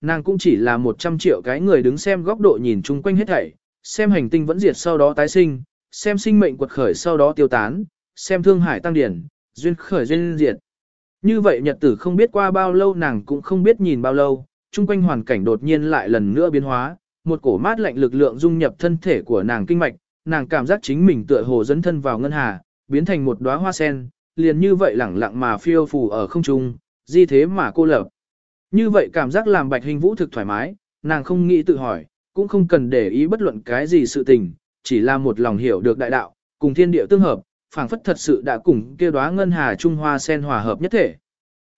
nàng cũng chỉ là 100 triệu cái người đứng xem góc độ nhìn chung quanh hết thảy, xem hành tinh vẫn diệt sau đó tái sinh, xem sinh mệnh quật khởi sau đó tiêu tán, xem thương hải tăng điển, duyên khởi duyên diệt. Như vậy nhật tử không biết qua bao lâu nàng cũng không biết nhìn bao lâu, chung quanh hoàn cảnh đột nhiên lại lần nữa biến hóa, một cổ mát lạnh lực lượng dung nhập thân thể của nàng kinh mạch, nàng cảm giác chính mình tựa hồ dẫn thân vào ngân hà, biến thành một đóa hoa sen, liền như vậy lẳng lặng mà phiêu phù ở không trung, di thế mà cô lập. Như vậy cảm giác làm bạch hình vũ thực thoải mái, nàng không nghĩ tự hỏi, cũng không cần để ý bất luận cái gì sự tình, chỉ là một lòng hiểu được đại đạo, cùng thiên địa tương hợp, phảng phất thật sự đã cùng kia đóa ngân hà trung hoa sen hòa hợp nhất thể.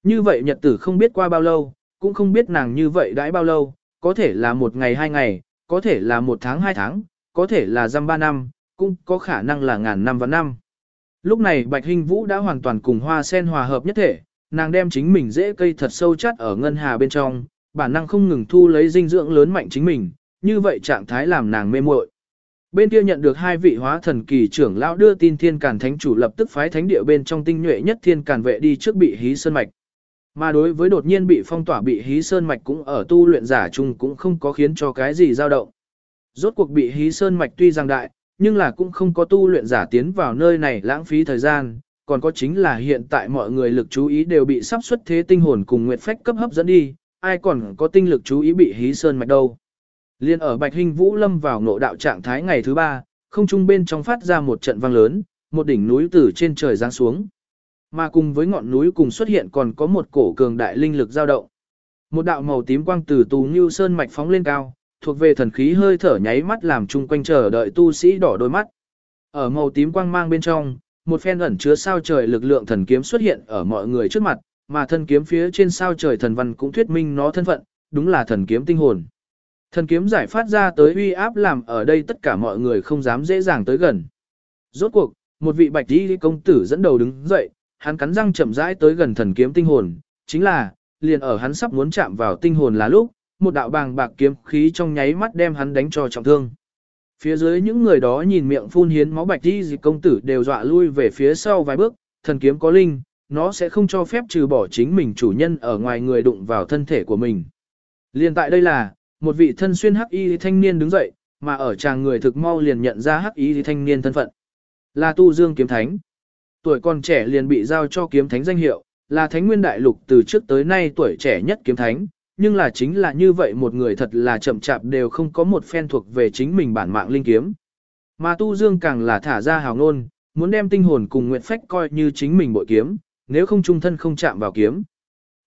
Như vậy nhật tử không biết qua bao lâu, cũng không biết nàng như vậy đãi bao lâu, có thể là một ngày hai ngày, có thể là một tháng hai tháng, có thể là dăm ba năm, cũng có khả năng là ngàn năm và năm. Lúc này Bạch Hinh Vũ đã hoàn toàn cùng hoa sen hòa hợp nhất thể, nàng đem chính mình dễ cây thật sâu chắt ở ngân hà bên trong, bản năng không ngừng thu lấy dinh dưỡng lớn mạnh chính mình, như vậy trạng thái làm nàng mê muội. Bên kia nhận được hai vị hóa thần kỳ trưởng lão đưa tin thiên càn thánh chủ lập tức phái thánh địa bên trong tinh nhuệ nhất thiên càn vệ đi trước bị hí sơn mạch. Mà đối với đột nhiên bị phong tỏa bị hí sơn mạch cũng ở tu luyện giả chung cũng không có khiến cho cái gì dao động. Rốt cuộc bị hí sơn mạch tuy rằng đại, nhưng là cũng không có tu luyện giả tiến vào nơi này lãng phí thời gian, còn có chính là hiện tại mọi người lực chú ý đều bị sắp xuất thế tinh hồn cùng nguyệt phách cấp hấp dẫn đi, ai còn có tinh lực chú ý bị hí sơn mạch đâu. Liên ở Bạch Hình Vũ lâm vào ngộ đạo trạng thái ngày thứ ba, không trung bên trong phát ra một trận vang lớn, một đỉnh núi từ trên trời giáng xuống. Mà cùng với ngọn núi cùng xuất hiện còn có một cổ cường đại linh lực dao động. Một đạo màu tím quang từ tù như sơn mạch phóng lên cao, thuộc về thần khí hơi thở nháy mắt làm chung quanh chờ đợi tu sĩ đỏ đôi mắt. Ở màu tím quang mang bên trong, một phen ẩn chứa sao trời lực lượng thần kiếm xuất hiện ở mọi người trước mặt, mà thân kiếm phía trên sao trời thần văn cũng thuyết minh nó thân phận, đúng là thần kiếm tinh hồn. Thần kiếm giải phát ra tới uy áp làm ở đây tất cả mọi người không dám dễ dàng tới gần. Rốt cuộc, một vị bạch đi công tử dẫn đầu đứng dậy, hắn cắn răng chậm rãi tới gần thần kiếm tinh hồn, chính là, liền ở hắn sắp muốn chạm vào tinh hồn là lúc, một đạo bàng bạc kiếm khí trong nháy mắt đem hắn đánh cho trọng thương. Phía dưới những người đó nhìn miệng phun hiến máu bạch đi dịch công tử đều dọa lui về phía sau vài bước, thần kiếm có linh, nó sẽ không cho phép trừ bỏ chính mình chủ nhân ở ngoài người đụng vào thân thể của mình. Liên tại đây là, một vị thân xuyên hắc y thanh niên đứng dậy, mà ở chàng người thực mau liền nhận ra hắc y thanh niên thân phận. Là Tu Dương Kiếm Thánh. Tuổi còn trẻ liền bị giao cho Kiếm Thánh danh hiệu, là Thánh Nguyên Đại Lục từ trước tới nay tuổi trẻ nhất Kiếm Thánh, nhưng là chính là như vậy một người thật là chậm chạp đều không có một phen thuộc về chính mình bản mạng linh kiếm. Mà Tu Dương càng là thả ra hào ngôn, muốn đem tinh hồn cùng nguyện phách coi như chính mình bội kiếm, nếu không trung thân không chạm vào kiếm.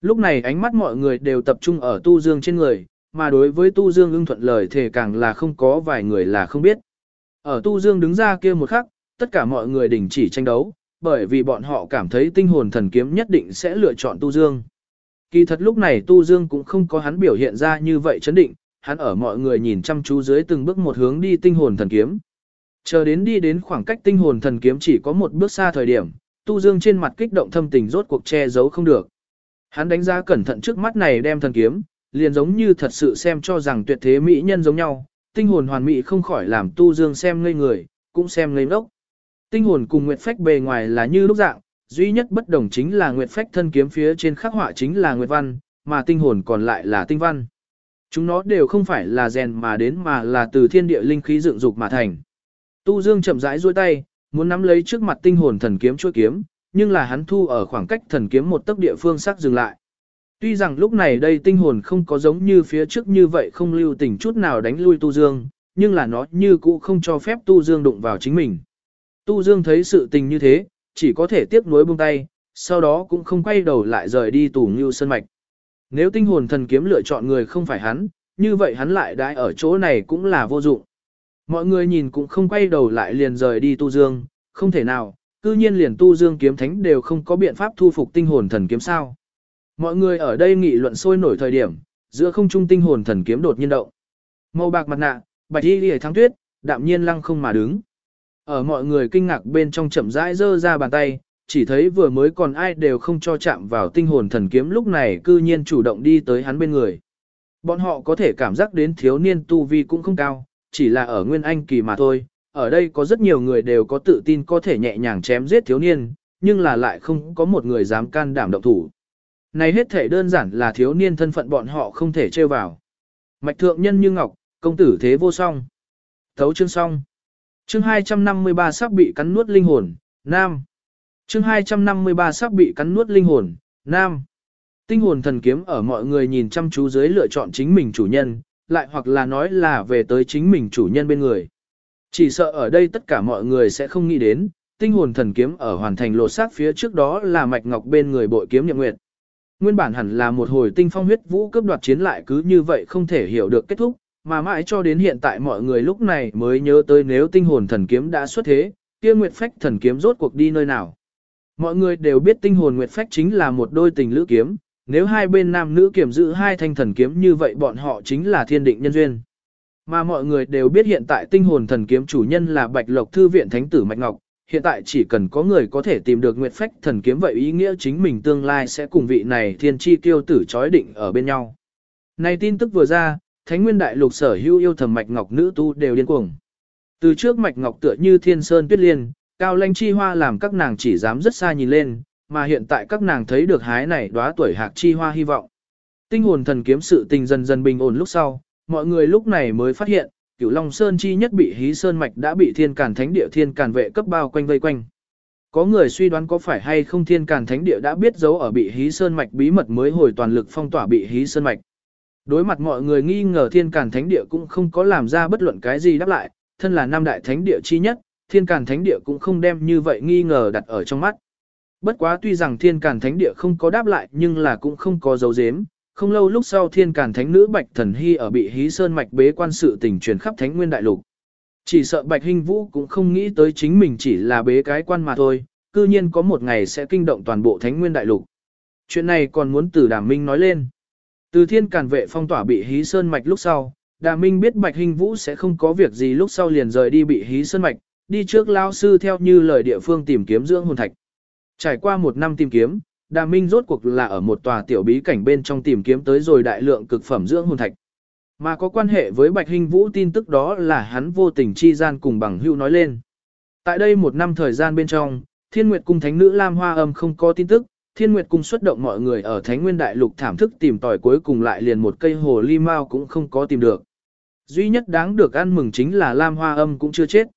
Lúc này ánh mắt mọi người đều tập trung ở Tu Dương trên người, mà đối với Tu Dương ưng thuận lời thể càng là không có vài người là không biết. Ở Tu Dương đứng ra kia một khắc, tất cả mọi người đình chỉ tranh đấu, bởi vì bọn họ cảm thấy tinh hồn thần kiếm nhất định sẽ lựa chọn Tu Dương. Kỳ thật lúc này Tu Dương cũng không có hắn biểu hiện ra như vậy chấn định, hắn ở mọi người nhìn chăm chú dưới từng bước một hướng đi tinh hồn thần kiếm. Chờ đến đi đến khoảng cách tinh hồn thần kiếm chỉ có một bước xa thời điểm, Tu Dương trên mặt kích động thâm tình rốt cuộc che giấu không được. Hắn đánh giá cẩn thận trước mắt này đem thần kiếm, liền giống như thật sự xem cho rằng tuyệt thế mỹ nhân giống nhau, tinh hồn hoàn mỹ không khỏi làm Tu Dương xem ngây người, cũng xem ngây ngốc. Tinh hồn cùng nguyệt phách bề ngoài là như lúc dạng, duy nhất bất đồng chính là nguyệt phách thân kiếm phía trên khắc họa chính là nguyệt văn, mà tinh hồn còn lại là tinh văn. Chúng nó đều không phải là rèn mà đến mà là từ thiên địa linh khí dựng dục mà thành. Tu Dương chậm rãi duỗi tay, muốn nắm lấy trước mặt tinh hồn thần kiếm chuôi kiếm, nhưng là hắn thu ở khoảng cách thần kiếm một tấc địa phương sắc dừng lại. Tuy rằng lúc này đây tinh hồn không có giống như phía trước như vậy không lưu tình chút nào đánh lui Tu Dương, nhưng là nó như cũ không cho phép Tu Dương đụng vào chính mình. Tu Dương thấy sự tình như thế, chỉ có thể tiếp nối buông tay, sau đó cũng không quay đầu lại rời đi tù ngưu sơn mạch. Nếu tinh hồn thần kiếm lựa chọn người không phải hắn, như vậy hắn lại đãi ở chỗ này cũng là vô dụng. Mọi người nhìn cũng không quay đầu lại liền rời đi tu dương, không thể nào, cư nhiên liền tu dương kiếm thánh đều không có biện pháp thu phục tinh hồn thần kiếm sao. Mọi người ở đây nghị luận sôi nổi thời điểm, giữa không trung tinh hồn thần kiếm đột nhiên động. Màu bạc mặt nạ, bạch y lìa thắng tuyết, đạm nhiên lăng không mà đứng. Ở mọi người kinh ngạc bên trong chậm rãi giơ ra bàn tay, chỉ thấy vừa mới còn ai đều không cho chạm vào tinh hồn thần kiếm lúc này cư nhiên chủ động đi tới hắn bên người. Bọn họ có thể cảm giác đến thiếu niên tu vi cũng không cao, chỉ là ở nguyên anh kỳ mà thôi. Ở đây có rất nhiều người đều có tự tin có thể nhẹ nhàng chém giết thiếu niên, nhưng là lại không có một người dám can đảm động thủ. Này hết thể đơn giản là thiếu niên thân phận bọn họ không thể trêu vào. Mạch thượng nhân như ngọc, công tử thế vô song. Thấu chương song. Chương 253 sắp bị cắn nuốt linh hồn, nam. Chương 253 sắp bị cắn nuốt linh hồn, nam. Tinh hồn thần kiếm ở mọi người nhìn chăm chú dưới lựa chọn chính mình chủ nhân, lại hoặc là nói là về tới chính mình chủ nhân bên người. Chỉ sợ ở đây tất cả mọi người sẽ không nghĩ đến, tinh hồn thần kiếm ở hoàn thành lột xác phía trước đó là mạch ngọc bên người bội kiếm nhậm nguyệt. Nguyên bản hẳn là một hồi tinh phong huyết vũ cướp đoạt chiến lại cứ như vậy không thể hiểu được kết thúc, mà mãi cho đến hiện tại mọi người lúc này mới nhớ tới nếu tinh hồn thần kiếm đã xuất thế, kia nguyệt phách thần kiếm rốt cuộc đi nơi nào. Mọi người đều biết tinh hồn nguyệt phách chính là một đôi tình lữ kiếm, nếu hai bên nam nữ kiểm giữ hai thanh thần kiếm như vậy bọn họ chính là thiên định nhân duyên. Mà mọi người đều biết hiện tại tinh hồn thần kiếm chủ nhân là Bạch Lộc Thư viện Thánh tử Mạch Ngọc, hiện tại chỉ cần có người có thể tìm được Nguyệt Phách thần kiếm vậy ý nghĩa chính mình tương lai sẽ cùng vị này thiên chi tiêu tử chói định ở bên nhau. Này tin tức vừa ra, Thánh Nguyên Đại Lục sở hữu yêu thầm Mạch Ngọc nữ tu đều điên cuồng. Từ trước Mạch Ngọc tựa như thiên sơn tuyết liên, cao lanh chi hoa làm các nàng chỉ dám rất xa nhìn lên, mà hiện tại các nàng thấy được hái này đóa tuổi hạc chi hoa hy vọng. Tinh hồn thần kiếm sự tình dần dần bình ổn lúc sau, mọi người lúc này mới phát hiện, Cửu Long Sơn chi nhất bị Hí Sơn mạch đã bị Thiên Càn Thánh Địa Thiên Càn vệ cấp bao quanh vây quanh. Có người suy đoán có phải hay không Thiên Càn Thánh Địa đã biết dấu ở bị Hí Sơn mạch bí mật mới hồi toàn lực phong tỏa bị Hí Sơn mạch. Đối mặt mọi người nghi ngờ Thiên Càn Thánh Địa cũng không có làm ra bất luận cái gì đáp lại, thân là năm đại thánh địa chi nhất, Thiên Càn Thánh Địa cũng không đem như vậy nghi ngờ đặt ở trong mắt. Bất quá tuy rằng Thiên Càn Thánh Địa không có đáp lại nhưng là cũng không có dấu dếm, không lâu lúc sau thiên càn thánh nữ Bạch Thần Hy ở bị hí sơn mạch bế quan sự tình truyền khắp thánh nguyên đại lục. Chỉ sợ Bạch Hinh Vũ cũng không nghĩ tới chính mình chỉ là bế cái quan mà thôi, cư nhiên có một ngày sẽ kinh động toàn bộ thánh nguyên đại lục. Chuyện này còn muốn từ Đàm Minh nói lên. Từ thiên càn vệ phong tỏa bị hí sơn mạch lúc sau, Đà Minh biết Bạch Hinh Vũ sẽ không có việc gì lúc sau liền rời đi bị hí sơn mạch, đi trước lao sư theo như lời địa phương tìm kiếm dưỡng hồn thạch. Trải qua một năm tìm kiếm, Đà Minh rốt cuộc là ở một tòa tiểu bí cảnh bên trong tìm kiếm tới rồi đại lượng cực phẩm dưỡng hồn thạch. Mà có quan hệ với Bạch Hinh Vũ tin tức đó là hắn vô tình chi gian cùng bằng Hưu nói lên. Tại đây một năm thời gian bên trong, Thiên Nguyệt Cung Thánh Nữ Lam Hoa Âm không có tin tức, Thiên Nguyệt Cung xuất động mọi người ở Thánh Nguyên Đại Lục thảm thức tìm tòi cuối cùng lại liền một cây hồ ly mao cũng không có tìm được. Duy nhất đáng được ăn mừng chính là Lam Hoa Âm cũng chưa chết.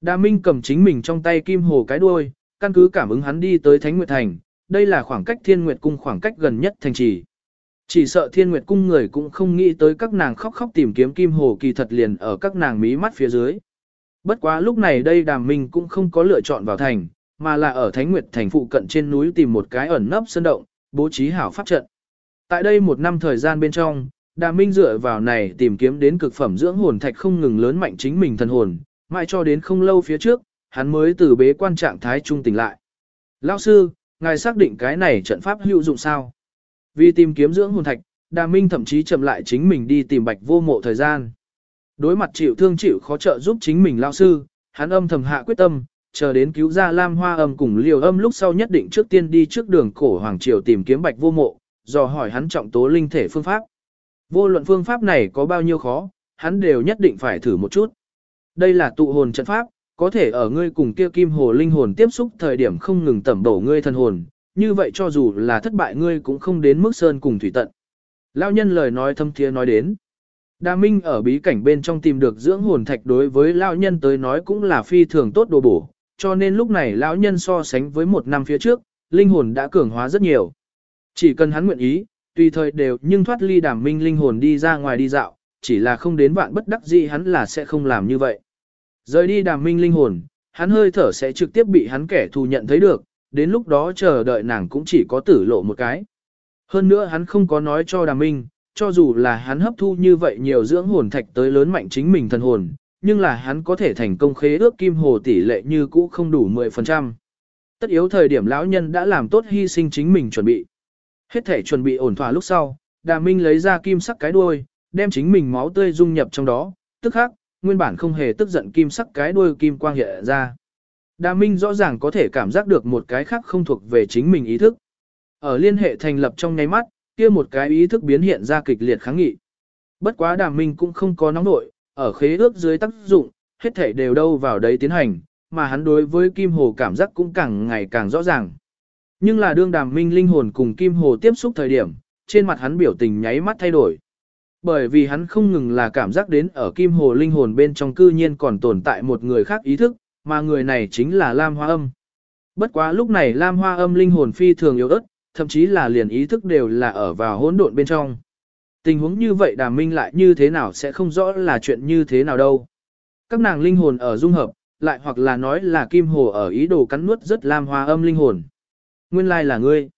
Đa Minh cầm chính mình trong tay kim hồ cái đuôi, căn cứ cảm ứng hắn đi tới Thánh Nguyệt Thành, đây là khoảng cách Thiên Nguyệt Cung khoảng cách gần nhất thành trì. Chỉ sợ Thiên Nguyệt Cung người cũng không nghĩ tới các nàng khóc khóc tìm kiếm Kim Hồ kỳ thật liền ở các nàng mí mắt phía dưới. Bất quá lúc này đây Đàm Minh cũng không có lựa chọn vào thành, mà là ở Thánh Nguyệt thành phụ cận trên núi tìm một cái ẩn nấp sơn động, bố trí hảo pháp trận. Tại đây một năm thời gian bên trong, đà Minh dựa vào này tìm kiếm đến cực phẩm dưỡng hồn thạch không ngừng lớn mạnh chính mình thần hồn, mãi cho đến không lâu phía trước, hắn mới từ bế quan trạng thái trung tỉnh lại. Lão sư, ngài xác định cái này trận pháp hữu dụng sao? Vì tìm kiếm dưỡng hồn thạch, Đà Minh thậm chí chậm lại chính mình đi tìm Bạch Vô Mộ thời gian. Đối mặt chịu thương chịu khó trợ giúp chính mình lao sư, hắn âm thầm hạ quyết tâm, chờ đến cứu ra Lam Hoa âm cùng Liều Âm lúc sau nhất định trước tiên đi trước đường cổ hoàng triều tìm kiếm Bạch Vô Mộ, dò hỏi hắn trọng tố linh thể phương pháp. Vô luận phương pháp này có bao nhiêu khó, hắn đều nhất định phải thử một chút. Đây là tụ hồn trận pháp, có thể ở ngươi cùng kia kim hồ linh hồn tiếp xúc thời điểm không ngừng tẩm bổ ngươi thân hồn, như vậy cho dù là thất bại ngươi cũng không đến mức sơn cùng thủy tận. Lão nhân lời nói thâm thiế nói đến. Đa Minh ở bí cảnh bên trong tìm được dưỡng hồn thạch đối với lão nhân tới nói cũng là phi thường tốt đồ bổ, cho nên lúc này lão nhân so sánh với một năm phía trước, linh hồn đã cường hóa rất nhiều. Chỉ cần hắn nguyện ý, tùy thời đều nhưng thoát ly đàm minh linh hồn đi ra ngoài đi dạo, chỉ là không đến vạn bất đắc dĩ hắn là sẽ không làm như vậy. Rời đi đàm minh linh hồn, hắn hơi thở sẽ trực tiếp bị hắn kẻ thù nhận thấy được, đến lúc đó chờ đợi nàng cũng chỉ có tử lộ một cái. Hơn nữa hắn không có nói cho đàm minh, cho dù là hắn hấp thu như vậy nhiều dưỡng hồn thạch tới lớn mạnh chính mình thần hồn, nhưng là hắn có thể thành công khế ước kim hồ tỷ lệ như cũ không đủ 10%. Tất yếu thời điểm lão nhân đã làm tốt hy sinh chính mình chuẩn bị. Hết thể chuẩn bị ổn thỏa lúc sau, đà minh lấy ra kim sắc cái đuôi, đem chính mình máu tươi dung nhập trong đó, tức khắc, nguyên bản không hề tức giận kim sắc cái đuôi kim quang hiện ra. đà Minh rõ ràng có thể cảm giác được một cái khác không thuộc về chính mình ý thức. Ở liên hệ thành lập trong nháy mắt, kia một cái ý thức biến hiện ra kịch liệt kháng nghị. Bất quá Đà Minh cũng không có nóng nội, ở khế ước dưới tác dụng, hết thể đều đâu vào đấy tiến hành, mà hắn đối với Kim Hồ cảm giác cũng càng ngày càng rõ ràng. Nhưng là đương đàm minh linh hồn cùng kim hồ tiếp xúc thời điểm, trên mặt hắn biểu tình nháy mắt thay đổi. Bởi vì hắn không ngừng là cảm giác đến ở kim hồ linh hồn bên trong cư nhiên còn tồn tại một người khác ý thức, mà người này chính là Lam Hoa Âm. Bất quá lúc này Lam Hoa Âm linh hồn phi thường yếu ớt, thậm chí là liền ý thức đều là ở vào hỗn độn bên trong. Tình huống như vậy đàm minh lại như thế nào sẽ không rõ là chuyện như thế nào đâu. Các nàng linh hồn ở dung hợp, lại hoặc là nói là kim hồ ở ý đồ cắn nuốt rất Lam Hoa Âm linh hồn. Nguyên lai là ngươi.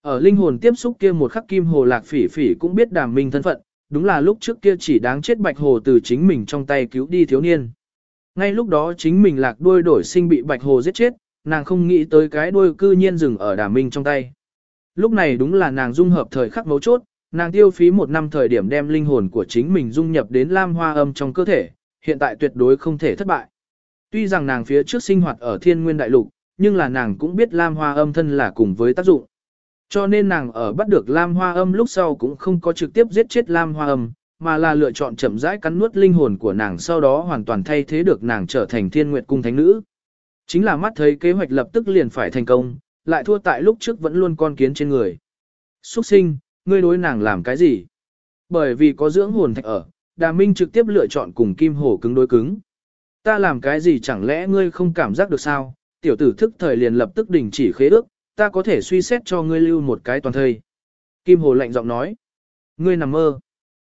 Ở linh hồn tiếp xúc kia một khắc kim hồ lạc phỉ phỉ cũng biết đàm minh thân phận, đúng là lúc trước kia chỉ đáng chết bạch hồ từ chính mình trong tay cứu đi thiếu niên. Ngay lúc đó chính mình lạc đuôi đổi sinh bị bạch hồ giết chết, nàng không nghĩ tới cái đuôi cư nhiên dừng ở đàm minh trong tay. Lúc này đúng là nàng dung hợp thời khắc mấu chốt, nàng tiêu phí một năm thời điểm đem linh hồn của chính mình dung nhập đến lam hoa âm trong cơ thể, hiện tại tuyệt đối không thể thất bại. Tuy rằng nàng phía trước sinh hoạt ở thiên nguyên đại lục, nhưng là nàng cũng biết lam hoa âm thân là cùng với tác dụng. Cho nên nàng ở bắt được lam hoa âm lúc sau cũng không có trực tiếp giết chết lam hoa âm, mà là lựa chọn chậm rãi cắn nuốt linh hồn của nàng sau đó hoàn toàn thay thế được nàng trở thành thiên nguyệt cung thánh nữ. Chính là mắt thấy kế hoạch lập tức liền phải thành công, lại thua tại lúc trước vẫn luôn con kiến trên người. Xuất sinh, ngươi đối nàng làm cái gì? Bởi vì có dưỡng hồn thạch ở, Đà Minh trực tiếp lựa chọn cùng Kim Hổ cứng đối cứng. Ta làm cái gì chẳng lẽ ngươi không cảm giác được sao? Tiểu tử thức thời liền lập tức đình chỉ khế ước, ta có thể suy xét cho ngươi lưu một cái toàn thời. Kim Hồ lạnh giọng nói. Ngươi nằm mơ.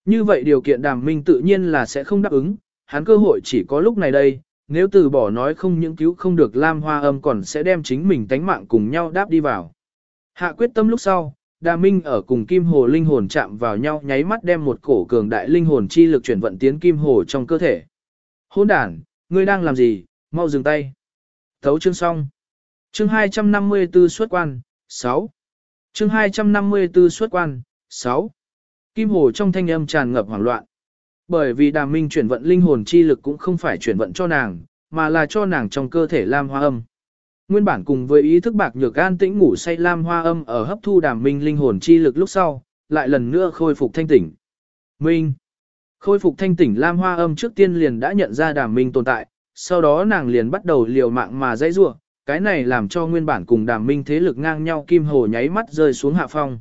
Như vậy điều kiện đàm minh tự nhiên là sẽ không đáp ứng, hắn cơ hội chỉ có lúc này đây, nếu từ bỏ nói không những cứu không được Lam Hoa âm còn sẽ đem chính mình tánh mạng cùng nhau đáp đi vào. Hạ quyết tâm lúc sau, Đà Minh ở cùng Kim Hồ linh hồn chạm vào nhau nháy mắt đem một cổ cường đại linh hồn chi lực chuyển vận tiến Kim Hồ trong cơ thể. Hôn đàn, ngươi đang làm gì, mau dừng tay. Thấu chương xong. Chương 254 xuất quan, 6. Chương 254 xuất quan, 6. Kim Hồ trong thanh âm tràn ngập hoảng loạn. Bởi vì Đà minh chuyển vận linh hồn chi lực cũng không phải chuyển vận cho nàng, mà là cho nàng trong cơ thể lam hoa âm. Nguyên bản cùng với ý thức bạc nhược an tĩnh ngủ say lam hoa âm ở hấp thu đàm minh linh hồn chi lực lúc sau, lại lần nữa khôi phục thanh tỉnh. Minh Khôi phục thanh tỉnh lam hoa âm trước tiên liền đã nhận ra đàm minh tồn tại, sau đó nàng liền bắt đầu liều mạng mà dãy rua, cái này làm cho nguyên bản cùng đàm minh thế lực ngang nhau kim hồ nháy mắt rơi xuống hạ phong.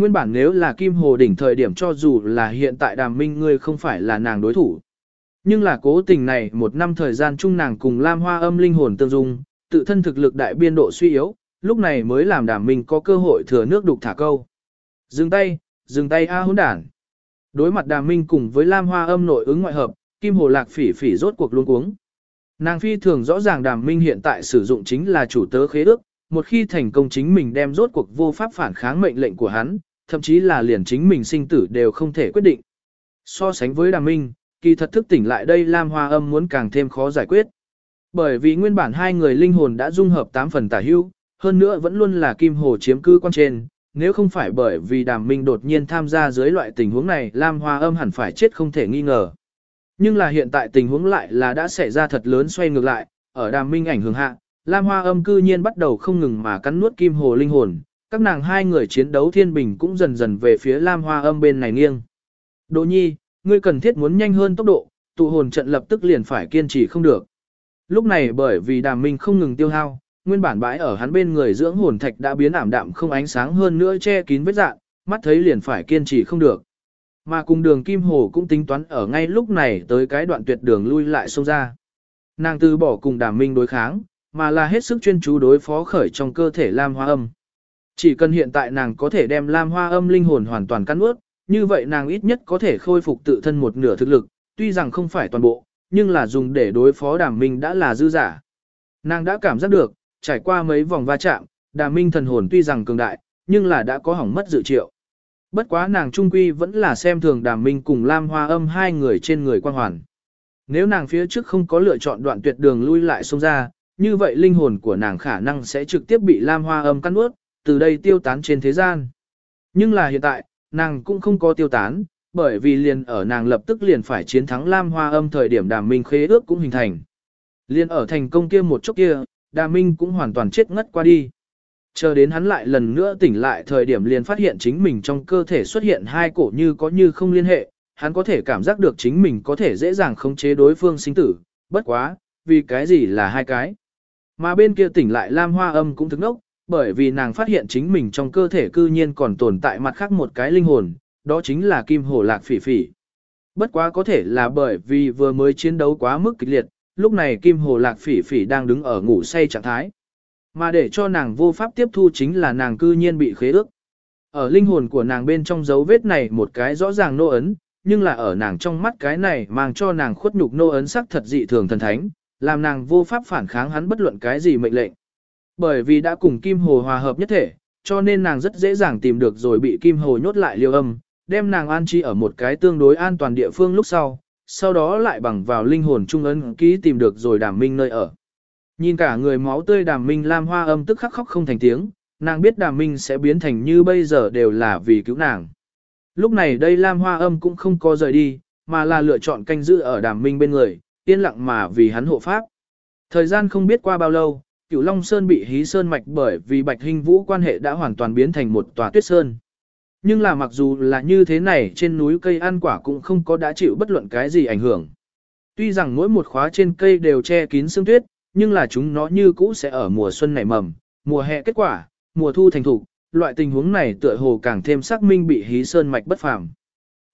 Nguyên bản nếu là Kim Hồ đỉnh thời điểm cho dù là hiện tại đàm minh ngươi không phải là nàng đối thủ. Nhưng là cố tình này một năm thời gian chung nàng cùng Lam Hoa âm linh hồn tương dung, tự thân thực lực đại biên độ suy yếu, lúc này mới làm đàm minh có cơ hội thừa nước đục thả câu. Dừng tay, dừng tay A hỗn đản. Đối mặt đàm minh cùng với Lam Hoa âm nội ứng ngoại hợp, Kim Hồ Lạc phỉ phỉ rốt cuộc luôn cuống. Nàng phi thường rõ ràng đàm minh hiện tại sử dụng chính là chủ tớ khế ước, một khi thành công chính mình đem rốt cuộc vô pháp phản kháng mệnh lệnh của hắn, thậm chí là liền chính mình sinh tử đều không thể quyết định. So sánh với đàm minh, kỳ thật thức tỉnh lại đây Lam Hoa âm muốn càng thêm khó giải quyết. Bởi vì nguyên bản hai người linh hồn đã dung hợp 8 phần tả hữu, hơn nữa vẫn luôn là kim hồ chiếm cư quan trên, nếu không phải bởi vì đàm minh đột nhiên tham gia dưới loại tình huống này Lam Hoa âm hẳn phải chết không thể nghi ngờ. Nhưng là hiện tại tình huống lại là đã xảy ra thật lớn xoay ngược lại, ở đàm minh ảnh hưởng hạ, Lam Hoa âm cư nhiên bắt đầu không ngừng mà cắn nuốt kim hồ linh hồn, các nàng hai người chiến đấu thiên bình cũng dần dần về phía Lam Hoa âm bên này nghiêng. Đỗ nhi, ngươi cần thiết muốn nhanh hơn tốc độ, tụ hồn trận lập tức liền phải kiên trì không được. Lúc này bởi vì đàm minh không ngừng tiêu hao, nguyên bản bãi ở hắn bên người dưỡng hồn thạch đã biến ảm đạm không ánh sáng hơn nữa che kín vết dạng, mắt thấy liền phải kiên trì không được. Mà cùng đường Kim Hồ cũng tính toán ở ngay lúc này tới cái đoạn tuyệt đường lui lại sâu ra. Nàng từ bỏ cùng đàm minh đối kháng, mà là hết sức chuyên chú đối phó khởi trong cơ thể Lam Hoa âm. Chỉ cần hiện tại nàng có thể đem Lam Hoa âm linh hồn hoàn toàn cắn ướt, như vậy nàng ít nhất có thể khôi phục tự thân một nửa thực lực, tuy rằng không phải toàn bộ, nhưng là dùng để đối phó đàm minh đã là dư giả. Nàng đã cảm giác được, trải qua mấy vòng va chạm, đàm minh thần hồn tuy rằng cường đại, nhưng là đã có hỏng mất dự triệu. Bất quá nàng trung quy vẫn là xem thường đàm minh cùng Lam Hoa âm hai người trên người quan hoàn. Nếu nàng phía trước không có lựa chọn đoạn tuyệt đường lui lại xông ra, như vậy linh hồn của nàng khả năng sẽ trực tiếp bị Lam Hoa âm cắn ướt, từ đây tiêu tán trên thế gian. Nhưng là hiện tại, nàng cũng không có tiêu tán, bởi vì liền ở nàng lập tức liền phải chiến thắng Lam Hoa âm thời điểm đàm minh khế ước cũng hình thành. Liền ở thành công kia một chốc kia, đàm minh cũng hoàn toàn chết ngất qua đi. Chờ đến hắn lại lần nữa tỉnh lại thời điểm liền phát hiện chính mình trong cơ thể xuất hiện hai cổ như có như không liên hệ, hắn có thể cảm giác được chính mình có thể dễ dàng khống chế đối phương sinh tử, bất quá, vì cái gì là hai cái. Mà bên kia tỉnh lại Lam Hoa âm cũng thức nốc, bởi vì nàng phát hiện chính mình trong cơ thể cư nhiên còn tồn tại mặt khác một cái linh hồn, đó chính là kim hổ lạc phỉ phỉ. Bất quá có thể là bởi vì vừa mới chiến đấu quá mức kịch liệt, lúc này kim hồ lạc phỉ phỉ đang đứng ở ngủ say trạng thái. Mà để cho nàng vô pháp tiếp thu chính là nàng cư nhiên bị khế ước. Ở linh hồn của nàng bên trong dấu vết này một cái rõ ràng nô ấn, nhưng là ở nàng trong mắt cái này mang cho nàng khuất nhục nô ấn sắc thật dị thường thần thánh, làm nàng vô pháp phản kháng hắn bất luận cái gì mệnh lệnh. Bởi vì đã cùng kim hồ hòa hợp nhất thể, cho nên nàng rất dễ dàng tìm được rồi bị kim hồ nhốt lại liêu âm, đem nàng an chi ở một cái tương đối an toàn địa phương lúc sau, sau đó lại bằng vào linh hồn trung ấn ký tìm được rồi đàm minh nơi ở. Nhìn cả người máu tươi đàm minh lam hoa âm tức khắc khóc không thành tiếng, nàng biết đàm minh sẽ biến thành như bây giờ đều là vì cứu nàng. Lúc này đây lam hoa âm cũng không có rời đi, mà là lựa chọn canh giữ ở đàm minh bên người, yên lặng mà vì hắn hộ pháp. Thời gian không biết qua bao lâu, cửu Long Sơn bị hí sơn mạch bởi vì bạch hình vũ quan hệ đã hoàn toàn biến thành một tòa tuyết sơn. Nhưng là mặc dù là như thế này trên núi cây ăn quả cũng không có đã chịu bất luận cái gì ảnh hưởng. Tuy rằng mỗi một khóa trên cây đều che kín sương tuyết, nhưng là chúng nó như cũ sẽ ở mùa xuân nảy mầm, mùa hè kết quả, mùa thu thành thục, loại tình huống này tựa hồ càng thêm xác minh bị hí sơn mạch bất phàm.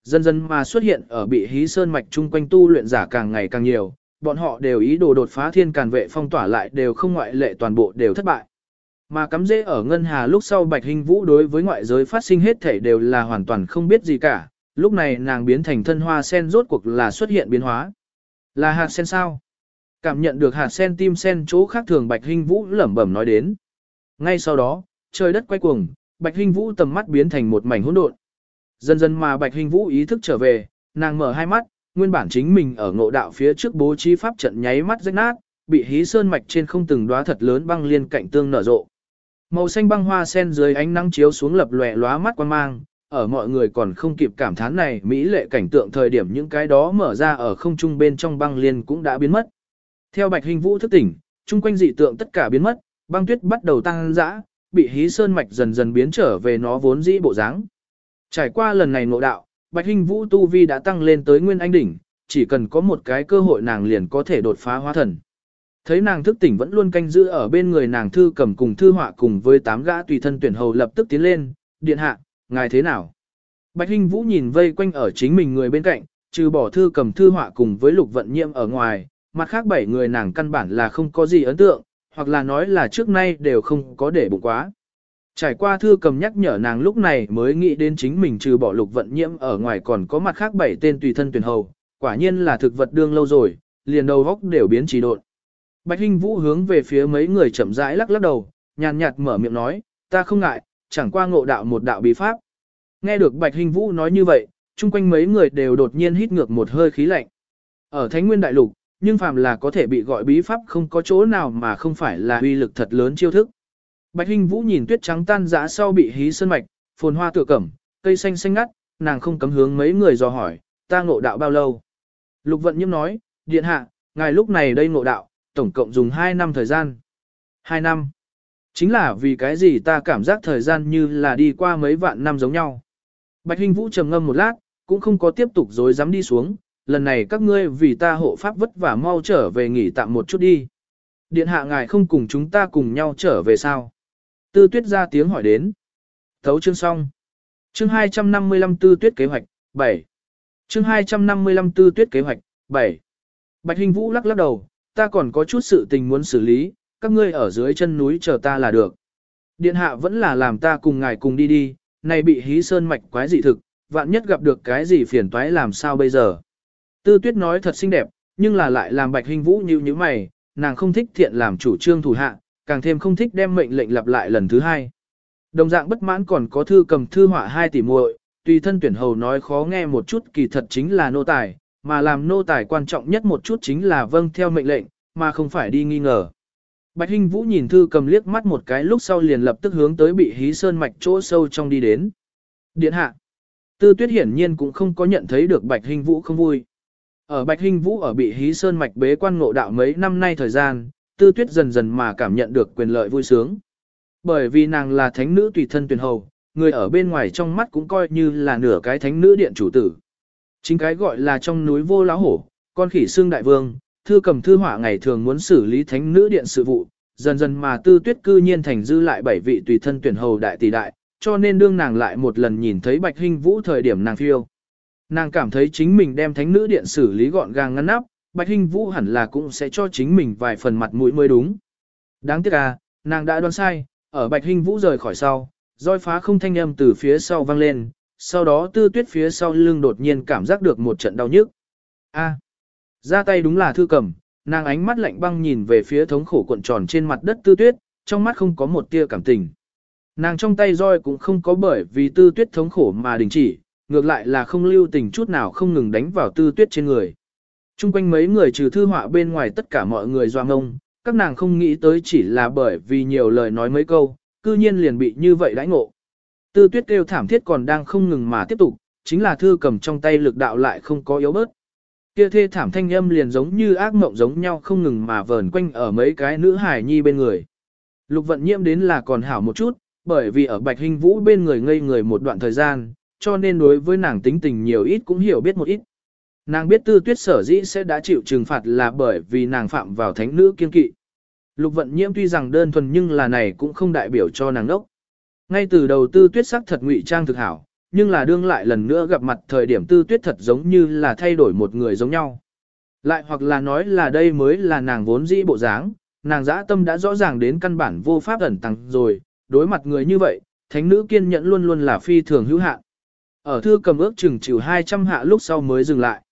Dần dần mà xuất hiện ở bị hí sơn mạch chung quanh tu luyện giả càng ngày càng nhiều, bọn họ đều ý đồ đột phá thiên càn vệ phong tỏa lại đều không ngoại lệ toàn bộ đều thất bại. Mà cắm dễ ở ngân hà lúc sau Bạch Hình Vũ đối với ngoại giới phát sinh hết thể đều là hoàn toàn không biết gì cả, lúc này nàng biến thành thân hoa sen rốt cuộc là xuất hiện biến hóa. Là hạt sen sao? Cảm nhận được hạt sen tim sen chỗ khác thường Bạch Hình Vũ lẩm bẩm nói đến. Ngay sau đó, trời đất quay cuồng, Bạch Hình Vũ tầm mắt biến thành một mảnh hỗn độn. Dần dần mà Bạch Hình Vũ ý thức trở về, nàng mở hai mắt, nguyên bản chính mình ở ngộ đạo phía trước bố trí pháp trận nháy mắt rách nát, bị hí sơn mạch trên không từng đóa thật lớn băng liên cạnh tương nở rộ. Màu xanh băng hoa sen dưới ánh nắng chiếu xuống lập lòe lóa mắt quan mang, ở mọi người còn không kịp cảm thán này mỹ lệ cảnh tượng thời điểm những cái đó mở ra ở không trung bên trong băng liên cũng đã biến mất. Theo Bạch Hình Vũ thức tỉnh, chung quanh dị tượng tất cả biến mất, băng tuyết bắt đầu tăng dã, bị hí sơn mạch dần dần biến trở về nó vốn dĩ bộ dáng. Trải qua lần này ngộ đạo, Bạch Hình Vũ tu vi đã tăng lên tới nguyên anh đỉnh, chỉ cần có một cái cơ hội nàng liền có thể đột phá hóa thần. Thấy nàng thức tỉnh vẫn luôn canh giữ ở bên người nàng thư cầm cùng thư họa cùng với tám gã tùy thân tuyển hầu lập tức tiến lên, điện hạ, ngài thế nào? Bạch Hinh Vũ nhìn vây quanh ở chính mình người bên cạnh, trừ bỏ thư cầm thư họa cùng với lục vận nhiệm ở ngoài, mặt khác bảy người nàng căn bản là không có gì ấn tượng, hoặc là nói là trước nay đều không có để bụng quá. Trải qua thư cầm nhắc nhở nàng lúc này mới nghĩ đến chính mình trừ bỏ lục vận nhiễm ở ngoài còn có mặt khác bảy tên tùy thân tuyển hầu, quả nhiên là thực vật đương lâu rồi, liền đầu góc đều biến trì độn. Bạch Hinh Vũ hướng về phía mấy người chậm rãi lắc lắc đầu, nhàn nhạt mở miệng nói, ta không ngại, chẳng qua ngộ đạo một đạo bí pháp. Nghe được Bạch Hinh Vũ nói như vậy, chung quanh mấy người đều đột nhiên hít ngược một hơi khí lạnh. Ở Thánh Nguyên Đại Lục, nhưng phàm là có thể bị gọi bí pháp không có chỗ nào mà không phải là uy lực thật lớn chiêu thức. Bạch Hinh Vũ nhìn tuyết trắng tan rã sau bị hí sơn mạch, phồn hoa tựa cẩm, cây xanh xanh ngắt, nàng không cấm hướng mấy người dò hỏi, ta ngộ đạo bao lâu? Lục Vận Nhiễm nói, điện hạ, ngài lúc này đây ngộ đạo, tổng cộng dùng 2 năm thời gian. 2 năm. Chính là vì cái gì ta cảm giác thời gian như là đi qua mấy vạn năm giống nhau. Bạch Hình Vũ trầm ngâm một lát, cũng không có tiếp tục dối dám đi xuống, lần này các ngươi vì ta hộ pháp vất vả mau trở về nghỉ tạm một chút đi. Điện hạ ngài không cùng chúng ta cùng nhau trở về sao? Tư tuyết ra tiếng hỏi đến. Thấu chương xong. Chương 255 tư tuyết kế hoạch, 7. Chương 255 tư tuyết kế hoạch, 7. Bạch Hình Vũ lắc lắc đầu, ta còn có chút sự tình muốn xử lý, các ngươi ở dưới chân núi chờ ta là được. Điện hạ vẫn là làm ta cùng ngài cùng đi đi, này bị hí sơn mạch quái dị thực, vạn nhất gặp được cái gì phiền toái làm sao bây giờ. Tư tuyết nói thật xinh đẹp, nhưng là lại làm bạch hình vũ như như mày, nàng không thích thiện làm chủ trương thủ hạ, càng thêm không thích đem mệnh lệnh lặp lại lần thứ hai. Đồng dạng bất mãn còn có thư cầm thư họa hai tỷ muội, tùy thân tuyển hầu nói khó nghe một chút kỳ thật chính là nô tài, mà làm nô tài quan trọng nhất một chút chính là vâng theo mệnh lệnh, mà không phải đi nghi ngờ. Bạch Hinh Vũ nhìn thư cầm liếc mắt một cái lúc sau liền lập tức hướng tới bị hí sơn mạch chỗ sâu trong đi đến. Điện hạ. Tư tuyết hiển nhiên cũng không có nhận thấy được Bạch Hinh Vũ không vui. Ở Bạch Hinh Vũ ở bị hí sơn mạch bế quan ngộ đạo mấy năm nay thời gian, tư tuyết dần dần mà cảm nhận được quyền lợi vui sướng. Bởi vì nàng là thánh nữ tùy thân tuyển hầu, người ở bên ngoài trong mắt cũng coi như là nửa cái thánh nữ điện chủ tử. Chính cái gọi là trong núi vô lão hổ, con khỉ xương đại vương, thư cầm thư họa ngày thường muốn xử lý thánh nữ điện sự vụ, dần dần mà tư tuyết cư nhiên thành dư lại bảy vị tùy thân tuyển hầu đại tỷ đại, cho nên đương nàng lại một lần nhìn thấy bạch hình vũ thời điểm nàng phiêu. Nàng cảm thấy chính mình đem thánh nữ điện xử lý gọn gàng ngăn nắp, bạch hình vũ hẳn là cũng sẽ cho chính mình vài phần mặt mũi mới đúng. Đáng tiếc à, nàng đã đoán sai, ở bạch hình vũ rời khỏi sau, roi phá không thanh âm từ phía sau vang lên, sau đó tư tuyết phía sau lưng đột nhiên cảm giác được một trận đau nhức. A, ra tay đúng là thư cầm, nàng ánh mắt lạnh băng nhìn về phía thống khổ cuộn tròn trên mặt đất tư tuyết, trong mắt không có một tia cảm tình. Nàng trong tay roi cũng không có bởi vì tư tuyết thống khổ mà đình chỉ, ngược lại là không lưu tình chút nào không ngừng đánh vào tư tuyết trên người. Trung quanh mấy người trừ thư họa bên ngoài tất cả mọi người doang ngông, các nàng không nghĩ tới chỉ là bởi vì nhiều lời nói mấy câu, cư nhiên liền bị như vậy đãi ngộ. Tư tuyết kêu thảm thiết còn đang không ngừng mà tiếp tục, chính là thư cầm trong tay lực đạo lại không có yếu bớt. Kia thê thảm thanh âm liền giống như ác mộng giống nhau không ngừng mà vờn quanh ở mấy cái nữ hải nhi bên người. Lục vận nhiễm đến là còn hảo một chút, bởi vì ở bạch hình vũ bên người ngây người một đoạn thời gian, cho nên đối với nàng tính tình nhiều ít cũng hiểu biết một ít. Nàng biết tư tuyết sở dĩ sẽ đã chịu trừng phạt là bởi vì nàng phạm vào thánh nữ kiên kỵ. Lục vận nhiễm tuy rằng đơn thuần nhưng là này cũng không đại biểu cho nàng đốc. Ngay từ đầu tư tuyết sắc thật ngụy trang thực hảo, nhưng là đương lại lần nữa gặp mặt thời điểm tư tuyết thật giống như là thay đổi một người giống nhau. Lại hoặc là nói là đây mới là nàng vốn dĩ bộ dáng, nàng dã tâm đã rõ ràng đến căn bản vô pháp ẩn tăng rồi, đối mặt người như vậy, thánh nữ kiên nhẫn luôn luôn là phi thường hữu hạn. Ở thư cầm ước chừng chịu 200 hạ lúc sau mới dừng lại.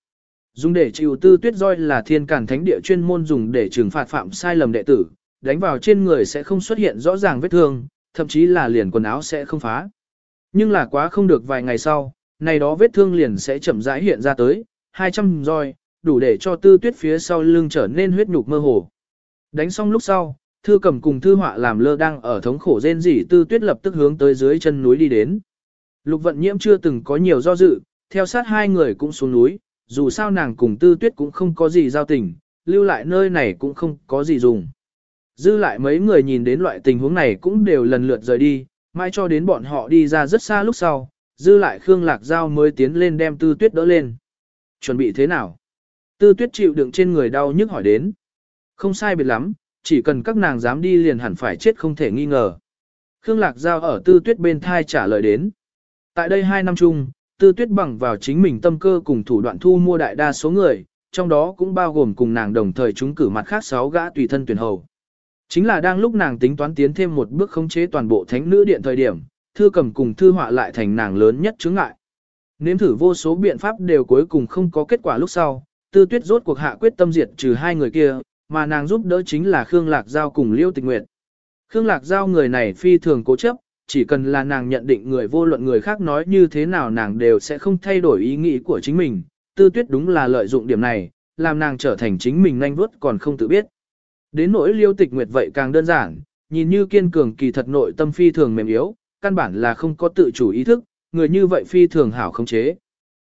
Dùng để chịu tư tuyết roi là thiên cản thánh địa chuyên môn dùng để trừng phạt phạm sai lầm đệ tử, đánh vào trên người sẽ không xuất hiện rõ ràng vết thương, thậm chí là liền quần áo sẽ không phá. Nhưng là quá không được vài ngày sau, này đó vết thương liền sẽ chậm rãi hiện ra tới, 200 roi, đủ để cho tư tuyết phía sau lưng trở nên huyết nhục mơ hồ. Đánh xong lúc sau, thư cầm cùng thư họa làm lơ đang ở thống khổ rên rỉ tư tuyết lập tức hướng tới dưới chân núi đi đến. Lục vận nhiễm chưa từng có nhiều do dự, theo sát hai người cũng xuống núi, dù sao nàng cùng tư tuyết cũng không có gì giao tình, lưu lại nơi này cũng không có gì dùng. Dư lại mấy người nhìn đến loại tình huống này cũng đều lần lượt rời đi, mai cho đến bọn họ đi ra rất xa lúc sau, dư lại Khương Lạc Giao mới tiến lên đem tư tuyết đỡ lên. Chuẩn bị thế nào? Tư tuyết chịu đựng trên người đau nhức hỏi đến. Không sai biệt lắm, chỉ cần các nàng dám đi liền hẳn phải chết không thể nghi ngờ. Khương Lạc Giao ở tư tuyết bên thai trả lời đến. Tại đây hai năm chung, tư tuyết bằng vào chính mình tâm cơ cùng thủ đoạn thu mua đại đa số người, trong đó cũng bao gồm cùng nàng đồng thời chúng cử mặt khác sáu gã tùy thân tuyển hầu. Chính là đang lúc nàng tính toán tiến thêm một bước khống chế toàn bộ thánh nữ điện thời điểm, thư cầm cùng thư họa lại thành nàng lớn nhất chướng ngại. Nếm thử vô số biện pháp đều cuối cùng không có kết quả lúc sau, tư tuyết rốt cuộc hạ quyết tâm diệt trừ hai người kia, mà nàng giúp đỡ chính là Khương Lạc Giao cùng Liêu Tịch Nguyệt. Khương Lạc Giao người này phi thường cố chấp, chỉ cần là nàng nhận định người vô luận người khác nói như thế nào nàng đều sẽ không thay đổi ý nghĩ của chính mình, tư tuyết đúng là lợi dụng điểm này, làm nàng trở thành chính mình nhanh vuốt còn không tự biết. Đến nỗi liêu tịch nguyệt vậy càng đơn giản, nhìn như kiên cường kỳ thật nội tâm phi thường mềm yếu, căn bản là không có tự chủ ý thức, người như vậy phi thường hảo khống chế.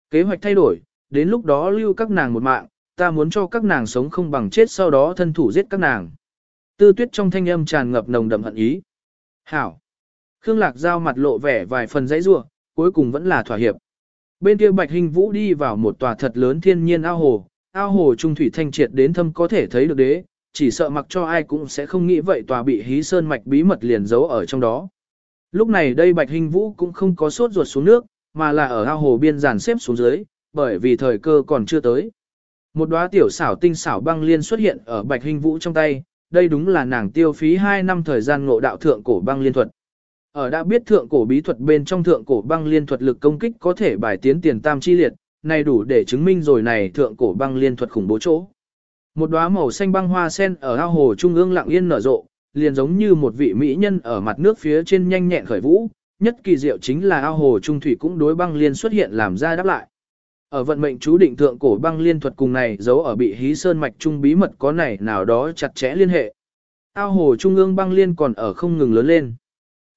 Kế hoạch thay đổi, đến lúc đó lưu các nàng một mạng, ta muốn cho các nàng sống không bằng chết sau đó thân thủ giết các nàng. Tư tuyết trong thanh âm tràn ngập nồng đậm hận ý. Hảo. Khương Lạc giao mặt lộ vẻ vài phần dãy rua, cuối cùng vẫn là thỏa hiệp. Bên kia Bạch Hình Vũ đi vào một tòa thật lớn thiên nhiên ao hồ, ao hồ trung thủy thanh triệt đến thâm có thể thấy được đế, chỉ sợ mặc cho ai cũng sẽ không nghĩ vậy tòa bị hí sơn mạch bí mật liền giấu ở trong đó. Lúc này đây Bạch Hình Vũ cũng không có sốt ruột xuống nước, mà là ở ao hồ biên giàn xếp xuống dưới, bởi vì thời cơ còn chưa tới. Một đóa tiểu xảo tinh xảo băng liên xuất hiện ở Bạch Hình Vũ trong tay, đây đúng là nàng tiêu phí 2 năm thời gian ngộ đạo thượng cổ băng liên thuật. Ở đã biết thượng cổ bí thuật bên trong thượng cổ băng liên thuật lực công kích có thể bài tiến tiền tam chi liệt, này đủ để chứng minh rồi này thượng cổ băng liên thuật khủng bố chỗ. Một đóa màu xanh băng hoa sen ở ao hồ trung ương lặng yên nở rộ, liền giống như một vị mỹ nhân ở mặt nước phía trên nhanh nhẹn khởi vũ, nhất kỳ diệu chính là ao hồ trung thủy cũng đối băng liên xuất hiện làm ra đáp lại. Ở vận mệnh chú định thượng cổ băng liên thuật cùng này giấu ở bị hí sơn mạch trung bí mật có này nào đó chặt chẽ liên hệ. Ao hồ trung ương băng liên còn ở không ngừng lớn lên.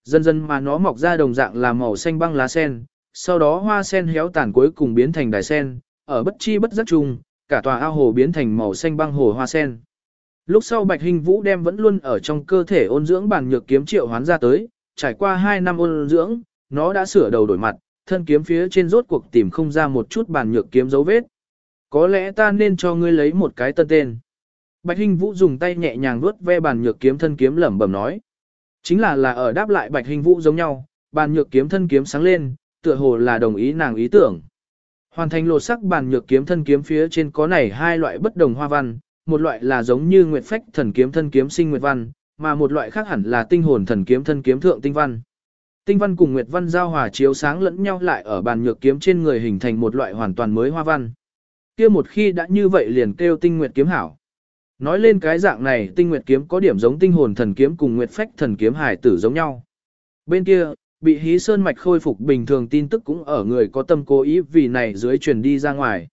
Dần dần mà nó mọc ra đồng dạng là màu xanh băng lá sen, sau đó hoa sen héo tàn cuối cùng biến thành đài sen, ở bất chi bất giác chung, cả tòa ao hồ biến thành màu xanh băng hồ hoa sen. Lúc sau Bạch Hình Vũ đem vẫn luôn ở trong cơ thể ôn dưỡng bản nhược kiếm triệu hoán ra tới, trải qua 2 năm ôn dưỡng, nó đã sửa đầu đổi mặt, thân kiếm phía trên rốt cuộc tìm không ra một chút bản nhược kiếm dấu vết. Có lẽ ta nên cho ngươi lấy một cái tân tên. Bạch hình Vũ dùng tay nhẹ nhàng vuốt ve bản nhược kiếm thân kiếm lẩm bẩm nói. Chính là là ở đáp lại Bạch hình Vũ giống nhau, bản nhược kiếm thân kiếm sáng lên, tựa hồ là đồng ý nàng ý tưởng. Hoàn thành lột sắc bàn nhược kiếm thân kiếm phía trên có này hai loại bất đồng hoa văn, một loại là giống như nguyệt phách thần kiếm thân kiếm sinh nguyệt văn, mà một loại khác hẳn là tinh hồn thần kiếm thân kiếm thượng tinh văn. Tinh văn cùng nguyệt văn giao hòa chiếu sáng lẫn nhau lại ở bàn nhược kiếm trên người hình thành một loại hoàn toàn mới hoa văn. Kia một khi đã như vậy liền kêu tinh nguyệt kiếm hảo. Nói lên cái dạng này tinh nguyệt kiếm có điểm giống tinh hồn thần kiếm cùng nguyệt phách thần kiếm hải tử giống nhau. Bên kia, bị hí sơn mạch khôi phục bình thường tin tức cũng ở người có tâm cố ý vì này dưới truyền đi ra ngoài.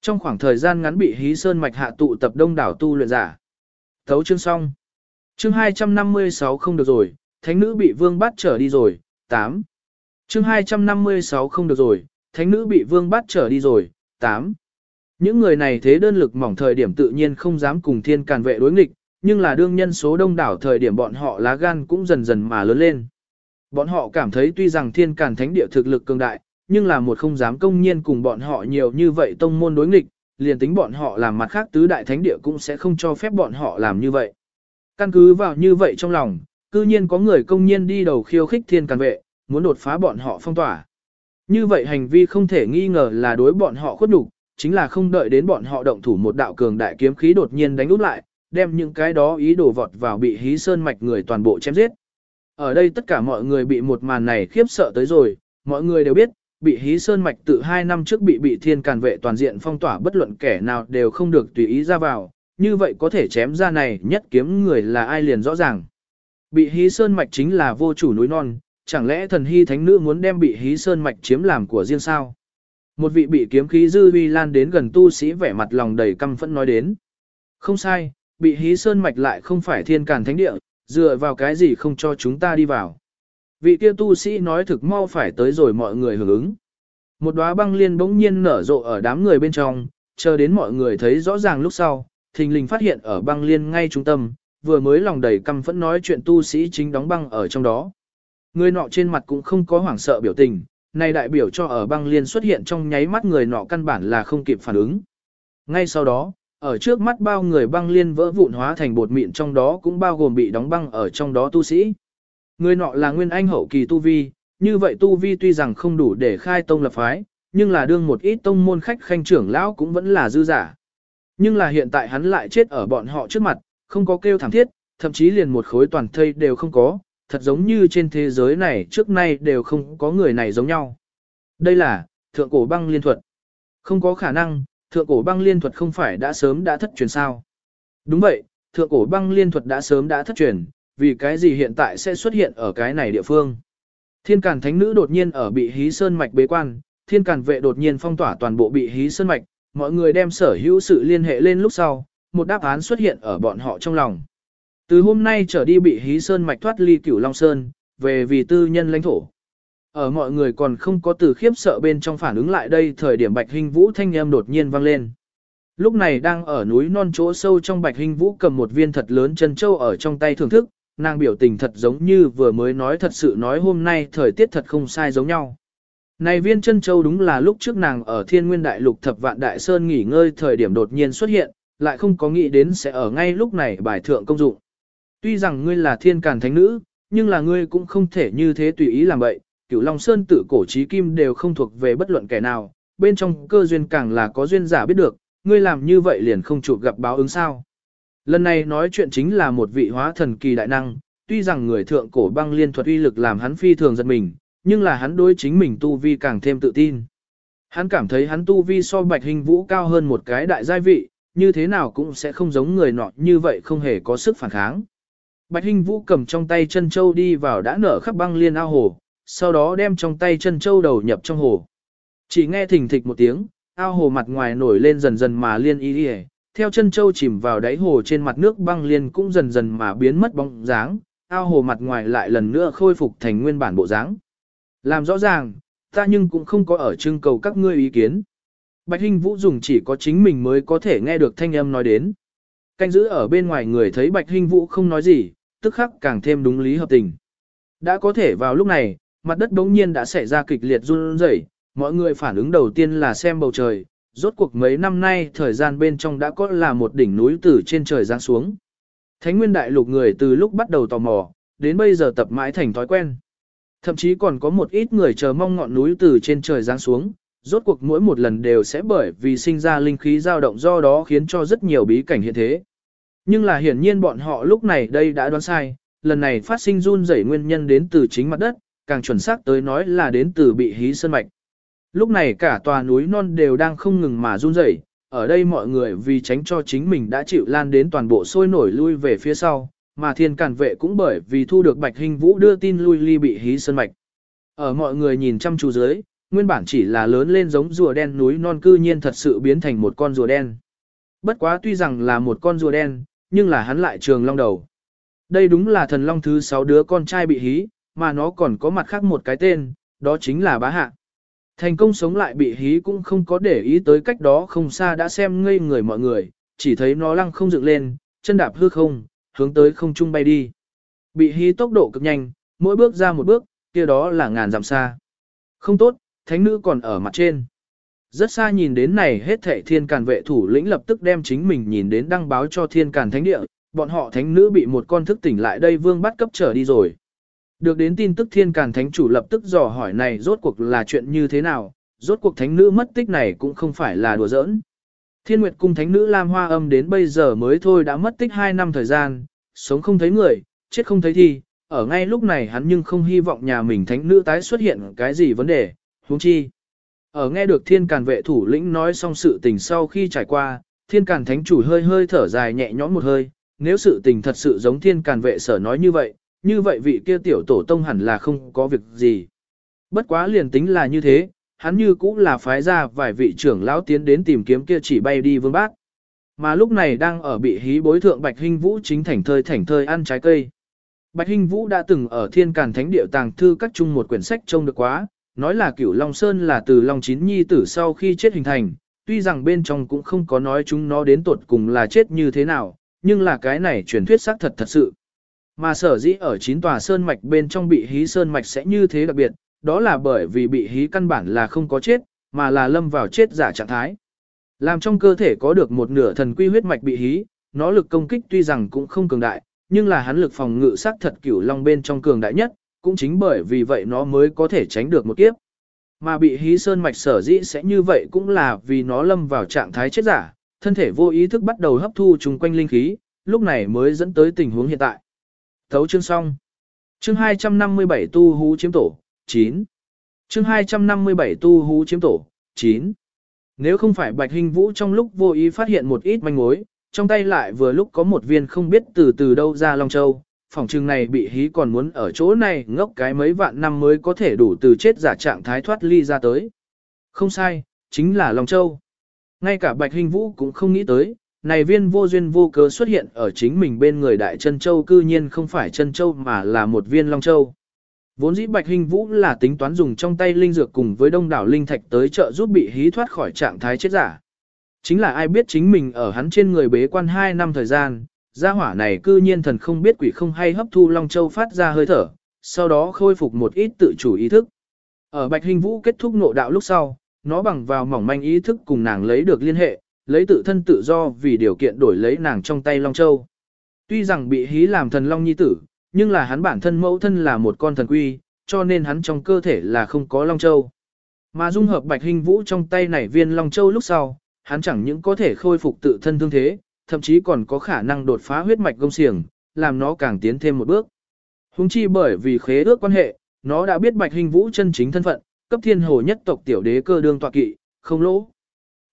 Trong khoảng thời gian ngắn bị hí sơn mạch hạ tụ tập đông đảo tu luyện giả. Thấu chương xong. Chương 256 không được rồi, thánh nữ bị vương bắt trở đi rồi, 8. Chương 256 không được rồi, thánh nữ bị vương bắt trở đi rồi, 8. Những người này thế đơn lực mỏng thời điểm tự nhiên không dám cùng thiên càn vệ đối nghịch, nhưng là đương nhân số đông đảo thời điểm bọn họ lá gan cũng dần dần mà lớn lên. Bọn họ cảm thấy tuy rằng thiên càn thánh địa thực lực cường đại, nhưng là một không dám công nhiên cùng bọn họ nhiều như vậy tông môn đối nghịch, liền tính bọn họ làm mặt khác tứ đại thánh địa cũng sẽ không cho phép bọn họ làm như vậy. Căn cứ vào như vậy trong lòng, cư nhiên có người công nhiên đi đầu khiêu khích thiên càn vệ, muốn đột phá bọn họ phong tỏa. Như vậy hành vi không thể nghi ngờ là đối bọn họ khuất nhục, chính là không đợi đến bọn họ động thủ một đạo cường đại kiếm khí đột nhiên đánh úp lại, đem những cái đó ý đồ vọt vào bị hí sơn mạch người toàn bộ chém giết. Ở đây tất cả mọi người bị một màn này khiếp sợ tới rồi, mọi người đều biết, bị hí sơn mạch tự hai năm trước bị bị thiên càn vệ toàn diện phong tỏa bất luận kẻ nào đều không được tùy ý ra vào, như vậy có thể chém ra này nhất kiếm người là ai liền rõ ràng. Bị hí sơn mạch chính là vô chủ núi non, chẳng lẽ thần hy thánh nữ muốn đem bị hí sơn mạch chiếm làm của riêng sao? Một vị bị kiếm khí dư uy lan đến gần tu sĩ vẻ mặt lòng đầy căm phẫn nói đến. Không sai, bị hí sơn mạch lại không phải thiên càn thánh địa, dựa vào cái gì không cho chúng ta đi vào. Vị kia tu sĩ nói thực mau phải tới rồi mọi người hưởng ứng. Một đóa băng liên bỗng nhiên nở rộ ở đám người bên trong, chờ đến mọi người thấy rõ ràng lúc sau, thình lình phát hiện ở băng liên ngay trung tâm, vừa mới lòng đầy căm phẫn nói chuyện tu sĩ chính đóng băng ở trong đó. Người nọ trên mặt cũng không có hoảng sợ biểu tình, này đại biểu cho ở băng liên xuất hiện trong nháy mắt người nọ căn bản là không kịp phản ứng. Ngay sau đó, ở trước mắt bao người băng liên vỡ vụn hóa thành bột mịn trong đó cũng bao gồm bị đóng băng ở trong đó tu sĩ. Người nọ là nguyên anh hậu kỳ tu vi, như vậy tu vi tuy rằng không đủ để khai tông lập phái, nhưng là đương một ít tông môn khách khanh trưởng lão cũng vẫn là dư giả. Nhưng là hiện tại hắn lại chết ở bọn họ trước mặt, không có kêu thảm thiết, thậm chí liền một khối toàn thây đều không có, thật giống như trên thế giới này trước nay đều không có người này giống nhau. Đây là, thượng cổ băng liên thuật. Không có khả năng, thượng cổ băng liên thuật không phải đã sớm đã thất truyền sao. Đúng vậy, thượng cổ băng liên thuật đã sớm đã thất truyền, vì cái gì hiện tại sẽ xuất hiện ở cái này địa phương. Thiên Càn Thánh Nữ đột nhiên ở bị hí sơn mạch bế quan, Thiên Càn vệ đột nhiên phong tỏa toàn bộ bị hí sơn mạch, mọi người đem sở hữu sự liên hệ lên lúc sau, một đáp án xuất hiện ở bọn họ trong lòng. Từ hôm nay trở đi bị hí sơn mạch thoát ly cửu Long Sơn, về vì tư nhân lãnh thổ. Ở mọi người còn không có từ khiếp sợ bên trong phản ứng lại đây thời điểm Bạch Hình Vũ thanh âm đột nhiên vang lên. Lúc này đang ở núi non chỗ sâu trong Bạch Hình Vũ cầm một viên thật lớn chân châu ở trong tay thưởng thức, nàng biểu tình thật giống như vừa mới nói thật sự nói hôm nay thời tiết thật không sai giống nhau. Này viên chân châu đúng là lúc trước nàng ở thiên nguyên đại lục thập vạn đại sơn nghỉ ngơi thời điểm đột nhiên xuất hiện, lại không có nghĩ đến sẽ ở ngay lúc này bài thượng công dụng. Tuy rằng ngươi là thiên càn thánh nữ, nhưng là ngươi cũng không thể như thế tùy ý làm vậy, cửu Long Sơn tự cổ trí kim đều không thuộc về bất luận kẻ nào, bên trong cơ duyên càng là có duyên giả biết được, ngươi làm như vậy liền không chụp gặp báo ứng sao. Lần này nói chuyện chính là một vị hóa thần kỳ đại năng, tuy rằng người thượng cổ băng liên thuật uy lực làm hắn phi thường giật mình, nhưng là hắn đối chính mình tu vi càng thêm tự tin. Hắn cảm thấy hắn tu vi so bạch hình vũ cao hơn một cái đại giai vị, như thế nào cũng sẽ không giống người nọ như vậy không hề có sức phản kháng. Bạch Hinh Vũ cầm trong tay chân châu đi vào đã nở khắp băng liên ao hồ, sau đó đem trong tay chân châu đầu nhập trong hồ. Chỉ nghe thình thịch một tiếng, ao hồ mặt ngoài nổi lên dần dần mà liên y đi theo chân châu chìm vào đáy hồ trên mặt nước băng liên cũng dần dần mà biến mất bóng dáng, ao hồ mặt ngoài lại lần nữa khôi phục thành nguyên bản bộ dáng. Làm rõ ràng, ta nhưng cũng không có ở trưng cầu các ngươi ý kiến. Bạch Hinh Vũ dùng chỉ có chính mình mới có thể nghe được thanh âm nói đến. Canh giữ ở bên ngoài người thấy Bạch Hinh Vũ không nói gì, tức khắc càng thêm đúng lý hợp tình. Đã có thể vào lúc này, mặt đất bỗng nhiên đã xảy ra kịch liệt run rẩy, mọi người phản ứng đầu tiên là xem bầu trời, rốt cuộc mấy năm nay thời gian bên trong đã có là một đỉnh núi từ trên trời giáng xuống. Thánh nguyên đại lục người từ lúc bắt đầu tò mò, đến bây giờ tập mãi thành thói quen. Thậm chí còn có một ít người chờ mong ngọn núi từ trên trời giáng xuống, rốt cuộc mỗi một lần đều sẽ bởi vì sinh ra linh khí dao động do đó khiến cho rất nhiều bí cảnh hiện thế. Nhưng là hiển nhiên bọn họ lúc này đây đã đoán sai, lần này phát sinh run rẩy nguyên nhân đến từ chính mặt đất, càng chuẩn xác tới nói là đến từ bị hí sơn mạch. Lúc này cả tòa núi non đều đang không ngừng mà run rẩy, ở đây mọi người vì tránh cho chính mình đã chịu lan đến toàn bộ sôi nổi lui về phía sau, mà thiên cản vệ cũng bởi vì thu được bạch hình vũ đưa tin lui ly bị hí sơn mạch. Ở mọi người nhìn chăm chú dưới, nguyên bản chỉ là lớn lên giống rùa đen núi non cư nhiên thật sự biến thành một con rùa đen. Bất quá tuy rằng là một con rùa đen, nhưng là hắn lại trường long đầu. Đây đúng là thần long thứ sáu đứa con trai bị hí, mà nó còn có mặt khác một cái tên, đó chính là bá hạ. Thành công sống lại bị hí cũng không có để ý tới cách đó không xa đã xem ngây người mọi người, chỉ thấy nó lăng không dựng lên, chân đạp hư không, hướng tới không trung bay đi. Bị hí tốc độ cực nhanh, mỗi bước ra một bước, kia đó là ngàn dặm xa. Không tốt, thánh nữ còn ở mặt trên. Rất xa nhìn đến này hết thệ thiên càn vệ thủ lĩnh lập tức đem chính mình nhìn đến đăng báo cho thiên càn thánh địa, bọn họ thánh nữ bị một con thức tỉnh lại đây vương bắt cấp trở đi rồi. Được đến tin tức thiên càn thánh chủ lập tức dò hỏi này rốt cuộc là chuyện như thế nào, rốt cuộc thánh nữ mất tích này cũng không phải là đùa giỡn. Thiên Nguyệt cung thánh nữ Lam Hoa âm đến bây giờ mới thôi đã mất tích 2 năm thời gian, sống không thấy người, chết không thấy thi, ở ngay lúc này hắn nhưng không hy vọng nhà mình thánh nữ tái xuất hiện cái gì vấn đề, huống chi. Ở nghe được thiên càn vệ thủ lĩnh nói xong sự tình sau khi trải qua, thiên càn thánh chủ hơi hơi thở dài nhẹ nhõm một hơi, nếu sự tình thật sự giống thiên càn vệ sở nói như vậy, như vậy vị kia tiểu tổ tông hẳn là không có việc gì. Bất quá liền tính là như thế, hắn như cũng là phái ra vài vị trưởng lão tiến đến tìm kiếm kia chỉ bay đi vương bác. Mà lúc này đang ở bị hí bối thượng Bạch Hinh Vũ chính thành thơi thành thơi ăn trái cây. Bạch Hinh Vũ đã từng ở thiên càn thánh địa tàng thư các chung một quyển sách trông được quá, nói là cửu Long Sơn là từ Long Chín Nhi tử sau khi chết hình thành, tuy rằng bên trong cũng không có nói chúng nó đến tuột cùng là chết như thế nào, nhưng là cái này truyền thuyết xác thật thật sự. Mà sở dĩ ở chín tòa sơn mạch bên trong bị hí sơn mạch sẽ như thế đặc biệt, đó là bởi vì bị hí căn bản là không có chết, mà là lâm vào chết giả trạng thái. Làm trong cơ thể có được một nửa thần quy huyết mạch bị hí, nó lực công kích tuy rằng cũng không cường đại, nhưng là hắn lực phòng ngự sắc thật cửu long bên trong cường đại nhất, cũng chính bởi vì vậy nó mới có thể tránh được một kiếp. Mà bị hí sơn mạch sở dĩ sẽ như vậy cũng là vì nó lâm vào trạng thái chết giả, thân thể vô ý thức bắt đầu hấp thu chung quanh linh khí, lúc này mới dẫn tới tình huống hiện tại. Thấu chương xong. Chương 257 tu hú chiếm tổ, 9. Chương 257 tu hú chiếm tổ, 9. Nếu không phải Bạch Hình Vũ trong lúc vô ý phát hiện một ít manh mối, trong tay lại vừa lúc có một viên không biết từ từ đâu ra Long Châu, phòng trừng này bị hí còn muốn ở chỗ này ngốc cái mấy vạn năm mới có thể đủ từ chết giả trạng thái thoát ly ra tới. Không sai, chính là Long Châu. Ngay cả Bạch Hình Vũ cũng không nghĩ tới, này viên vô duyên vô cớ xuất hiện ở chính mình bên người đại chân châu cư nhiên không phải chân châu mà là một viên long châu. Vốn dĩ Bạch Hình Vũ là tính toán dùng trong tay linh dược cùng với đông đảo linh thạch tới trợ giúp bị hí thoát khỏi trạng thái chết giả. Chính là ai biết chính mình ở hắn trên người bế quan 2 năm thời gian, gia hỏa này cư nhiên thần không biết quỷ không hay hấp thu long châu phát ra hơi thở, sau đó khôi phục một ít tự chủ ý thức. Ở Bạch Hình Vũ kết thúc nộ đạo lúc sau, nó bằng vào mỏng manh ý thức cùng nàng lấy được liên hệ, lấy tự thân tự do vì điều kiện đổi lấy nàng trong tay Long Châu. Tuy rằng bị hí làm thần Long Nhi tử, nhưng là hắn bản thân mẫu thân là một con thần quy, cho nên hắn trong cơ thể là không có Long Châu. Mà dung hợp Bạch Hình Vũ trong tay nảy viên Long Châu lúc sau, hắn chẳng những có thể khôi phục tự thân thương thế, thậm chí còn có khả năng đột phá huyết mạch gông xiềng, làm nó càng tiến thêm một bước. Hùng chi bởi vì khế ước quan hệ, nó đã biết Bạch Hình Vũ chân chính thân phận, cấp thiên hồ nhất tộc tiểu đế cơ đương tọa kỵ, không lỗ.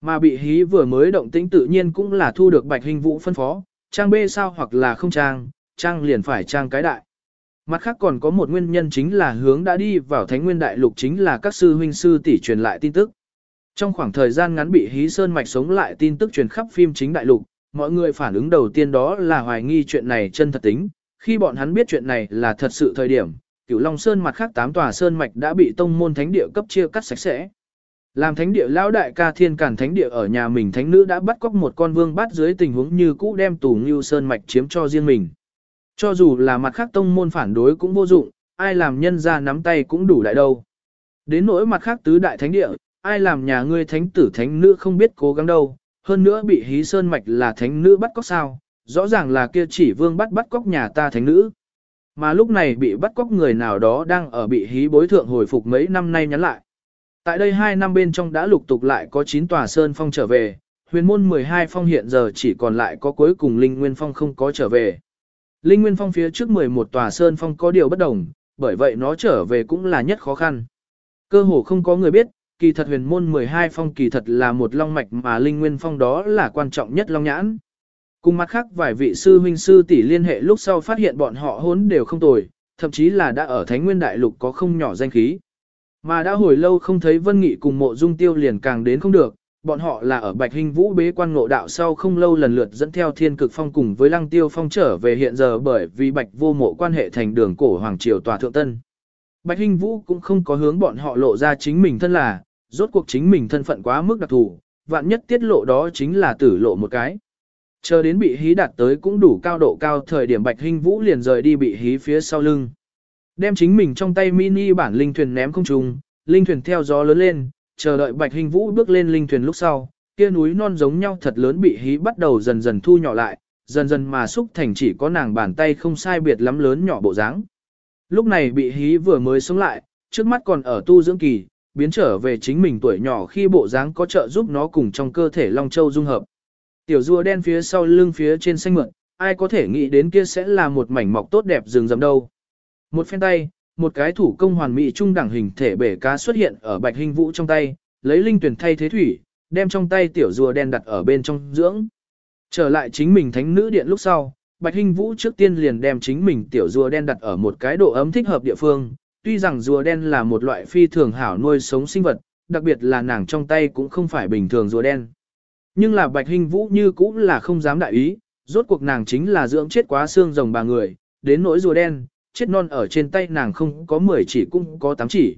Mà bị hí vừa mới động tĩnh tự nhiên cũng là thu được bạch hình vũ phân phó, trang bê sao hoặc là không trang, trang liền phải trang cái đại. Mặt khác còn có một nguyên nhân chính là hướng đã đi vào thánh nguyên đại lục chính là các sư huynh sư tỷ truyền lại tin tức. Trong khoảng thời gian ngắn bị hí sơn mạch sống lại tin tức truyền khắp phim chính đại lục, mọi người phản ứng đầu tiên đó là hoài nghi chuyện này chân thật tính. Khi bọn hắn biết chuyện này là thật sự thời điểm, cửu Long Sơn mặt khác tám tòa sơn mạch đã bị tông môn thánh địa cấp chia cắt sạch sẽ. Làm thánh địa lão đại ca thiên cản thánh địa ở nhà mình thánh nữ đã bắt cóc một con vương bắt dưới tình huống như cũ đem tù ngưu sơn mạch chiếm cho riêng mình. Cho dù là mặt khác tông môn phản đối cũng vô dụng, ai làm nhân ra nắm tay cũng đủ đại đâu. Đến nỗi mặt khác tứ đại thánh địa, ai làm nhà ngươi thánh tử thánh nữ không biết cố gắng đâu, hơn nữa bị hí sơn mạch là thánh nữ bắt cóc sao, rõ ràng là kia chỉ vương bắt bắt cóc nhà ta thánh nữ. Mà lúc này bị bắt cóc người nào đó đang ở bị hí bối thượng hồi phục mấy năm nay nhắn lại. Tại đây 2 năm bên trong đã lục tục lại có 9 tòa sơn phong trở về, huyền môn 12 phong hiện giờ chỉ còn lại có cuối cùng Linh Nguyên Phong không có trở về. Linh Nguyên Phong phía trước 11 tòa sơn phong có điều bất đồng, bởi vậy nó trở về cũng là nhất khó khăn. Cơ hồ không có người biết, kỳ thật huyền môn 12 phong kỳ thật là một long mạch mà Linh Nguyên Phong đó là quan trọng nhất long nhãn. Cùng mặt khác vài vị sư huynh sư tỷ liên hệ lúc sau phát hiện bọn họ hốn đều không tồi, thậm chí là đã ở Thánh Nguyên Đại Lục có không nhỏ danh khí. Mà đã hồi lâu không thấy Vân Nghị cùng mộ dung tiêu liền càng đến không được, bọn họ là ở Bạch Hình Vũ bế quan ngộ đạo sau không lâu lần lượt dẫn theo thiên cực phong cùng với lăng tiêu phong trở về hiện giờ bởi vì Bạch vô mộ quan hệ thành đường cổ Hoàng Triều Tòa Thượng Tân. Bạch Hình Vũ cũng không có hướng bọn họ lộ ra chính mình thân là, rốt cuộc chính mình thân phận quá mức đặc thù, vạn nhất tiết lộ đó chính là tử lộ một cái. Chờ đến bị hí đạt tới cũng đủ cao độ cao thời điểm Bạch Hình Vũ liền rời đi bị hí phía sau lưng. Đem chính mình trong tay mini bản linh thuyền ném không trùng, linh thuyền theo gió lớn lên, chờ đợi Bạch Hình Vũ bước lên linh thuyền lúc sau, kia núi non giống nhau thật lớn bị hí bắt đầu dần dần thu nhỏ lại, dần dần mà xúc thành chỉ có nàng bàn tay không sai biệt lắm lớn nhỏ bộ dáng. Lúc này bị hí vừa mới sống lại, trước mắt còn ở tu dưỡng kỳ, biến trở về chính mình tuổi nhỏ khi bộ dáng có trợ giúp nó cùng trong cơ thể Long Châu dung hợp. Tiểu rùa đen phía sau lưng phía trên xanh mượn, ai có thể nghĩ đến kia sẽ là một mảnh mọc tốt đẹp rừng rậm đâu. Một phen tay, một cái thủ công hoàn mỹ trung đẳng hình thể bể cá xuất hiện ở bạch hình vũ trong tay, lấy linh tuyển thay thế thủy, đem trong tay tiểu rùa đen đặt ở bên trong dưỡng. Trở lại chính mình thánh nữ điện lúc sau, bạch hình vũ trước tiên liền đem chính mình tiểu rùa đen đặt ở một cái độ ấm thích hợp địa phương. Tuy rằng rùa đen là một loại phi thường hảo nuôi sống sinh vật, đặc biệt là nàng trong tay cũng không phải bình thường rùa đen. Nhưng là bạch hình vũ như cũng là không dám đại ý, rốt cuộc nàng chính là dưỡng chết quá xương rồng bà người, đến nỗi rùa đen, chết non ở trên tay nàng không có 10 chỉ cũng có 8 chỉ.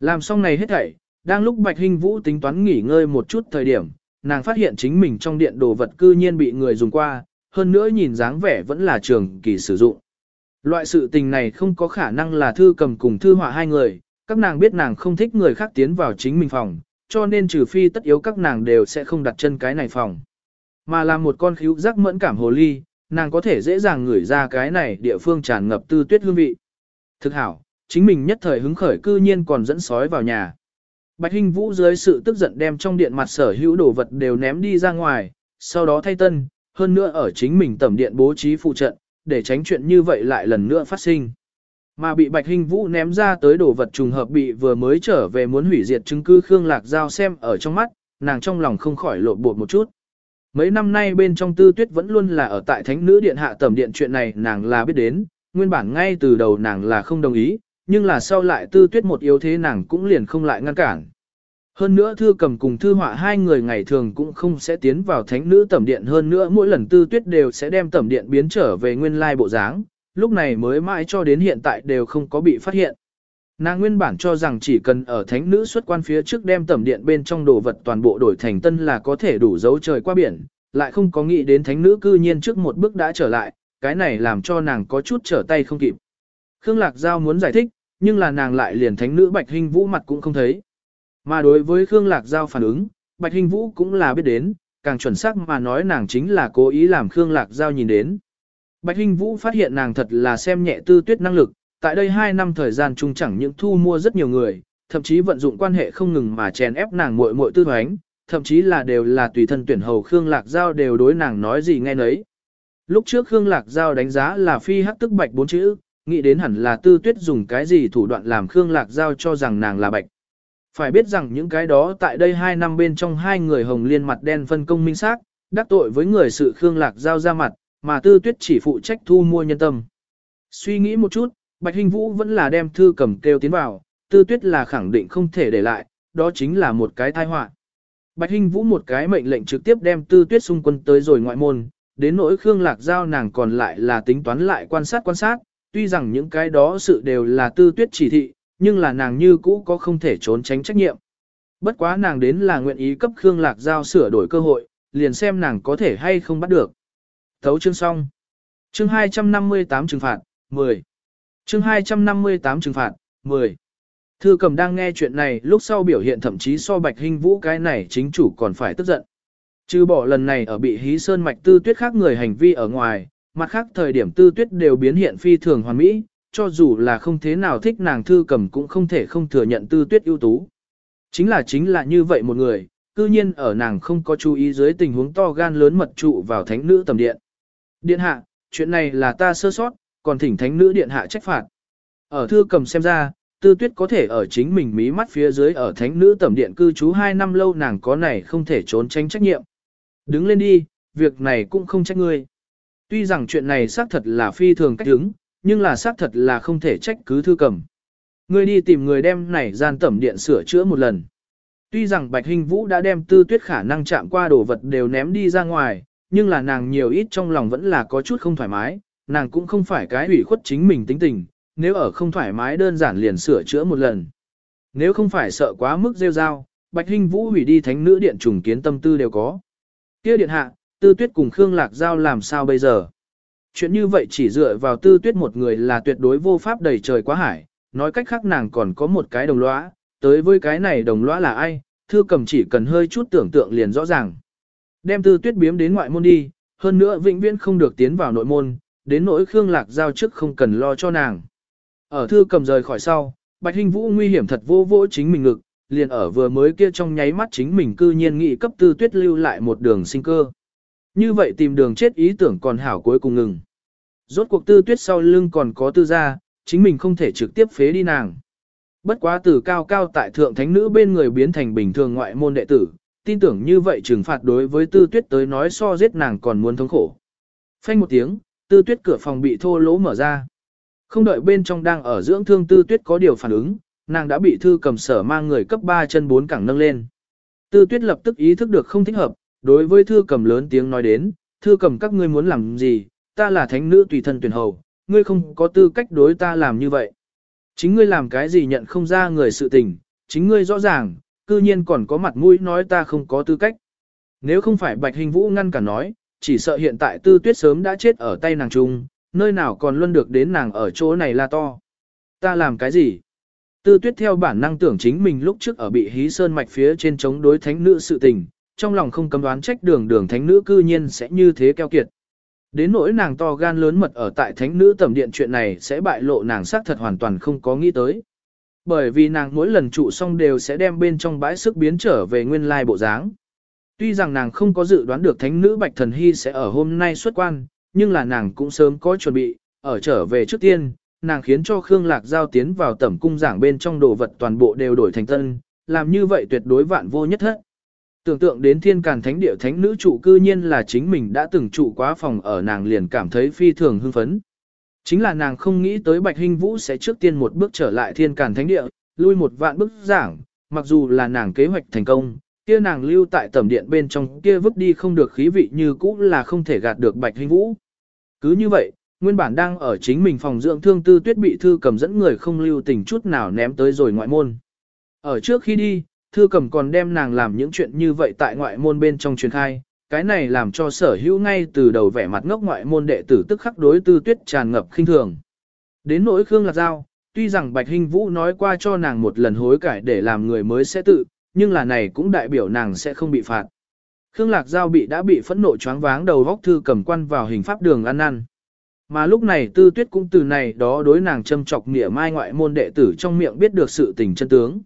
Làm xong này hết thảy, đang lúc Bạch Hinh Vũ tính toán nghỉ ngơi một chút thời điểm, nàng phát hiện chính mình trong điện đồ vật cư nhiên bị người dùng qua, hơn nữa nhìn dáng vẻ vẫn là trường kỳ sử dụng. Loại sự tình này không có khả năng là thư cầm cùng thư họa hai người, các nàng biết nàng không thích người khác tiến vào chính mình phòng, cho nên trừ phi tất yếu các nàng đều sẽ không đặt chân cái này phòng. Mà là một con khíu giác mẫn cảm hồ ly, nàng có thể dễ dàng ngửi ra cái này địa phương tràn ngập tư tuyết hương vị. Thực hảo, chính mình nhất thời hứng khởi cư nhiên còn dẫn sói vào nhà. Bạch Hinh Vũ dưới sự tức giận đem trong điện mặt sở hữu đồ vật đều ném đi ra ngoài, sau đó thay tân, hơn nữa ở chính mình tẩm điện bố trí phụ trận, để tránh chuyện như vậy lại lần nữa phát sinh. Mà bị Bạch Hinh Vũ ném ra tới đồ vật trùng hợp bị vừa mới trở về muốn hủy diệt chứng cứ Khương Lạc Giao xem ở trong mắt, nàng trong lòng không khỏi lộn bột một chút. Mấy năm nay bên trong tư tuyết vẫn luôn là ở tại thánh nữ điện hạ tẩm điện chuyện này nàng là biết đến, nguyên bản ngay từ đầu nàng là không đồng ý, nhưng là sau lại tư tuyết một yếu thế nàng cũng liền không lại ngăn cản. Hơn nữa thư cầm cùng thư họa hai người ngày thường cũng không sẽ tiến vào thánh nữ tẩm điện hơn nữa mỗi lần tư tuyết đều sẽ đem tẩm điện biến trở về nguyên lai bộ dáng, lúc này mới mãi cho đến hiện tại đều không có bị phát hiện. Nàng nguyên bản cho rằng chỉ cần ở thánh nữ xuất quan phía trước đem tẩm điện bên trong đồ vật toàn bộ đổi thành tân là có thể đủ dấu trời qua biển, lại không có nghĩ đến thánh nữ cư nhiên trước một bước đã trở lại, cái này làm cho nàng có chút trở tay không kịp. Khương Lạc Giao muốn giải thích, nhưng là nàng lại liền thánh nữ Bạch Hinh Vũ mặt cũng không thấy. Mà đối với Khương Lạc Giao phản ứng, Bạch Hinh Vũ cũng là biết đến, càng chuẩn xác mà nói nàng chính là cố ý làm Khương Lạc Giao nhìn đến. Bạch Hinh Vũ phát hiện nàng thật là xem nhẹ tư tuyết năng lực, tại đây 2 năm thời gian chung chẳng những thu mua rất nhiều người, thậm chí vận dụng quan hệ không ngừng mà chèn ép nàng muội muội tư thoánh, thậm chí là đều là tùy thân tuyển hầu Khương Lạc Giao đều đối nàng nói gì nghe nấy. Lúc trước Khương Lạc Giao đánh giá là phi hắc tức bạch bốn chữ, nghĩ đến hẳn là tư tuyết dùng cái gì thủ đoạn làm Khương Lạc Giao cho rằng nàng là bạch. Phải biết rằng những cái đó tại đây 2 năm bên trong hai người hồng liên mặt đen phân công minh xác, đắc tội với người sự Khương Lạc Giao ra mặt, mà tư tuyết chỉ phụ trách thu mua nhân tâm. Suy nghĩ một chút, Bạch Hình Vũ vẫn là đem thư cầm kêu tiến vào, tư tuyết là khẳng định không thể để lại, đó chính là một cái tai họa. Bạch Hình Vũ một cái mệnh lệnh trực tiếp đem tư tuyết xung quân tới rồi ngoại môn, đến nỗi Khương Lạc Giao nàng còn lại là tính toán lại quan sát quan sát, tuy rằng những cái đó sự đều là tư tuyết chỉ thị, nhưng là nàng như cũ có không thể trốn tránh trách nhiệm. Bất quá nàng đến là nguyện ý cấp Khương Lạc Giao sửa đổi cơ hội, liền xem nàng có thể hay không bắt được. Thấu chương xong. Chương 258 trừng phạt, 10. Chương 258 trừng phạt, 10. Thư cầm đang nghe chuyện này lúc sau biểu hiện thậm chí so bạch hình vũ cái này chính chủ còn phải tức giận. Chứ bỏ lần này ở bị hí sơn mạch tư tuyết khác người hành vi ở ngoài, mặt khác thời điểm tư tuyết đều biến hiện phi thường hoàn mỹ, cho dù là không thế nào thích nàng thư cầm cũng không thể không thừa nhận tư tuyết ưu tú. Chính là chính là như vậy một người, cư nhiên ở nàng không có chú ý dưới tình huống to gan lớn mật trụ vào thánh nữ tầm điện. Điện hạ, chuyện này là ta sơ sót, còn thỉnh thánh nữ điện hạ trách phạt. Ở thư cầm xem ra, tư tuyết có thể ở chính mình mí mắt phía dưới ở thánh nữ tẩm điện cư trú 2 năm lâu nàng có này không thể trốn tránh trách nhiệm. Đứng lên đi, việc này cũng không trách ngươi. Tuy rằng chuyện này xác thật là phi thường cách đứng, nhưng là xác thật là không thể trách cứ thư cầm. Ngươi đi tìm người đem này gian tẩm điện sửa chữa một lần. Tuy rằng Bạch Hình Vũ đã đem tư tuyết khả năng chạm qua đồ vật đều ném đi ra ngoài, nhưng là nàng nhiều ít trong lòng vẫn là có chút không thoải mái, nàng cũng không phải cái ủy khuất chính mình tính tình, nếu ở không thoải mái đơn giản liền sửa chữa một lần. Nếu không phải sợ quá mức rêu rao, Bạch Hinh Vũ hủy đi thánh nữ điện trùng kiến tâm tư đều có. Kia điện hạ, Tư Tuyết cùng Khương Lạc Giao làm sao bây giờ? Chuyện như vậy chỉ dựa vào Tư Tuyết một người là tuyệt đối vô pháp đầy trời quá hải, nói cách khác nàng còn có một cái đồng lõa, tới với cái này đồng lõa là ai, thư cầm chỉ cần hơi chút tưởng tượng liền rõ ràng. Đem Tư Tuyết biếm đến ngoại môn đi, hơn nữa vĩnh viễn không được tiến vào nội môn, đến nỗi Khương Lạc Giao trước không cần lo cho nàng. Ở thư cầm rời khỏi sau, Bạch Hinh Vũ nguy hiểm thật vô vỗ chính mình ngực, liền ở vừa mới kia trong nháy mắt chính mình cư nhiên nghị cấp tư tuyết lưu lại một đường sinh cơ. Như vậy tìm đường chết ý tưởng còn hảo cuối cùng ngừng. Rốt cuộc tư tuyết sau lưng còn có tư gia, chính mình không thể trực tiếp phế đi nàng. Bất quá từ cao cao tại thượng thánh nữ bên người biến thành bình thường ngoại môn đệ tử, tin tưởng như vậy trừng phạt đối với tư tuyết tới nói so giết nàng còn muốn thống khổ. Phanh một tiếng, tư tuyết cửa phòng bị thô lỗ mở ra. Không đợi bên trong đang ở dưỡng thương tư tuyết có điều phản ứng, nàng đã bị thư cầm sở mang người cấp 3 chân 4 cẳng nâng lên. Tư tuyết lập tức ý thức được không thích hợp, đối với thư cầm lớn tiếng nói đến, thư cầm các ngươi muốn làm gì, ta là thánh nữ tùy thân tuyển hầu, ngươi không có tư cách đối ta làm như vậy. Chính ngươi làm cái gì nhận không ra người sự tình, chính ngươi rõ ràng, cư nhiên còn có mặt mũi nói ta không có tư cách. Nếu không phải Bạch Hình Vũ ngăn cả nói, chỉ sợ hiện tại tư tuyết sớm đã chết ở tay nàng trung, nơi nào còn luôn được đến nàng ở chỗ này la to. Ta làm cái gì? Tư tuyết theo bản năng tưởng chính mình lúc trước ở bị hí sơn mạch phía trên chống đối thánh nữ sự tình, trong lòng không cấm đoán trách đường đường thánh nữ cư nhiên sẽ như thế keo kiệt. Đến nỗi nàng to gan lớn mật ở tại thánh nữ tầm điện chuyện này sẽ bại lộ nàng xác thật hoàn toàn không có nghĩ tới. Bởi vì nàng mỗi lần trụ xong đều sẽ đem bên trong bãi sức biến trở về nguyên lai bộ dáng. Tuy rằng nàng không có dự đoán được thánh nữ Bạch Thần Hy sẽ ở hôm nay xuất quan, nhưng là nàng cũng sớm có chuẩn bị, ở trở về trước tiên, nàng khiến cho Khương Lạc Giao tiến vào tẩm cung giảng bên trong đồ vật toàn bộ đều đổi thành tân, làm như vậy tuyệt đối vạn vô nhất hết. Tưởng tượng đến thiên càn thánh địa thánh nữ trụ cư nhiên là chính mình đã từng trụ quá phòng ở nàng liền cảm thấy phi thường hưng phấn. Chính là nàng không nghĩ tới Bạch Hinh Vũ sẽ trước tiên một bước trở lại thiên càn thánh địa, lui một vạn bước giảng, mặc dù là nàng kế hoạch thành công, kia nàng lưu tại tẩm điện bên trong kia vứt đi không được khí vị như cũ là không thể gạt được Bạch hình Vũ. Cứ như vậy, nguyên bản đang ở chính mình phòng dưỡng thương tư tuyết bị thư cầm dẫn người không lưu tình chút nào ném tới rồi ngoại môn. Ở trước khi đi, thư cầm còn đem nàng làm những chuyện như vậy tại ngoại môn bên trong truyền khai, cái này làm cho sở hữu ngay từ đầu vẻ mặt ngốc ngoại môn đệ tử tức khắc đối tư tuyết tràn ngập khinh thường. Đến nỗi Khương Lạc Giao, tuy rằng Bạch Hinh Vũ nói qua cho nàng một lần hối cải để làm người mới sẽ tự, nhưng là này cũng đại biểu nàng sẽ không bị phạt. Khương Lạc Giao bị đã bị phẫn nộ choáng váng đầu góc thư cầm quan vào hình pháp đường ăn ăn. Mà lúc này tư tuyết cũng từ này đó đối nàng châm chọc nghĩa mai ngoại môn đệ tử trong miệng biết được sự tình chân tướng.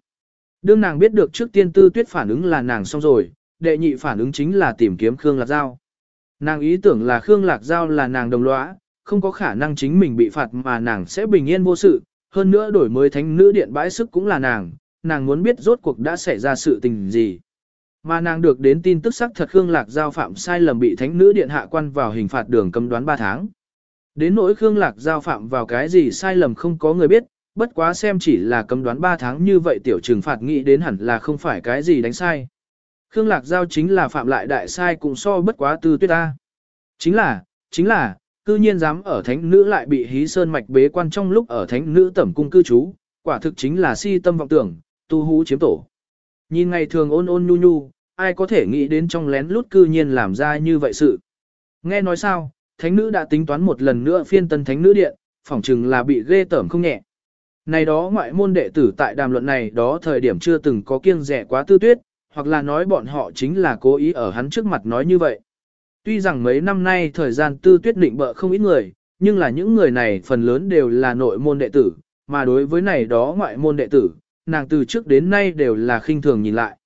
Đương nàng biết được trước tiên tư tuyết phản ứng là nàng xong rồi, đệ nhị phản ứng chính là tìm kiếm Khương Lạc Giao. Nàng ý tưởng là Khương Lạc Giao là nàng đồng lõa, không có khả năng chính mình bị phạt mà nàng sẽ bình yên vô sự, hơn nữa đổi mới thánh nữ điện bãi sức cũng là nàng, nàng muốn biết rốt cuộc đã xảy ra sự tình gì. Mà nàng được đến tin tức xác thật Khương Lạc Giao phạm sai lầm bị thánh nữ điện hạ quan vào hình phạt đường cấm đoán 3 tháng. Đến nỗi Khương Lạc Giao phạm vào cái gì sai lầm không có người biết, bất quá xem chỉ là cấm đoán 3 tháng như vậy tiểu trừng phạt nghĩ đến hẳn là không phải cái gì đánh sai. Khương Lạc Giao chính là phạm lại đại sai cũng so bất quá tư tuyết ta. Chính là, chính là, cư nhiên dám ở thánh nữ lại bị hí sơn mạch bế quan trong lúc ở thánh nữ tẩm cung cư trú, quả thực chính là si tâm vọng tưởng, tu hú chiếm tổ. Nhìn ngày thường ôn ôn nhu nhu, ai có thể nghĩ đến trong lén lút cư nhiên làm ra như vậy sự. Nghe nói sao, thánh nữ đã tính toán một lần nữa phiên tân thánh nữ điện, phỏng chừng là bị ghê tởm không nhẹ. Này đó ngoại môn đệ tử tại đàm luận này đó thời điểm chưa từng có kiêng rẻ quá tư tuyết, hoặc là nói bọn họ chính là cố ý ở hắn trước mặt nói như vậy. Tuy rằng mấy năm nay thời gian tư tuyết định bợ không ít người, nhưng là những người này phần lớn đều là nội môn đệ tử, mà đối với này đó ngoại môn đệ tử, nàng từ trước đến nay đều là khinh thường nhìn lại.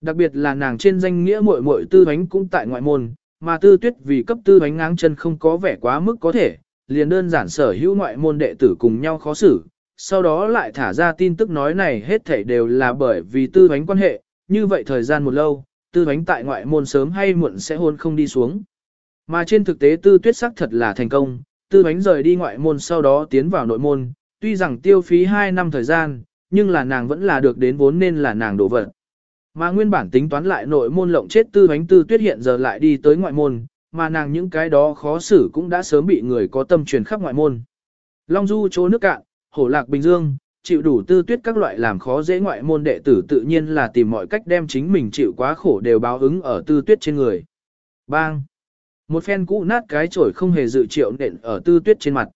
Đặc biệt là nàng trên danh nghĩa muội muội tư bánh cũng tại ngoại môn, mà tư tuyết vì cấp tư bánh ngáng chân không có vẻ quá mức có thể, liền đơn giản sở hữu ngoại môn đệ tử cùng nhau khó xử, sau đó lại thả ra tin tức nói này hết thảy đều là bởi vì tư bánh quan hệ, như vậy thời gian một lâu, tư bánh tại ngoại môn sớm hay muộn sẽ hôn không đi xuống. Mà trên thực tế tư tuyết sắc thật là thành công, tư bánh rời đi ngoại môn sau đó tiến vào nội môn, tuy rằng tiêu phí 2 năm thời gian, nhưng là nàng vẫn là được đến vốn nên là nàng đổ vật. Mà nguyên bản tính toán lại nội môn lộng chết tư bánh tư tuyết hiện giờ lại đi tới ngoại môn, mà nàng những cái đó khó xử cũng đã sớm bị người có tâm truyền khắp ngoại môn. Long du chỗ nước cạn, hổ lạc bình dương, chịu đủ tư tuyết các loại làm khó dễ ngoại môn đệ tử tự nhiên là tìm mọi cách đem chính mình chịu quá khổ đều báo ứng ở tư tuyết trên người. Bang! Một phen cũ nát cái chổi không hề dự triệu nện ở tư tuyết trên mặt.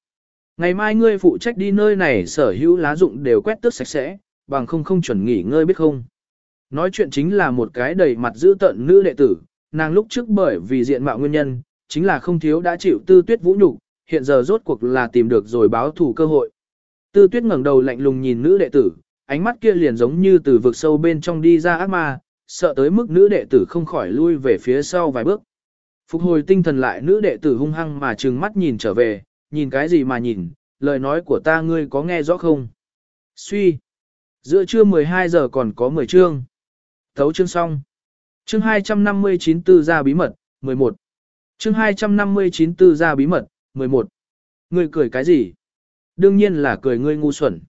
Ngày mai ngươi phụ trách đi nơi này sở hữu lá dụng đều quét tước sạch sẽ, bằng không không chuẩn nghỉ ngơi biết không. Nói chuyện chính là một cái đầy mặt dữ tận nữ đệ tử, nàng lúc trước bởi vì diện mạo nguyên nhân, chính là không thiếu đã chịu tư tuyết vũ nhục, hiện giờ rốt cuộc là tìm được rồi báo thủ cơ hội. Tư tuyết ngẩng đầu lạnh lùng nhìn nữ đệ tử, ánh mắt kia liền giống như từ vực sâu bên trong đi ra ác ma, sợ tới mức nữ đệ tử không khỏi lui về phía sau vài bước. Phục hồi tinh thần lại nữ đệ tử hung hăng mà trừng mắt nhìn trở về, nhìn cái gì mà nhìn, lời nói của ta ngươi có nghe rõ không? Suy. Giữa trưa 12 giờ còn có 10 chương. Thấu chương xong. Chương 259 tư gia bí mật, 11. Chương 259 tư gia bí mật, 11. Ngươi cười cái gì? Đương nhiên là cười ngươi ngu xuẩn.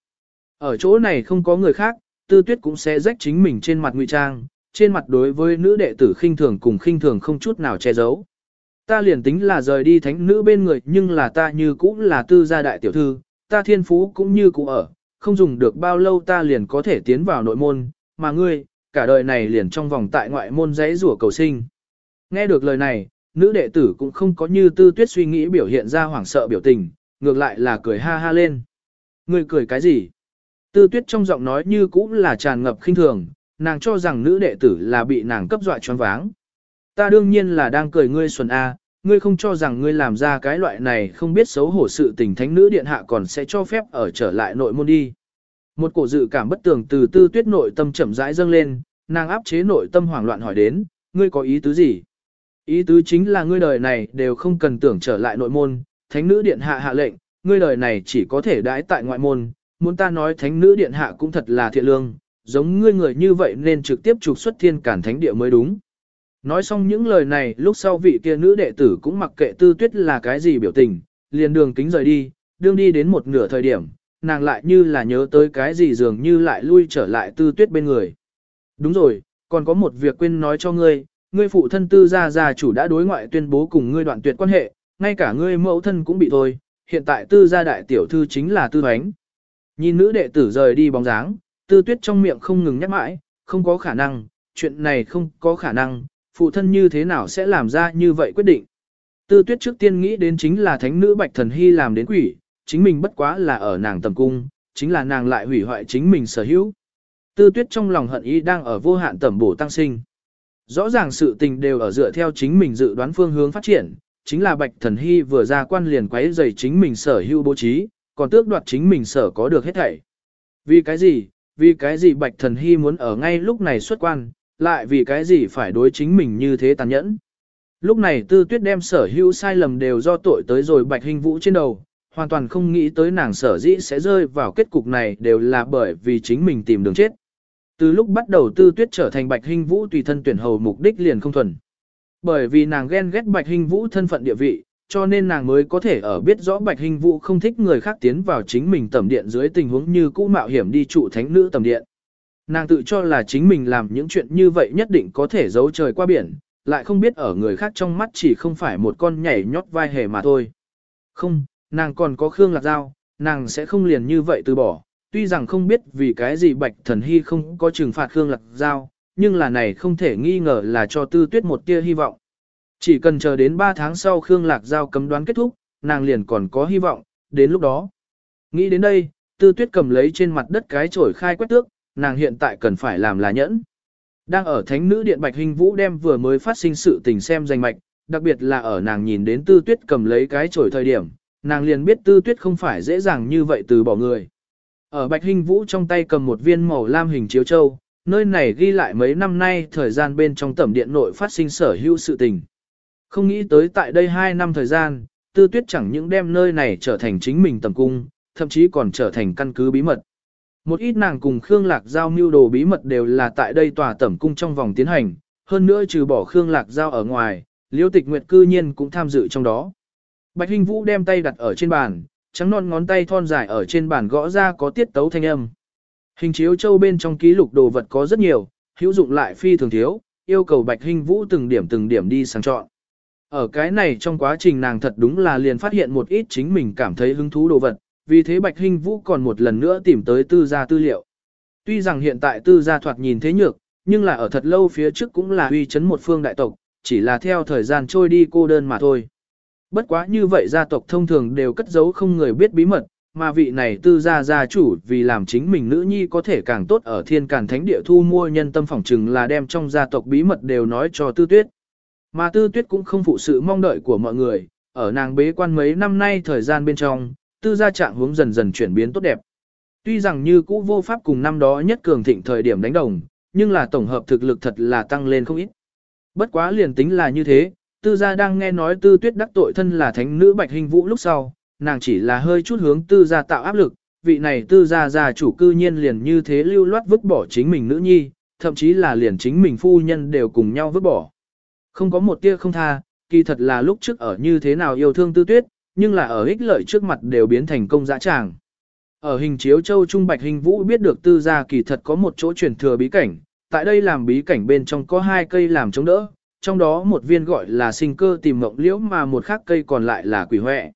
Ở chỗ này không có người khác, tư tuyết cũng sẽ rách chính mình trên mặt ngụy trang, trên mặt đối với nữ đệ tử khinh thường cùng khinh thường không chút nào che giấu. Ta liền tính là rời đi thánh nữ bên người nhưng là ta như cũ là tư gia đại tiểu thư, ta thiên phú cũng như cũ ở, không dùng được bao lâu ta liền có thể tiến vào nội môn, mà ngươi, cả đời này liền trong vòng tại ngoại môn giấy rủa cầu sinh. Nghe được lời này, nữ đệ tử cũng không có như tư tuyết suy nghĩ biểu hiện ra hoảng sợ biểu tình, ngược lại là cười ha ha lên. Ngươi cười cái gì? Tư tuyết trong giọng nói như cũ là tràn ngập khinh thường, nàng cho rằng nữ đệ tử là bị nàng cấp dọa choáng váng. Ta đương nhiên là đang cười ngươi xuân A, ngươi không cho rằng ngươi làm ra cái loại này không biết xấu hổ sự tình thánh nữ điện hạ còn sẽ cho phép ở trở lại nội môn đi. Một cổ dự cảm bất tường từ tư tuyết nội tâm chậm rãi dâng lên, nàng áp chế nội tâm hoảng loạn hỏi đến, ngươi có ý tứ gì? Ý tứ chính là ngươi đời này đều không cần tưởng trở lại nội môn, thánh nữ điện hạ hạ lệnh, ngươi đời này chỉ có thể đãi tại ngoại môn, muốn ta nói thánh nữ điện hạ cũng thật là thiện lương, giống ngươi người như vậy nên trực tiếp trục xuất thiên cản thánh địa mới đúng. Nói xong những lời này lúc sau vị kia nữ đệ tử cũng mặc kệ tư tuyết là cái gì biểu tình, liền đường kính rời đi, đương đi đến một nửa thời điểm, nàng lại như là nhớ tới cái gì dường như lại lui trở lại tư tuyết bên người. Đúng rồi, còn có một việc quên nói cho ngươi, ngươi phụ thân tư gia gia chủ đã đối ngoại tuyên bố cùng ngươi đoạn tuyệt quan hệ, ngay cả ngươi mẫu thân cũng bị thôi, hiện tại tư gia đại tiểu thư chính là tư ánh. Nhìn nữ đệ tử rời đi bóng dáng, tư tuyết trong miệng không ngừng nhắc mãi, không có khả năng, chuyện này không có khả năng, phụ thân như thế nào sẽ làm ra như vậy quyết định. Tư tuyết trước tiên nghĩ đến chính là thánh nữ bạch thần hy làm đến quỷ, chính mình bất quá là ở nàng tầm cung, chính là nàng lại hủy hoại chính mình sở hữu. Tư tuyết trong lòng hận ý đang ở vô hạn tẩm bổ tăng sinh. Rõ ràng sự tình đều ở dựa theo chính mình dự đoán phương hướng phát triển, chính là bạch thần hy vừa ra quan liền quấy rầy chính mình sở hữu bố trí, còn tước đoạt chính mình sở có được hết thảy. Vì cái gì, vì cái gì bạch thần hy muốn ở ngay lúc này xuất quan, lại vì cái gì phải đối chính mình như thế tàn nhẫn. Lúc này tư tuyết đem sở hữu sai lầm đều do tội tới rồi bạch hình vũ trên đầu, hoàn toàn không nghĩ tới nàng sở dĩ sẽ rơi vào kết cục này đều là bởi vì chính mình tìm đường chết. Từ lúc bắt đầu tư tuyết trở thành bạch hình vũ tùy thân tuyển hầu mục đích liền không thuần. Bởi vì nàng ghen ghét bạch hình vũ thân phận địa vị, cho nên nàng mới có thể ở biết rõ bạch hình vũ không thích người khác tiến vào chính mình tầm điện dưới tình huống như cũ mạo hiểm đi trụ thánh nữ tầm điện. Nàng tự cho là chính mình làm những chuyện như vậy nhất định có thể giấu trời qua biển, lại không biết ở người khác trong mắt chỉ không phải một con nhảy nhót vai hề mà thôi. Không, nàng còn có Khương Lạc Giao, nàng sẽ không liền như vậy từ bỏ, tuy rằng không biết vì cái gì Bạch Thần Hy không có trừng phạt Khương Lạc Giao, nhưng là này không thể nghi ngờ là cho Tư Tuyết một tia hy vọng. Chỉ cần chờ đến 3 tháng sau Khương Lạc Giao cấm đoán kết thúc, nàng liền còn có hy vọng, đến lúc đó. Nghĩ đến đây, tư tuyết cầm lấy trên mặt đất cái chổi khai quét tước, nàng hiện tại cần phải làm là nhẫn. Đang ở thánh nữ điện Bạch Hình Vũ đem vừa mới phát sinh sự tình xem danh mạch, đặc biệt là ở nàng nhìn đến tư tuyết cầm lấy cái chổi thời điểm, nàng liền biết tư tuyết không phải dễ dàng như vậy từ bỏ người. Ở Bạch Hình Vũ trong tay cầm một viên màu lam hình chiếu châu, nơi này ghi lại mấy năm nay thời gian bên trong tẩm điện nội phát sinh sở hữu sự tình. Không nghĩ tới tại đây 2 năm thời gian, tư tuyết chẳng những đem nơi này trở thành chính mình tầm cung, thậm chí còn trở thành căn cứ bí mật. Một ít nàng cùng Khương Lạc Giao mưu đồ bí mật đều là tại đây tòa tẩm cung trong vòng tiến hành, hơn nữa trừ bỏ Khương Lạc Giao ở ngoài, Liêu Tịch Nguyệt cư nhiên cũng tham dự trong đó. Bạch Hinh Vũ đem tay đặt ở trên bàn, trắng non ngón tay thon dài ở trên bàn gõ ra có tiết tấu thanh âm. Hình chiếu châu bên trong ký lục đồ vật có rất nhiều, hữu dụng lại phi thường thiếu, yêu cầu Bạch Hinh Vũ từng điểm từng điểm đi sang chọn. Ở cái này trong quá trình nàng thật đúng là liền phát hiện một ít chính mình cảm thấy hứng thú đồ vật, vì thế Bạch Hinh Vũ còn một lần nữa tìm tới tư gia tư liệu. Tuy rằng hiện tại tư gia thoạt nhìn thế nhược, nhưng là ở thật lâu phía trước cũng là uy chấn một phương đại tộc, chỉ là theo thời gian trôi đi cô đơn mà thôi. Bất quá như vậy gia tộc thông thường đều cất giấu không người biết bí mật, mà vị này tư gia gia chủ vì làm chính mình nữ nhi có thể càng tốt ở thiên càn thánh địa thu mua nhân tâm phỏng trừng là đem trong gia tộc bí mật đều nói cho tư tuyết. Mà tư tuyết cũng không phụ sự mong đợi của mọi người, ở nàng bế quan mấy năm nay thời gian bên trong, tư gia trạng hướng dần dần chuyển biến tốt đẹp. Tuy rằng như cũ vô pháp cùng năm đó nhất cường thịnh thời điểm đánh đồng, nhưng là tổng hợp thực lực thật là tăng lên không ít. Bất quá liền tính là như thế, tư gia đang nghe nói tư tuyết đắc tội thân là thánh nữ bạch hình vũ lúc sau, nàng chỉ là hơi chút hướng tư gia tạo áp lực, vị này tư gia gia chủ cư nhiên liền như thế lưu loát vứt bỏ chính mình nữ nhi, thậm chí là liền chính mình phu nhân đều cùng nhau vứt bỏ. Không có một tia không tha, kỳ thật là lúc trước ở như thế nào yêu thương tư tuyết, nhưng là ở ích lợi trước mặt đều biến thành công dã tràng. Ở hình chiếu châu Trung Bạch Hình Vũ biết được tư gia kỳ thật có một chỗ truyền thừa bí cảnh, tại đây làm bí cảnh bên trong có hai cây làm chống đỡ, trong đó một viên gọi là sinh cơ tìm mộng liễu mà một khác cây còn lại là quỷ huệ.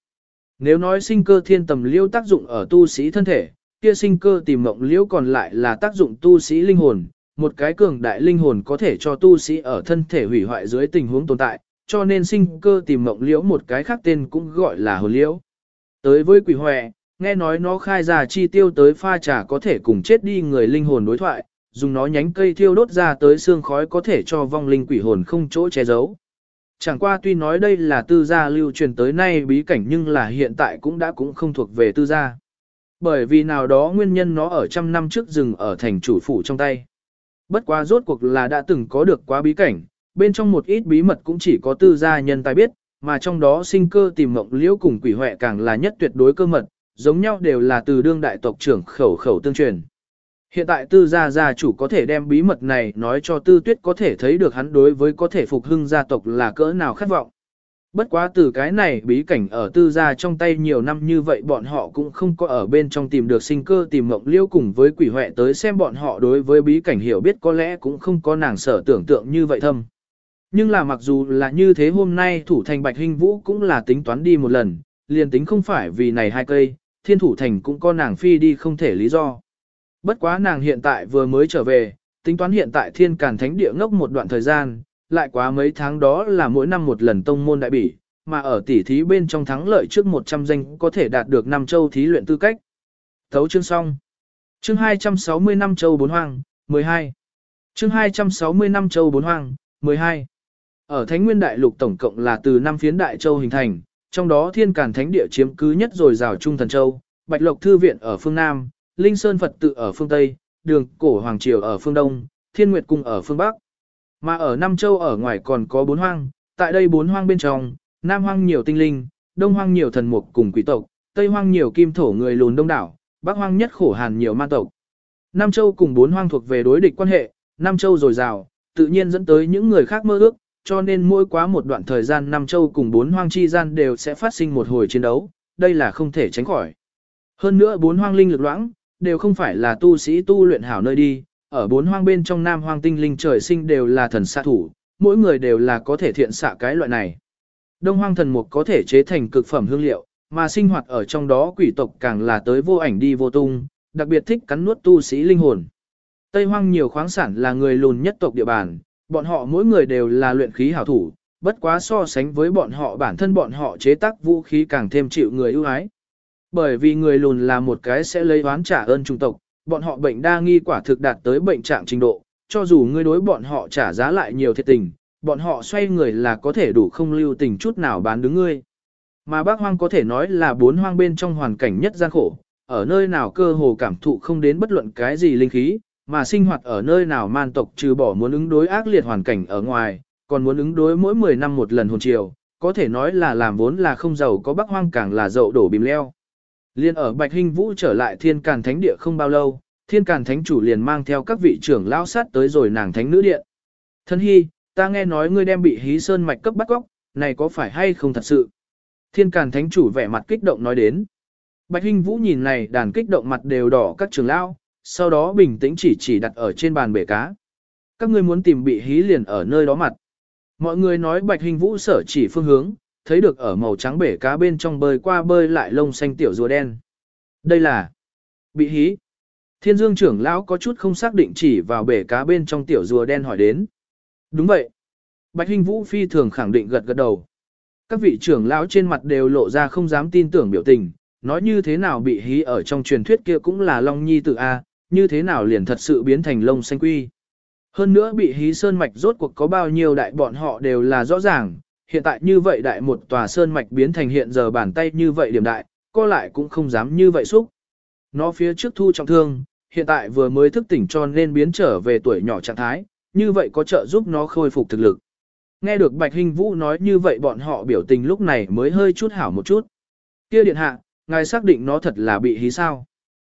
Nếu nói sinh cơ thiên tầm liễu tác dụng ở tu sĩ thân thể, kia sinh cơ tìm mộng liễu còn lại là tác dụng tu sĩ linh hồn, một cái cường đại linh hồn có thể cho tu sĩ ở thân thể hủy hoại dưới tình huống tồn tại, cho nên sinh cơ tìm mộng liễu một cái khác tên cũng gọi là hồn liễu. Tới với quỷ hoè, nghe nói nó khai ra chi tiêu tới pha trà có thể cùng chết đi người linh hồn đối thoại, dùng nó nhánh cây thiêu đốt ra tới xương khói có thể cho vong linh quỷ hồn không chỗ che giấu. Chẳng qua tuy nói đây là tư gia lưu truyền tới nay bí cảnh nhưng là hiện tại cũng đã cũng không thuộc về tư gia. Bởi vì nào đó nguyên nhân nó ở trăm năm trước dừng ở thành chủ phủ trong tay. Bất quá rốt cuộc là đã từng có được quá bí cảnh, bên trong một ít bí mật cũng chỉ có tư gia nhân tài biết, mà trong đó sinh cơ tìm mộng liễu cùng quỷ huệ càng là nhất tuyệt đối cơ mật, giống nhau đều là từ đương đại tộc trưởng khẩu khẩu tương truyền. Hiện tại tư gia gia chủ có thể đem bí mật này nói cho tư tuyết có thể thấy được hắn đối với có thể phục hưng gia tộc là cỡ nào khát vọng. Bất quá từ cái này bí cảnh ở tư gia trong tay nhiều năm như vậy bọn họ cũng không có ở bên trong tìm được sinh cơ tìm mộng liêu cùng với quỷ huệ tới xem bọn họ đối với bí cảnh hiểu biết có lẽ cũng không có nàng sở tưởng tượng như vậy thâm. Nhưng là mặc dù là như thế hôm nay thủ thành Bạch Hinh Vũ cũng là tính toán đi một lần, liền tính không phải vì này hai cây, thiên thủ thành cũng có nàng phi đi không thể lý do. Bất quá nàng hiện tại vừa mới trở về, tính toán hiện tại thiên càn thánh địa ngốc một đoạn thời gian, lại quá mấy tháng đó là mỗi năm một lần tông môn đại bỉ, mà ở tỷ thí bên trong thắng lợi trước 100 danh có thể đạt được năm châu thí luyện tư cách. Thấu chương xong. Chương 260 năm châu bốn hoang, 12. Chương 260 năm châu bốn hoang, 12. Ở Thánh Nguyên Đại Lục tổng cộng là từ năm phiến Đại Châu hình thành, trong đó Thiên Càn Thánh Địa chiếm cứ nhất rồi rào Trung Thần Châu, Bạch Lộc Thư Viện ở phương Nam, Linh Sơn Phật tự ở phương Tây, Đường Cổ Hoàng Triều ở phương Đông, Thiên Nguyệt Cung ở phương Bắc. Mà ở Nam Châu ở ngoài còn có bốn hoang, tại đây bốn hoang bên trong, Nam hoang nhiều tinh linh, Đông hoang nhiều thần mục cùng quỷ tộc, Tây hoang nhiều kim thổ người lùn đông đảo, Bắc hoang nhất khổ hàn nhiều ma tộc. Nam Châu cùng bốn hoang thuộc về đối địch quan hệ, Nam Châu rồi rào, tự nhiên dẫn tới những người khác mơ ước, cho nên mỗi quá một đoạn thời gian Nam Châu cùng bốn hoang chi gian đều sẽ phát sinh một hồi chiến đấu, đây là không thể tránh khỏi. Hơn nữa bốn hoang linh lực loãng, đều không phải là tu sĩ tu luyện hảo nơi đi, ở bốn hoang bên trong nam hoang tinh linh trời sinh đều là thần xạ thủ, mỗi người đều là có thể thiện xạ cái loại này. Đông hoang thần mục có thể chế thành cực phẩm hương liệu, mà sinh hoạt ở trong đó quỷ tộc càng là tới vô ảnh đi vô tung, đặc biệt thích cắn nuốt tu sĩ linh hồn. Tây hoang nhiều khoáng sản là người lùn nhất tộc địa bàn, bọn họ mỗi người đều là luyện khí hảo thủ, bất quá so sánh với bọn họ bản thân bọn họ chế tác vũ khí càng thêm chịu người ưu ái. Bởi vì người lùn là một cái sẽ lấy oán trả ơn trung tộc, bọn họ bệnh đa nghi quả thực đạt tới bệnh trạng trình độ, cho dù ngươi đối bọn họ trả giá lại nhiều thiệt tình, bọn họ xoay người là có thể đủ không lưu tình chút nào bán đứng ngươi. Mà bác hoang có thể nói là bốn hoang bên trong hoàn cảnh nhất gian khổ, ở nơi nào cơ hồ cảm thụ không đến bất luận cái gì linh khí, mà sinh hoạt ở nơi nào man tộc trừ bỏ muốn ứng đối ác liệt hoàn cảnh ở ngoài, còn muốn ứng đối mỗi 10 năm một lần hồn chiều, có thể nói là làm vốn là không giàu có bắc hoang càng là dậu đổ bìm leo. Liên ở Bạch Hinh Vũ trở lại thiên càn thánh địa không bao lâu, thiên càn thánh chủ liền mang theo các vị trưởng lao sát tới rồi nàng thánh nữ điện. Thân hy, ta nghe nói ngươi đem bị hí sơn mạch cấp bắt góc, này có phải hay không thật sự? Thiên càn thánh chủ vẻ mặt kích động nói đến. Bạch Hinh Vũ nhìn này đàn kích động mặt đều đỏ các trưởng lao, sau đó bình tĩnh chỉ chỉ đặt ở trên bàn bể cá. Các ngươi muốn tìm bị hí liền ở nơi đó mặt. Mọi người nói Bạch hình Vũ sở chỉ phương hướng, thấy được ở màu trắng bể cá bên trong bơi qua bơi lại lông xanh tiểu rùa đen. Đây là bị hí. Thiên Dương trưởng lão có chút không xác định chỉ vào bể cá bên trong tiểu rùa đen hỏi đến. Đúng vậy. Bạch hình Vũ phi thường khẳng định gật gật đầu. Các vị trưởng lão trên mặt đều lộ ra không dám tin tưởng biểu tình, nói như thế nào bị hí ở trong truyền thuyết kia cũng là Long Nhi tự A, như thế nào liền thật sự biến thành lông xanh quy. Hơn nữa bị hí sơn mạch rốt cuộc có bao nhiêu đại bọn họ đều là rõ ràng, hiện tại như vậy đại một tòa sơn mạch biến thành hiện giờ bàn tay như vậy điểm đại, co lại cũng không dám như vậy xúc. Nó phía trước thu trọng thương, hiện tại vừa mới thức tỉnh cho nên biến trở về tuổi nhỏ trạng thái, như vậy có trợ giúp nó khôi phục thực lực. Nghe được Bạch Hình Vũ nói như vậy bọn họ biểu tình lúc này mới hơi chút hảo một chút. Kia điện hạ, ngài xác định nó thật là bị hí sao.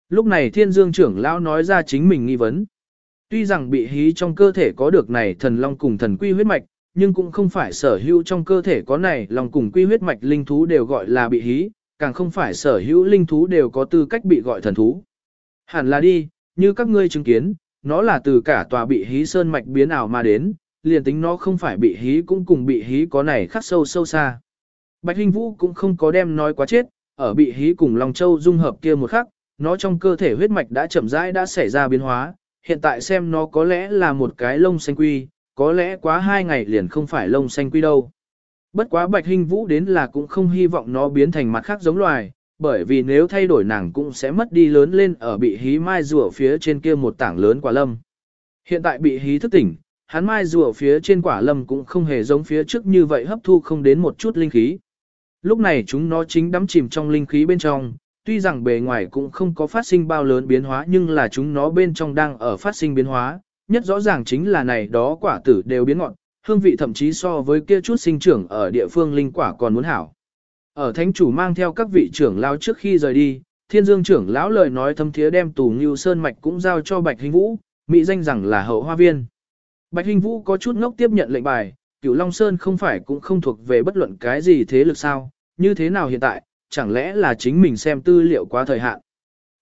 Lúc này thiên dương trưởng lão nói ra chính mình nghi vấn. Tuy rằng bị hí trong cơ thể có được này thần long cùng thần quy huyết mạch, nhưng cũng không phải sở hữu trong cơ thể có này long cùng quy huyết mạch linh thú đều gọi là bị hí, càng không phải sở hữu linh thú đều có tư cách bị gọi thần thú. Hẳn là đi, như các ngươi chứng kiến, nó là từ cả tòa bị hí sơn mạch biến ảo mà đến, liền tính nó không phải bị hí cũng cùng bị hí có này khắc sâu sâu xa. Bạch Hinh Vũ cũng không có đem nói quá chết, ở bị hí cùng Long Châu dung hợp kia một khắc, nó trong cơ thể huyết mạch đã chậm rãi đã xảy ra biến hóa, hiện tại xem nó có lẽ là một cái lông xanh quy, có lẽ quá hai ngày liền không phải lông xanh quy đâu. Bất quá Bạch hình Vũ đến là cũng không hy vọng nó biến thành mặt khác giống loài, bởi vì nếu thay đổi nàng cũng sẽ mất đi lớn lên ở bị hí mai rùa phía trên kia một tảng lớn quả lâm. Hiện tại bị hí thức tỉnh, hắn mai rùa phía trên quả lâm cũng không hề giống phía trước như vậy hấp thu không đến một chút linh khí. Lúc này chúng nó chính đắm chìm trong linh khí bên trong, tuy rằng bề ngoài cũng không có phát sinh bao lớn biến hóa nhưng là chúng nó bên trong đang ở phát sinh biến hóa, nhất rõ ràng chính là này đó quả tử đều biến ngọn. hương vị thậm chí so với kia chút sinh trưởng ở địa phương linh quả còn muốn hảo. Ở thánh chủ mang theo các vị trưởng lão trước khi rời đi, thiên dương trưởng lão lời nói thâm thiế đem tù ngưu sơn mạch cũng giao cho bạch hình vũ, mỹ danh rằng là hậu hoa viên. Bạch hình vũ có chút ngốc tiếp nhận lệnh bài, cửu long sơn không phải cũng không thuộc về bất luận cái gì thế lực sao, như thế nào hiện tại, chẳng lẽ là chính mình xem tư liệu quá thời hạn.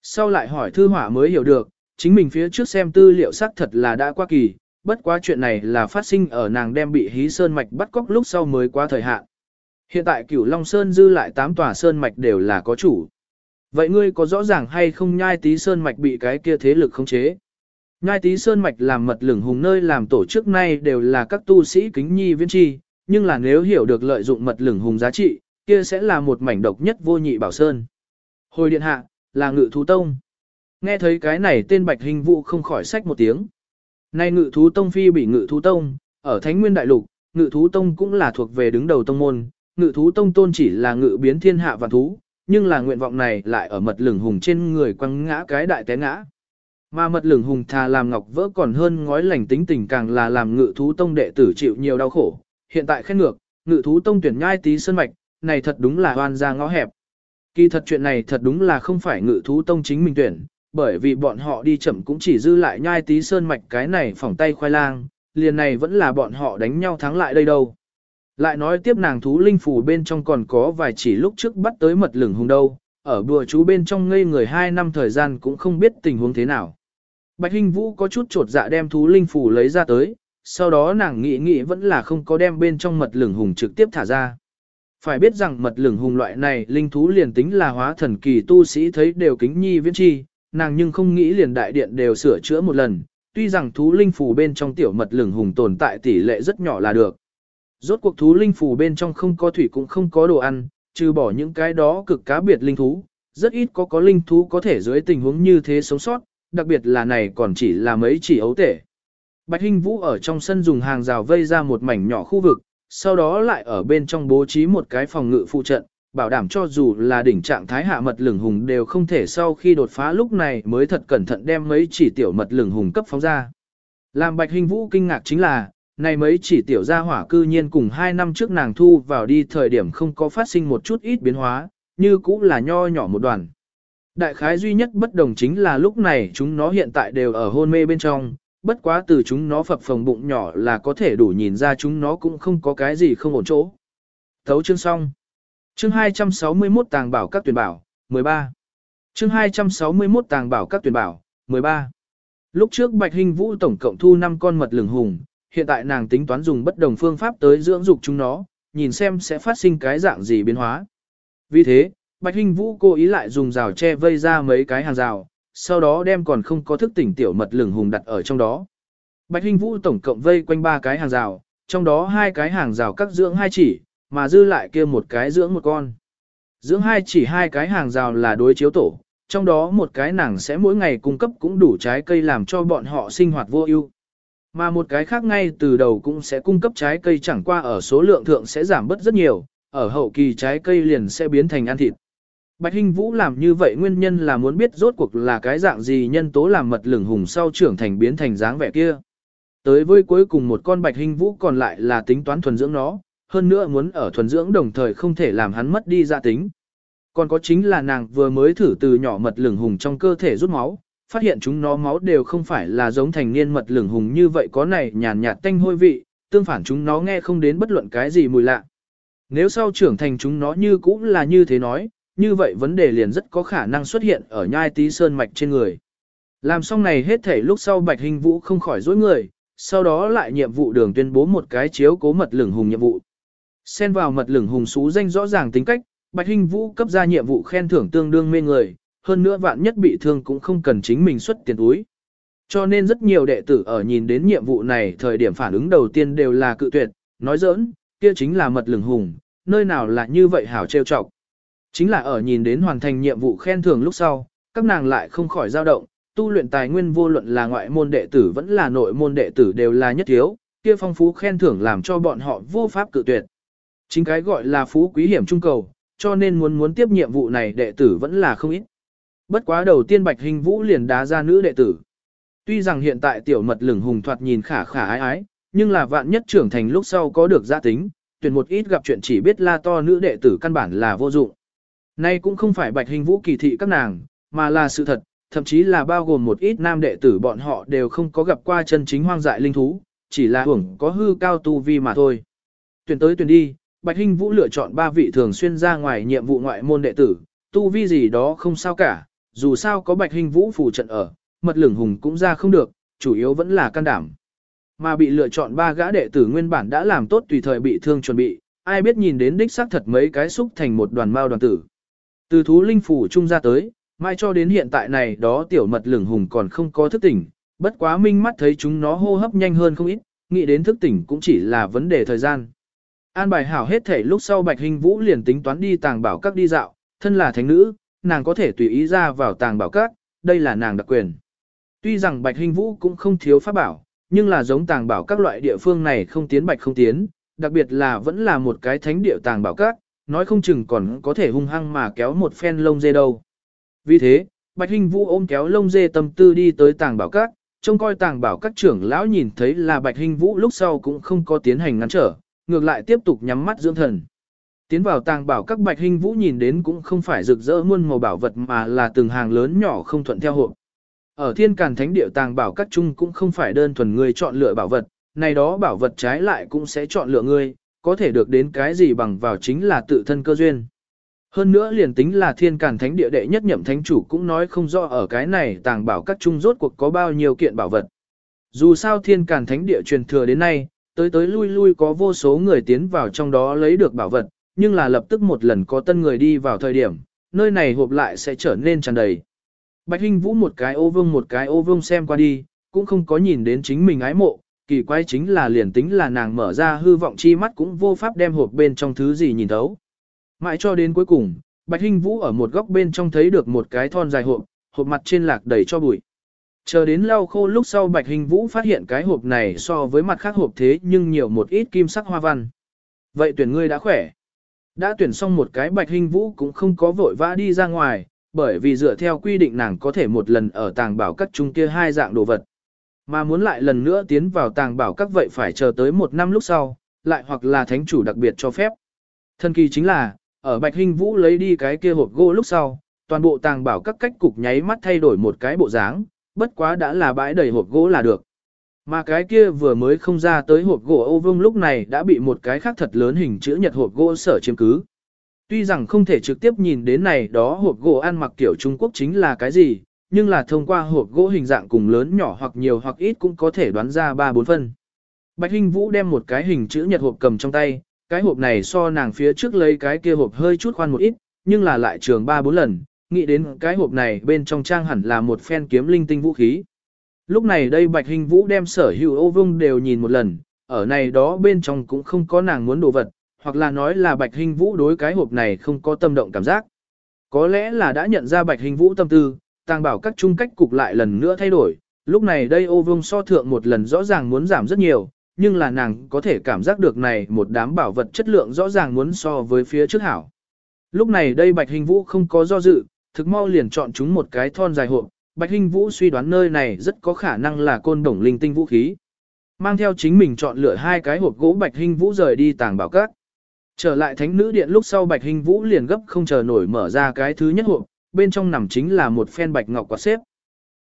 Sau lại hỏi thư hỏa mới hiểu được, chính mình phía trước xem tư liệu xác thật là đã qua kỳ, bất quá chuyện này là phát sinh ở nàng đem bị hí sơn mạch bắt cóc lúc sau mới qua thời hạn. Hiện tại cửu Long Sơn dư lại 8 tòa sơn mạch đều là có chủ. Vậy ngươi có rõ ràng hay không nhai tí sơn mạch bị cái kia thế lực khống chế? Nhai tí sơn mạch làm mật lửng hùng nơi làm tổ chức nay đều là các tu sĩ kính nhi viên tri, nhưng là nếu hiểu được lợi dụng mật lửng hùng giá trị, kia sẽ là một mảnh độc nhất vô nhị bảo sơn. Hồi điện hạ, là ngự thú tông. Nghe thấy cái này tên bạch hình vụ không khỏi sách một tiếng. Nay ngự thú tông phi bị ngự thú tông, ở Thánh Nguyên Đại Lục, ngự thú tông cũng là thuộc về đứng đầu tông môn, ngự thú tông tôn chỉ là ngự biến thiên hạ và thú, nhưng là nguyện vọng này lại ở mật lửng hùng trên người quăng ngã cái đại té ngã. Mà mật lửng hùng thà làm ngọc vỡ còn hơn ngói lành tính tình càng là làm ngự thú tông đệ tử chịu nhiều đau khổ. Hiện tại khen ngược, ngự thú tông tuyển nhai tí sơn mạch, này thật đúng là oan ra ngõ hẹp. Kỳ thật chuyện này thật đúng là không phải ngự thú tông chính mình tuyển, bởi vì bọn họ đi chậm cũng chỉ dư lại nhai tí sơn mạch cái này phỏng tay khoai lang, liền này vẫn là bọn họ đánh nhau thắng lại đây đâu. Lại nói tiếp nàng thú linh phủ bên trong còn có vài chỉ lúc trước bắt tới mật lửng hùng đâu, ở bùa chú bên trong ngây người hai năm thời gian cũng không biết tình huống thế nào. Bạch Hinh Vũ có chút trột dạ đem thú linh phủ lấy ra tới, sau đó nàng nghĩ nghĩ vẫn là không có đem bên trong mật lửng hùng trực tiếp thả ra. Phải biết rằng mật lửng hùng loại này linh thú liền tính là hóa thần kỳ tu sĩ thấy đều kính nhi viễn chi, nàng nhưng không nghĩ liền đại điện đều sửa chữa một lần, tuy rằng thú linh phù bên trong tiểu mật lửng hùng tồn tại tỷ lệ rất nhỏ là được. Rốt cuộc thú linh phù bên trong không có thủy cũng không có đồ ăn, trừ bỏ những cái đó cực cá biệt linh thú, rất ít có có linh thú có thể dưới tình huống như thế sống sót, đặc biệt là này còn chỉ là mấy chỉ ấu tể. Bạch Hinh Vũ ở trong sân dùng hàng rào vây ra một mảnh nhỏ khu vực, sau đó lại ở bên trong bố trí một cái phòng ngự phụ trận, bảo đảm cho dù là đỉnh trạng thái hạ mật lửng hùng đều không thể sau khi đột phá lúc này mới thật cẩn thận đem mấy chỉ tiểu mật lửng hùng cấp phóng ra. Làm Bạch Hình Vũ kinh ngạc chính là, này mấy chỉ tiểu gia hỏa cư nhiên cùng hai năm trước nàng thu vào đi thời điểm không có phát sinh một chút ít biến hóa, như cũng là nho nhỏ một đoàn. Đại khái duy nhất bất đồng chính là lúc này chúng nó hiện tại đều ở hôn mê bên trong, bất quá từ chúng nó phập phồng bụng nhỏ là có thể đủ nhìn ra chúng nó cũng không có cái gì không ổn chỗ. Thấu chương xong. Chương 261 tàng bảo các tuyển bảo, 13. Chương 261 tàng bảo các tuyển bảo, 13. Lúc trước Bạch Hình Vũ tổng cộng thu 5 con mật lửng hùng, hiện tại nàng tính toán dùng bất đồng phương pháp tới dưỡng dục chúng nó, nhìn xem sẽ phát sinh cái dạng gì biến hóa. Vì thế, Bạch Hình Vũ cố ý lại dùng rào che vây ra mấy cái hàng rào, sau đó đem còn không có thức tỉnh tiểu mật lửng hùng đặt ở trong đó. Bạch Hinh Vũ tổng cộng vây quanh ba cái hàng rào, trong đó hai cái hàng rào các dưỡng hai chỉ, mà dư lại kia một cái dưỡng một con. Dưỡng hai chỉ hai cái hàng rào là đối chiếu tổ, trong đó một cái nàng sẽ mỗi ngày cung cấp cũng đủ trái cây làm cho bọn họ sinh hoạt vô ưu. Mà một cái khác ngay từ đầu cũng sẽ cung cấp trái cây chẳng qua ở số lượng thượng sẽ giảm bớt rất nhiều, ở hậu kỳ trái cây liền sẽ biến thành ăn thịt. Bạch Hinh Vũ làm như vậy nguyên nhân là muốn biết rốt cuộc là cái dạng gì nhân tố làm mật lửng hùng sau trưởng thành biến thành dáng vẻ kia. Tới với cuối cùng một con Bạch Hinh Vũ còn lại là tính toán thuần dưỡng nó, hơn nữa muốn ở thuần dưỡng đồng thời không thể làm hắn mất đi gia tính. Còn có chính là nàng vừa mới thử từ nhỏ mật lửng hùng trong cơ thể rút máu, phát hiện chúng nó máu đều không phải là giống thành niên mật lửng hùng như vậy có này nhàn nhạt tanh hôi vị, tương phản chúng nó nghe không đến bất luận cái gì mùi lạ. Nếu sau trưởng thành chúng nó như cũng là như thế nói, như vậy vấn đề liền rất có khả năng xuất hiện ở nhai tí sơn mạch trên người. Làm xong này hết thể lúc sau Bạch Hình Vũ không khỏi dối người, sau đó lại nhiệm vụ đường tuyên bố một cái chiếu cố mật lửng hùng nhiệm vụ. Xen vào mật lửng hùng xú danh rõ ràng tính cách, Bạch Hình Vũ cấp ra nhiệm vụ khen thưởng tương đương mê người, hơn nữa vạn nhất bị thương cũng không cần chính mình xuất tiền túi. Cho nên rất nhiều đệ tử ở nhìn đến nhiệm vụ này thời điểm phản ứng đầu tiên đều là cự tuyệt, nói giỡn, kia chính là mật lửng hùng, nơi nào là như vậy hảo trêu chọc. Chính là ở nhìn đến hoàn thành nhiệm vụ khen thưởng lúc sau, các nàng lại không khỏi dao động, tu luyện tài nguyên vô luận là ngoại môn đệ tử vẫn là nội môn đệ tử đều là nhất thiếu, kia phong phú khen thưởng làm cho bọn họ vô pháp cự tuyệt. Chính cái gọi là phú quý hiểm trung cầu, cho nên muốn muốn tiếp nhiệm vụ này đệ tử vẫn là không ít. Bất quá đầu tiên Bạch Hình Vũ liền đá ra nữ đệ tử. Tuy rằng hiện tại tiểu mật lửng hùng thoạt nhìn khả khả ái ái, nhưng là vạn nhất trưởng thành lúc sau có được gia tính, tuyển một ít gặp chuyện chỉ biết la to nữ đệ tử căn bản là vô dụng. Nay cũng không phải bạch hình vũ kỳ thị các nàng, mà là sự thật, thậm chí là bao gồm một ít nam đệ tử bọn họ đều không có gặp qua chân chính hoang dại linh thú, chỉ là hưởng có hư cao tu vi mà thôi. Tuyển tới tuyển đi, Bạch Hinh Vũ lựa chọn ba vị thường xuyên ra ngoài nhiệm vụ ngoại môn đệ tử, tu vi gì đó không sao cả, dù sao có Bạch Hinh Vũ phù trận ở, mật lửng hùng cũng ra không được, chủ yếu vẫn là can đảm. Mà bị lựa chọn ba gã đệ tử nguyên bản đã làm tốt tùy thời bị thương chuẩn bị, ai biết nhìn đến đích xác thật mấy cái xúc thành một đoàn mao đoàn tử. Từ thú linh phủ trung ra tới, mai cho đến hiện tại này đó tiểu mật lửng hùng còn không có thức tỉnh, bất quá minh mắt thấy chúng nó hô hấp nhanh hơn không ít, nghĩ đến thức tỉnh cũng chỉ là vấn đề thời gian. An bài hảo hết thể lúc sau Bạch Hình Vũ liền tính toán đi tàng bảo các đi dạo, thân là thánh nữ, nàng có thể tùy ý ra vào tàng bảo các, đây là nàng đặc quyền. Tuy rằng Bạch Hình Vũ cũng không thiếu pháp bảo, nhưng là giống tàng bảo các loại địa phương này không tiến bạch không tiến, đặc biệt là vẫn là một cái thánh địa tàng bảo các, nói không chừng còn có thể hung hăng mà kéo một phen lông dê đâu. Vì thế, Bạch Hinh Vũ ôm kéo lông dê tâm tư đi tới tàng bảo các, trông coi tàng bảo các trưởng lão nhìn thấy là Bạch Hinh Vũ lúc sau cũng không có tiến hành ngăn trở, ngược lại tiếp tục nhắm mắt dưỡng thần. Tiến vào tàng bảo các Bạch Hinh Vũ nhìn đến cũng không phải rực rỡ muôn màu bảo vật mà là từng hàng lớn nhỏ không thuận theo hộp. Ở thiên càn thánh địa tàng bảo các chung cũng không phải đơn thuần người chọn lựa bảo vật, này đó bảo vật trái lại cũng sẽ chọn lựa ngươi, có thể được đến cái gì bằng vào chính là tự thân cơ duyên. Hơn nữa liền tính là thiên càn thánh địa đệ nhất nhậm thánh chủ cũng nói không rõ ở cái này tàng bảo các chung rốt cuộc có bao nhiêu kiện bảo vật. Dù sao thiên càn thánh địa truyền thừa đến nay, tới tới lui lui có vô số người tiến vào trong đó lấy được bảo vật, nhưng là lập tức một lần có tân người đi vào thời điểm, nơi này hộp lại sẽ trở nên tràn đầy. Bạch Hinh Vũ một cái ô vương một cái ô vương xem qua đi, cũng không có nhìn đến chính mình ái mộ, kỳ quái chính là liền tính là nàng mở ra hư vọng chi mắt cũng vô pháp đem hộp bên trong thứ gì nhìn thấu. Mãi cho đến cuối cùng, Bạch Hinh Vũ ở một góc bên trong thấy được một cái thon dài hộp, hộp mặt trên lạc đầy cho bụi. Chờ đến lau khô lúc sau Bạch Hình Vũ phát hiện cái hộp này so với mặt khác hộp thế nhưng nhiều một ít kim sắc hoa văn. Vậy tuyển ngươi đã khỏe. Đã tuyển xong một cái Bạch Hình Vũ cũng không có vội vã đi ra ngoài, bởi vì dựa theo quy định nàng có thể một lần ở tàng bảo các chung kia hai dạng đồ vật. Mà muốn lại lần nữa tiến vào tàng bảo các vậy phải chờ tới một năm lúc sau, lại hoặc là thánh chủ đặc biệt cho phép. Thần kỳ chính là, ở Bạch hinh Vũ lấy đi cái kia hộp gỗ lúc sau, toàn bộ tàng bảo các cách cục nháy mắt thay đổi một cái bộ dáng, bất quá đã là bãi đầy hộp gỗ là được. Mà cái kia vừa mới không ra tới hộp gỗ ô vương lúc này đã bị một cái khác thật lớn hình chữ nhật hộp gỗ sở chiếm cứ. Tuy rằng không thể trực tiếp nhìn đến này đó hộp gỗ ăn mặc kiểu Trung Quốc chính là cái gì, nhưng là thông qua hộp gỗ hình dạng cùng lớn nhỏ hoặc nhiều hoặc ít cũng có thể đoán ra 3-4 phân. Bạch Hinh Vũ đem một cái hình chữ nhật hộp cầm trong tay, cái hộp này so nàng phía trước lấy cái kia hộp hơi chút khoan một ít, nhưng là lại trường 3-4 lần, nghĩ đến cái hộp này bên trong trang hẳn là một phen kiếm linh tinh vũ khí. Lúc này đây Bạch Hình Vũ đem sở hữu ô vương đều nhìn một lần, ở này đó bên trong cũng không có nàng muốn đồ vật, hoặc là nói là Bạch Hình Vũ đối cái hộp này không có tâm động cảm giác. Có lẽ là đã nhận ra Bạch Hình Vũ tâm tư, tàng bảo các trung cách cục lại lần nữa thay đổi, lúc này đây ô vông so thượng một lần rõ ràng muốn giảm rất nhiều, nhưng là nàng có thể cảm giác được này một đám bảo vật chất lượng rõ ràng muốn so với phía trước hảo. Lúc này đây Bạch Hình Vũ không có do dự, thực mau liền chọn chúng một cái thon dài hộp, Bạch Hinh Vũ suy đoán nơi này rất có khả năng là côn đồng linh tinh vũ khí. Mang theo chính mình chọn lựa hai cái hộp gỗ Bạch Hinh Vũ rời đi tàng bảo các. Trở lại thánh nữ điện lúc sau Bạch Hinh Vũ liền gấp không chờ nổi mở ra cái thứ nhất hộp, bên trong nằm chính là một phen bạch ngọc quạt xếp.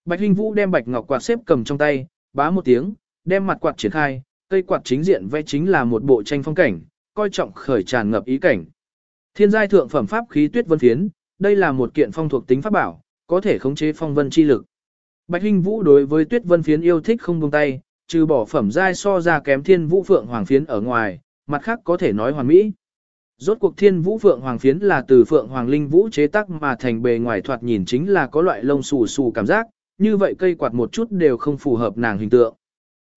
Bạch Hinh Vũ đem bạch ngọc quạt xếp cầm trong tay, bá một tiếng, đem mặt quạt triển khai, cây quạt chính diện vẽ chính là một bộ tranh phong cảnh, coi trọng khởi tràn ngập ý cảnh. Thiên giai thượng phẩm pháp khí tuyết vân phiến, đây là một kiện phong thuộc tính pháp bảo, có thể khống chế phong vân chi lực. Bạch Hinh Vũ đối với Tuyết Vân phiến yêu thích không buông tay, trừ bỏ phẩm giai so ra kém Thiên Vũ Phượng Hoàng phiến ở ngoài, mặt khác có thể nói hoàn mỹ. Rốt cuộc Thiên Vũ Phượng Hoàng phiến là từ Phượng Hoàng Linh Vũ chế tác mà thành bề ngoài thoạt nhìn chính là có loại lông xù xù cảm giác, như vậy cây quạt một chút đều không phù hợp nàng hình tượng.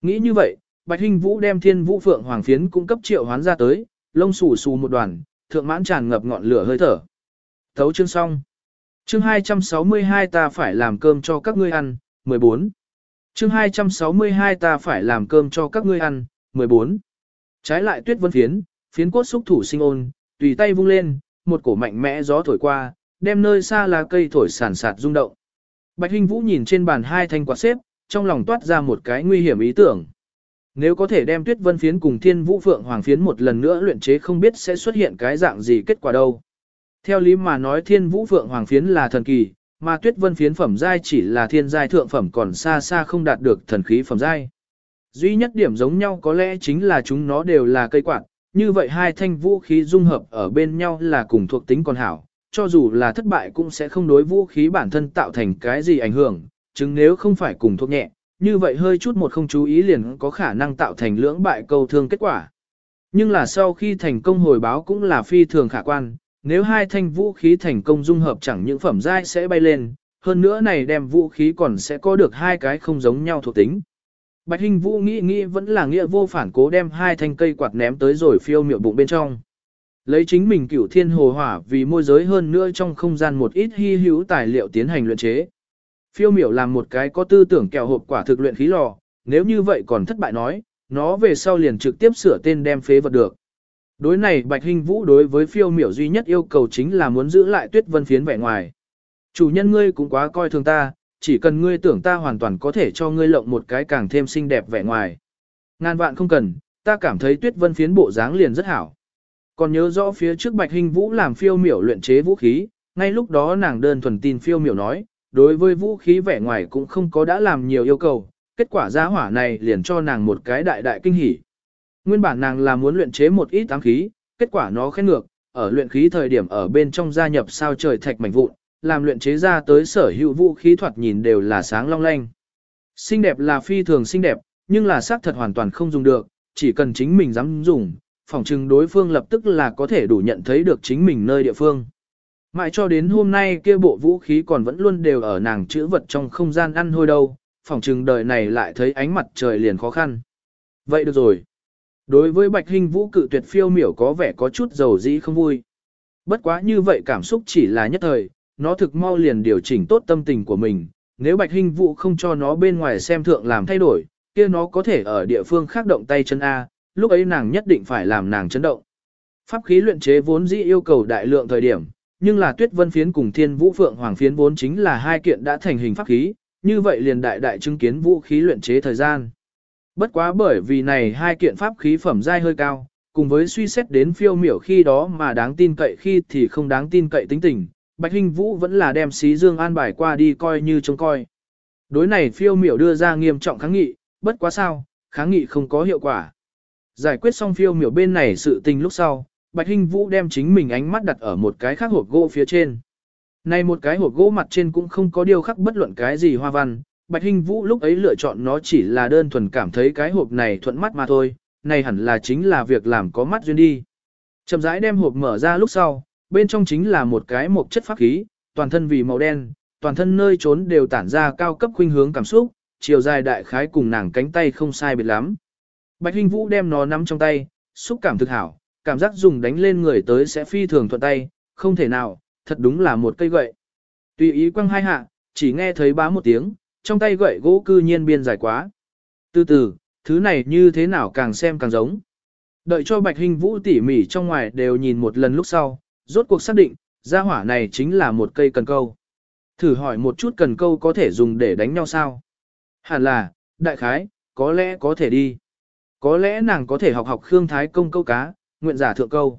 Nghĩ như vậy, Bạch Hinh Vũ đem Thiên Vũ Phượng Hoàng phiến cung cấp triệu hoán ra tới, lông xù xù một đoàn, thượng mãn tràn ngập ngọn lửa hơi thở. Thấu chương xong. Chương 262 ta phải làm cơm cho các ngươi ăn, 14. Chương 262 ta phải làm cơm cho các ngươi ăn, 14. Trái lại tuyết vân phiến, phiến cốt xúc thủ sinh ôn, tùy tay vung lên, một cổ mạnh mẽ gió thổi qua, đem nơi xa là cây thổi sản sạt rung động. Bạch Hinh Vũ nhìn trên bàn hai thanh quạt xếp, trong lòng toát ra một cái nguy hiểm ý tưởng. Nếu có thể đem tuyết vân phiến cùng thiên vũ phượng hoàng phiến một lần nữa luyện chế không biết sẽ xuất hiện cái dạng gì kết quả đâu. Theo lý mà nói thiên vũ phượng hoàng phiến là thần kỳ, mà tuyết vân phiến phẩm giai chỉ là thiên giai thượng phẩm còn xa xa không đạt được thần khí phẩm giai. Duy nhất điểm giống nhau có lẽ chính là chúng nó đều là cây quạt, như vậy hai thanh vũ khí dung hợp ở bên nhau là cùng thuộc tính còn hảo, cho dù là thất bại cũng sẽ không đối vũ khí bản thân tạo thành cái gì ảnh hưởng, chứng nếu không phải cùng thuộc nhẹ, như vậy hơi chút một không chú ý liền có khả năng tạo thành lưỡng bại câu thương kết quả. Nhưng là sau khi thành công hồi báo cũng là phi thường khả quan, nếu hai thanh vũ khí thành công dung hợp chẳng những phẩm giai sẽ bay lên, hơn nữa này đem vũ khí còn sẽ có được hai cái không giống nhau thuộc tính. Bạch Hinh Vũ nghĩ nghĩ vẫn là nghĩa vô phản cố đem hai thanh cây quạt ném tới rồi phiêu miệu bụng bên trong. Lấy chính mình cửu thiên hồ hỏa vì môi giới hơn nữa trong không gian một ít hy hữu tài liệu tiến hành luyện chế. Phiêu miểu làm một cái có tư tưởng kẹo hộp quả thực luyện khí lò, nếu như vậy còn thất bại nói, nó về sau liền trực tiếp sửa tên đem phế vật được. Đối này Bạch Hinh Vũ đối với phiêu miểu duy nhất yêu cầu chính là muốn giữ lại tuyết vân phiến vẻ ngoài. Chủ nhân ngươi cũng quá coi thường ta, chỉ cần ngươi tưởng ta hoàn toàn có thể cho ngươi lộng một cái càng thêm xinh đẹp vẻ ngoài. Ngàn vạn không cần, ta cảm thấy tuyết vân phiến bộ dáng liền rất hảo. Còn nhớ rõ phía trước Bạch hình Vũ làm phiêu miểu luyện chế vũ khí, ngay lúc đó nàng đơn thuần tin phiêu miểu nói, đối với vũ khí vẻ ngoài cũng không có đã làm nhiều yêu cầu, kết quả giá hỏa này liền cho nàng một cái đại đại kinh hỉ. Nguyên bản nàng là muốn luyện chế một ít ám khí, kết quả nó khen ngược, ở luyện khí thời điểm ở bên trong gia nhập sao trời thạch mảnh vụn, làm luyện chế ra tới sở hữu vũ khí thoạt nhìn đều là sáng long lanh. Xinh đẹp là phi thường xinh đẹp, nhưng là xác thật hoàn toàn không dùng được, chỉ cần chính mình dám dùng, phòng trừng đối phương lập tức là có thể đủ nhận thấy được chính mình nơi địa phương. Mãi cho đến hôm nay kia bộ vũ khí còn vẫn luôn đều ở nàng chữ vật trong không gian ăn hôi đâu, phòng trừng đời này lại thấy ánh mặt trời liền khó khăn. Vậy được rồi. Đối với Bạch Hinh Vũ cự tuyệt phiêu miểu có vẻ có chút dầu dĩ không vui. Bất quá như vậy cảm xúc chỉ là nhất thời, nó thực mau liền điều chỉnh tốt tâm tình của mình, nếu Bạch Hinh Vũ không cho nó bên ngoài xem thượng làm thay đổi, kia nó có thể ở địa phương khác động tay chân A, lúc ấy nàng nhất định phải làm nàng chấn động. Pháp khí luyện chế vốn dĩ yêu cầu đại lượng thời điểm, nhưng là Tuyết Vân phiến cùng Thiên Vũ Phượng Hoàng phiến vốn chính là hai kiện đã thành hình pháp khí, như vậy liền đại đại chứng kiến vũ khí luyện chế thời gian. Bất quá bởi vì này hai kiện pháp khí phẩm giai hơi cao, cùng với suy xét đến phiêu miểu khi đó mà đáng tin cậy khi thì không đáng tin cậy tính tình, Bạch Hinh Vũ vẫn là đem xí dương an bài qua đi coi như trông coi. Đối này phiêu miểu đưa ra nghiêm trọng kháng nghị, bất quá sao, kháng nghị không có hiệu quả. Giải quyết xong phiêu miểu bên này sự tình lúc sau, Bạch Hinh Vũ đem chính mình ánh mắt đặt ở một cái khác hộp gỗ phía trên. Này một cái hộp gỗ mặt trên cũng không có điều khắc bất luận cái gì hoa văn, Bạch Hinh Vũ lúc ấy lựa chọn nó chỉ là đơn thuần cảm thấy cái hộp này thuận mắt mà thôi, này hẳn là chính là việc làm có mắt duyên đi. Chậm rãi đem hộp mở ra lúc sau, bên trong chính là một cái mộc chất pháp khí, toàn thân vì màu đen, toàn thân nơi trốn đều tản ra cao cấp khuynh hướng cảm xúc, chiều dài đại khái cùng nàng cánh tay không sai biệt lắm. Bạch Hinh Vũ đem nó nắm trong tay, xúc cảm thực hảo, cảm giác dùng đánh lên người tới sẽ phi thường thuận tay, không thể nào, thật đúng là một cây gậy. Tùy ý quăng hai hạ, chỉ nghe thấy bá một tiếng, trong tay gậy gỗ cư nhiên biên dài quá. Từ từ, thứ này như thế nào càng xem càng giống. Đợi cho Bạch Hinh Vũ tỉ mỉ trong ngoài đều nhìn một lần lúc sau, rốt cuộc xác định, gia hỏa này chính là một cây cần câu. Thử hỏi một chút cần câu có thể dùng để đánh nhau sao? Hẳn là, đại khái, có lẽ có thể đi. Có lẽ nàng có thể học học Khương Thái công câu cá, nguyện giả thượng câu.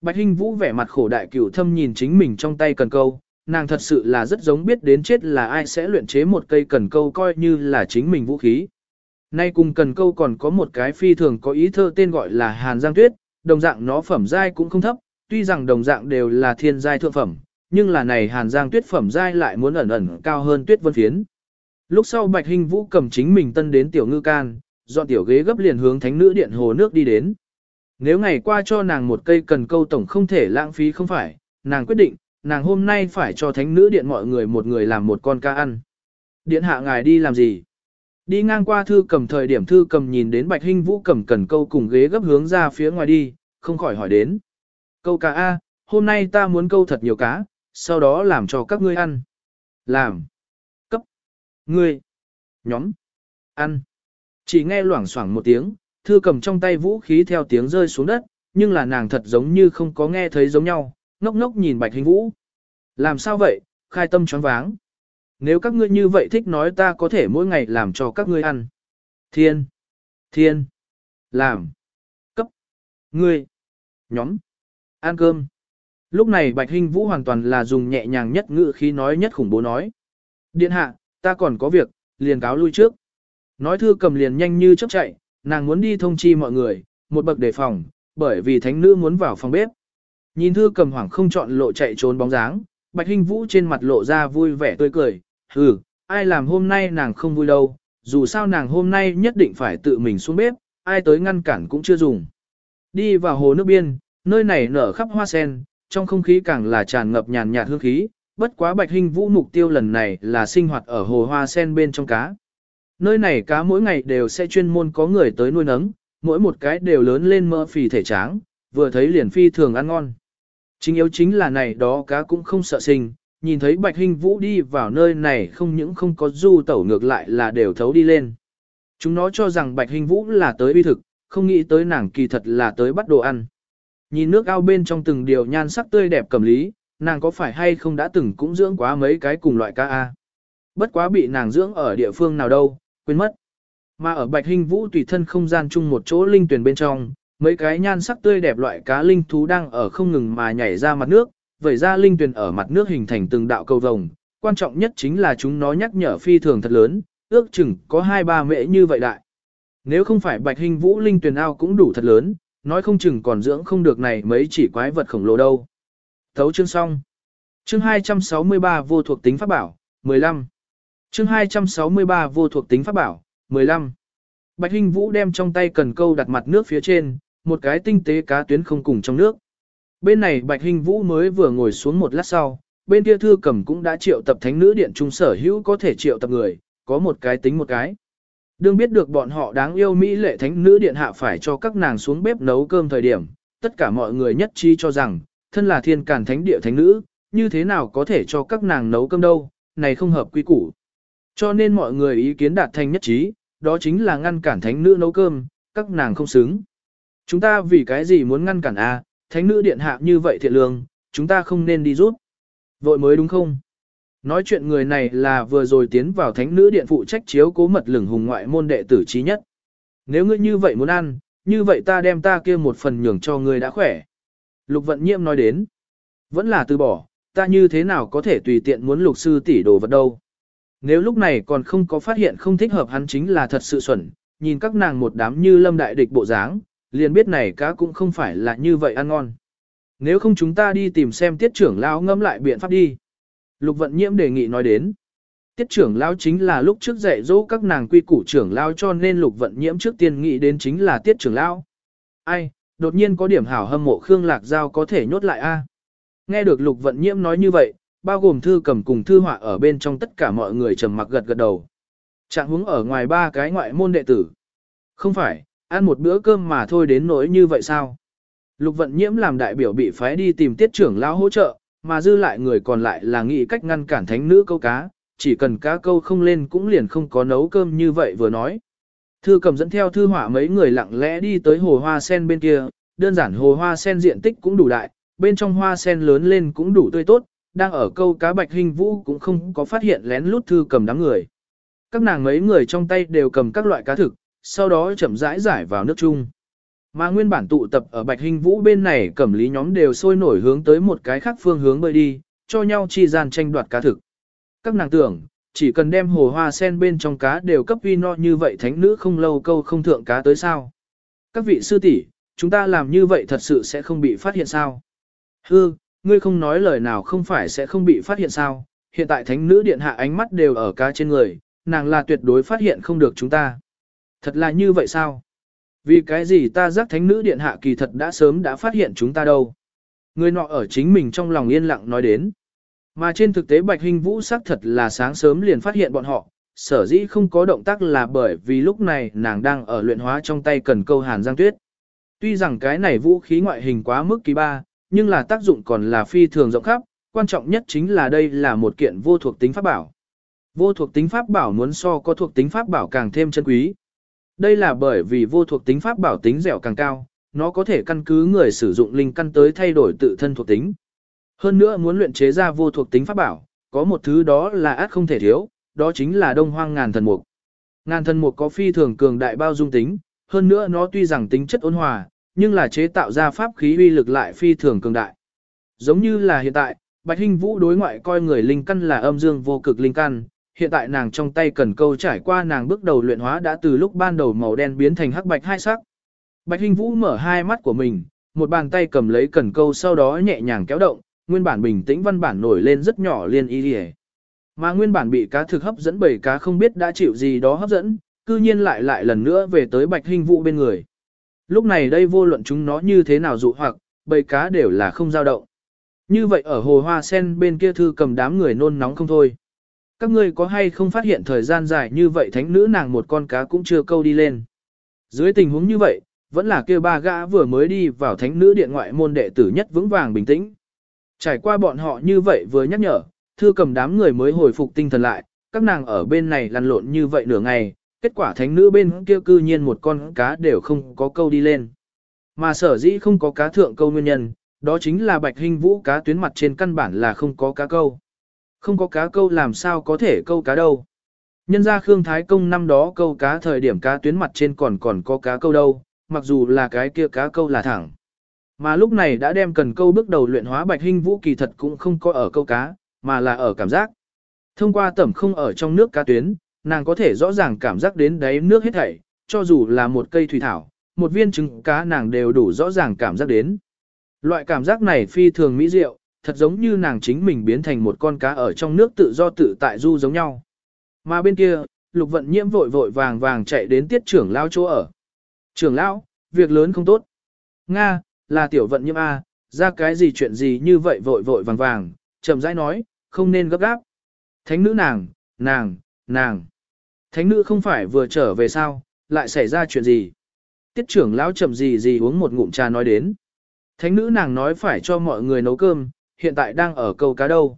Bạch Hinh Vũ vẻ mặt khổ đại cửu thâm nhìn chính mình trong tay cần câu, nàng thật sự là rất giống biết đến chết là ai sẽ luyện chế một cây cần câu coi như là chính mình vũ khí. Nay cùng cần câu còn có một cái phi thường có ý thơ tên gọi là Hàn Giang Tuyết, đồng dạng nó phẩm giai cũng không thấp, tuy rằng đồng dạng đều là thiên giai thượng phẩm, nhưng là này Hàn Giang Tuyết phẩm giai lại muốn ẩn ẩn cao hơn Tuyết Vân Phiến. Lúc sau Bạch Hinh Vũ cầm chính mình tân đến tiểu ngư can, dọn tiểu ghế gấp liền hướng thánh nữ điện hồ nước đi đến. Nếu ngày qua cho nàng một cây cần câu tổng không thể lãng phí không phải, nàng quyết định, nàng hôm nay phải cho thánh nữ điện mọi người một người làm một con ca ăn. Điện hạ ngài đi làm gì? Đi ngang qua thư cầm thời điểm thư cầm nhìn đến bạch Hinh vũ cầm cần câu cùng ghế gấp hướng ra phía ngoài đi, không khỏi hỏi đến. Câu cá A, hôm nay ta muốn câu thật nhiều cá, sau đó làm cho các ngươi ăn. Làm. Cấp. Ngươi. Nhóm. Ăn. Chỉ nghe loảng xoảng một tiếng, thư cầm trong tay vũ khí theo tiếng rơi xuống đất, nhưng là nàng thật giống như không có nghe thấy giống nhau, ngốc ngốc nhìn bạch hình vũ. Làm sao vậy, khai tâm choáng váng. Nếu các ngươi như vậy thích nói ta có thể mỗi ngày làm cho các ngươi ăn. Thiên. Thiên. Làm. Cấp. Ngươi. Nhóm. Ăn cơm. Lúc này Bạch Hinh Vũ hoàn toàn là dùng nhẹ nhàng nhất ngữ khi nói nhất khủng bố nói. Điện hạ, ta còn có việc, liền cáo lui trước. Nói thư cầm liền nhanh như chớp chạy, nàng muốn đi thông chi mọi người, một bậc đề phòng, bởi vì thánh nữ muốn vào phòng bếp. Nhìn thư cầm hoảng không chọn lộ chạy trốn bóng dáng, Bạch Hinh Vũ trên mặt lộ ra vui vẻ tươi cười, hừ, ai làm hôm nay nàng không vui đâu, dù sao nàng hôm nay nhất định phải tự mình xuống bếp, ai tới ngăn cản cũng chưa dùng. Đi vào hồ nước biên, nơi này nở khắp hoa sen, trong không khí càng là tràn ngập nhàn nhạt hương khí, bất quá Bạch Hinh Vũ mục tiêu lần này là sinh hoạt ở hồ hoa sen bên trong cá. Nơi này cá mỗi ngày đều sẽ chuyên môn có người tới nuôi nấng, mỗi một cái đều lớn lên mỡ phì thể tráng, vừa thấy liền phi thường ăn ngon. Chính yếu chính là này đó cá cũng không sợ sinh, nhìn thấy Bạch Hinh Vũ đi vào nơi này không những không có du tẩu ngược lại là đều thấu đi lên. Chúng nó cho rằng Bạch Hinh Vũ là tới uy thực, không nghĩ tới nàng kỳ thật là tới bắt đồ ăn. Nhìn nước ao bên trong từng điều nhan sắc tươi đẹp cầm lý, nàng có phải hay không đã từng cũng dưỡng quá mấy cái cùng loại cá A. Bất quá bị nàng dưỡng ở địa phương nào đâu, quên mất. Mà ở Bạch hình Vũ tùy thân không gian chung một chỗ linh tuyển bên trong, mấy cái nhan sắc tươi đẹp loại cá linh thú đang ở không ngừng mà nhảy ra mặt nước, vẩy ra linh tuyển ở mặt nước hình thành từng đạo cầu vồng. Quan trọng nhất chính là chúng nó nhắc nhở phi thường thật lớn, ước chừng có hai ba mễ như vậy đại. Nếu không phải Bạch hình Vũ linh tuyển ao cũng đủ thật lớn, nói không chừng còn dưỡng không được này mấy chỉ quái vật khổng lồ đâu. Thấu chương xong. Chương 263 vô thuộc tính pháp bảo, 15. Chương 263 vô thuộc tính pháp bảo, 15. Bạch Hinh Vũ đem trong tay cần câu đặt mặt nước phía trên, một cái tinh tế cá tuyến không cùng trong nước. Bên này Bạch Hinh Vũ mới vừa ngồi xuống một lát sau, bên kia thư cầm cũng đã triệu tập thánh nữ điện trung sở hữu có thể triệu tập người, có một cái tính một cái. Đương biết được bọn họ đáng yêu Mỹ lệ thánh nữ điện hạ phải cho các nàng xuống bếp nấu cơm thời điểm, tất cả mọi người nhất trí cho rằng, thân là thiên càn thánh địa thánh nữ, như thế nào có thể cho các nàng nấu cơm đâu, này không hợp quy củ. Cho nên mọi người ý kiến đạt thành nhất trí, đó chính là ngăn cản thánh nữ nấu cơm, các nàng không xứng. Chúng ta vì cái gì muốn ngăn cản a? thánh nữ điện hạ như vậy thiện lương, chúng ta không nên đi rút. Vội mới đúng không? Nói chuyện người này là vừa rồi tiến vào thánh nữ điện phụ trách chiếu cố mật lửng hùng ngoại môn đệ tử trí nhất. Nếu ngươi như vậy muốn ăn, như vậy ta đem ta kia một phần nhường cho ngươi đã khỏe. Lục vận nhiễm nói đến. Vẫn là từ bỏ, ta như thế nào có thể tùy tiện muốn lục sư tỷ đồ vật đâu. Nếu lúc này còn không có phát hiện không thích hợp hắn chính là thật sự xuẩn, nhìn các nàng một đám như lâm đại địch bộ dáng, liền biết này cá cũng không phải là như vậy ăn ngon. Nếu không chúng ta đi tìm xem tiết trưởng lão ngâm lại biện pháp đi. Lục vận nhiễm đề nghị nói đến. Tiết trưởng lão chính là lúc trước dạy dỗ các nàng quy củ trưởng lão cho nên lục vận nhiễm trước tiên nghĩ đến chính là tiết trưởng lão. Ai, đột nhiên có điểm hảo hâm mộ Khương Lạc Giao có thể nhốt lại a. Nghe được lục vận nhiễm nói như vậy, bao gồm thư cầm cùng thư họa ở bên trong tất cả mọi người trầm mặc gật gật đầu. Trạng hướng ở ngoài ba cái ngoại môn đệ tử. Không phải, ăn một bữa cơm mà thôi đến nỗi như vậy sao? Lục vận nhiễm làm đại biểu bị phái đi tìm tiết trưởng lão hỗ trợ, mà dư lại người còn lại là nghĩ cách ngăn cản thánh nữ câu cá, chỉ cần cá câu không lên cũng liền không có nấu cơm như vậy vừa nói. Thư cầm dẫn theo thư họa mấy người lặng lẽ đi tới hồ hoa sen bên kia, đơn giản hồ hoa sen diện tích cũng đủ đại, bên trong hoa sen lớn lên cũng đủ tươi tốt, đang ở câu cá bạch hình vũ cũng không có phát hiện lén lút thư cầm đám người. Các nàng mấy người trong tay đều cầm các loại cá thực, sau đó chậm rãi giải vào nước chung. Mà nguyên bản tụ tập ở Bạch Hình Vũ bên này cẩm lý nhóm đều sôi nổi hướng tới một cái khác phương hướng bơi đi, cho nhau chi gian tranh đoạt cá thực. Các nàng tưởng, chỉ cần đem hồ hoa sen bên trong cá đều cấp vi no như vậy thánh nữ không lâu câu không thượng cá tới sao. Các vị sư tỷ, chúng ta làm như vậy thật sự sẽ không bị phát hiện sao. Hư, ngươi không nói lời nào không phải sẽ không bị phát hiện sao, hiện tại thánh nữ điện hạ ánh mắt đều ở cá trên người, nàng là tuyệt đối phát hiện không được chúng ta. Thật là như vậy sao? Vì cái gì ta giác thánh nữ điện hạ kỳ thật đã sớm đã phát hiện chúng ta đâu. Người nọ ở chính mình trong lòng yên lặng nói đến. Mà trên thực tế Bạch Hình Vũ xác thật là sáng sớm liền phát hiện bọn họ, sở dĩ không có động tác là bởi vì lúc này nàng đang ở luyện hóa trong tay cần câu hàn giang tuyết. Tuy rằng cái này vũ khí ngoại hình quá mức kỳ ba, nhưng là tác dụng còn là phi thường rộng khắp, quan trọng nhất chính là đây là một kiện vô thuộc tính pháp bảo. Vô thuộc tính pháp bảo muốn so có thuộc tính pháp bảo càng thêm chân quý. Đây là bởi vì vô thuộc tính pháp bảo tính dẻo càng cao, nó có thể căn cứ người sử dụng linh căn tới thay đổi tự thân thuộc tính. Hơn nữa muốn luyện chế ra vô thuộc tính pháp bảo, có một thứ đó là át không thể thiếu, đó chính là đông hoang ngàn thần mục. Ngàn thần mục có phi thường cường đại bao dung tính, hơn nữa nó tuy rằng tính chất ôn hòa, nhưng là chế tạo ra pháp khí uy lực lại phi thường cường đại. Giống như là hiện tại, Bạch Hinh Vũ đối ngoại coi người linh căn là âm dương vô cực linh căn, hiện tại nàng trong tay cần câu trải qua nàng bước đầu luyện hóa đã từ lúc ban đầu màu đen biến thành hắc bạch hai sắc. Bạch Hinh Vũ mở hai mắt của mình, một bàn tay cầm lấy cần câu sau đó nhẹ nhàng kéo động, nguyên bản bình tĩnh văn bản nổi lên rất nhỏ liên y liề. Mà nguyên bản bị cá thực hấp dẫn bởi cá không biết đã chịu gì đó hấp dẫn, cư nhiên lại lại lần nữa về tới Bạch Hinh Vũ bên người. Lúc này đây vô luận chúng nó như thế nào dụ hoặc, bầy cá đều là không dao động. Như vậy ở hồ hoa sen bên kia thư cầm đám người nôn nóng không thôi. Các ngươi có hay không phát hiện thời gian dài như vậy thánh nữ nàng một con cá cũng chưa câu đi lên. Dưới tình huống như vậy, vẫn là kêu ba gã vừa mới đi vào thánh nữ điện ngoại môn đệ tử nhất vững vàng bình tĩnh. Trải qua bọn họ như vậy vừa nhắc nhở, thư cầm đám người mới hồi phục tinh thần lại, các nàng ở bên này lăn lộn như vậy nửa ngày, kết quả thánh nữ bên kia cư nhiên một con cá đều không có câu đi lên. Mà sở dĩ không có cá thượng câu nguyên nhân, đó chính là bạch hình vũ cá tuyến mặt trên căn bản là không có cá câu. Không có cá câu làm sao có thể câu cá đâu. Nhân ra Khương Thái Công năm đó câu cá thời điểm cá tuyến mặt trên còn còn có cá câu đâu, mặc dù là cái kia cá câu là thẳng. Mà lúc này đã đem cần câu bước đầu luyện hóa bạch hình vũ kỳ thật cũng không có ở câu cá, mà là ở cảm giác. Thông qua tẩm không ở trong nước cá tuyến, nàng có thể rõ ràng cảm giác đến đáy nước hết thảy, cho dù là một cây thủy thảo, một viên trứng cá nàng đều đủ rõ ràng cảm giác đến. Loại cảm giác này phi thường mỹ diệu, thật giống như nàng chính mình biến thành một con cá ở trong nước tự do tự tại du giống nhau. Mà bên kia, lục vận nhiễm vội vội vàng vàng chạy đến tiết trưởng lao chỗ ở. Trưởng lão, việc lớn không tốt. Nga, là tiểu vận nhiễm A, ra cái gì chuyện gì như vậy vội vội vàng vàng, chậm rãi nói, không nên gấp gáp. Thánh nữ nàng, nàng, nàng. Thánh nữ không phải vừa trở về sao, lại xảy ra chuyện gì? Tiết trưởng lão chậm gì gì uống một ngụm trà nói đến. Thánh nữ nàng nói phải cho mọi người nấu cơm, hiện tại đang ở câu cá đâu.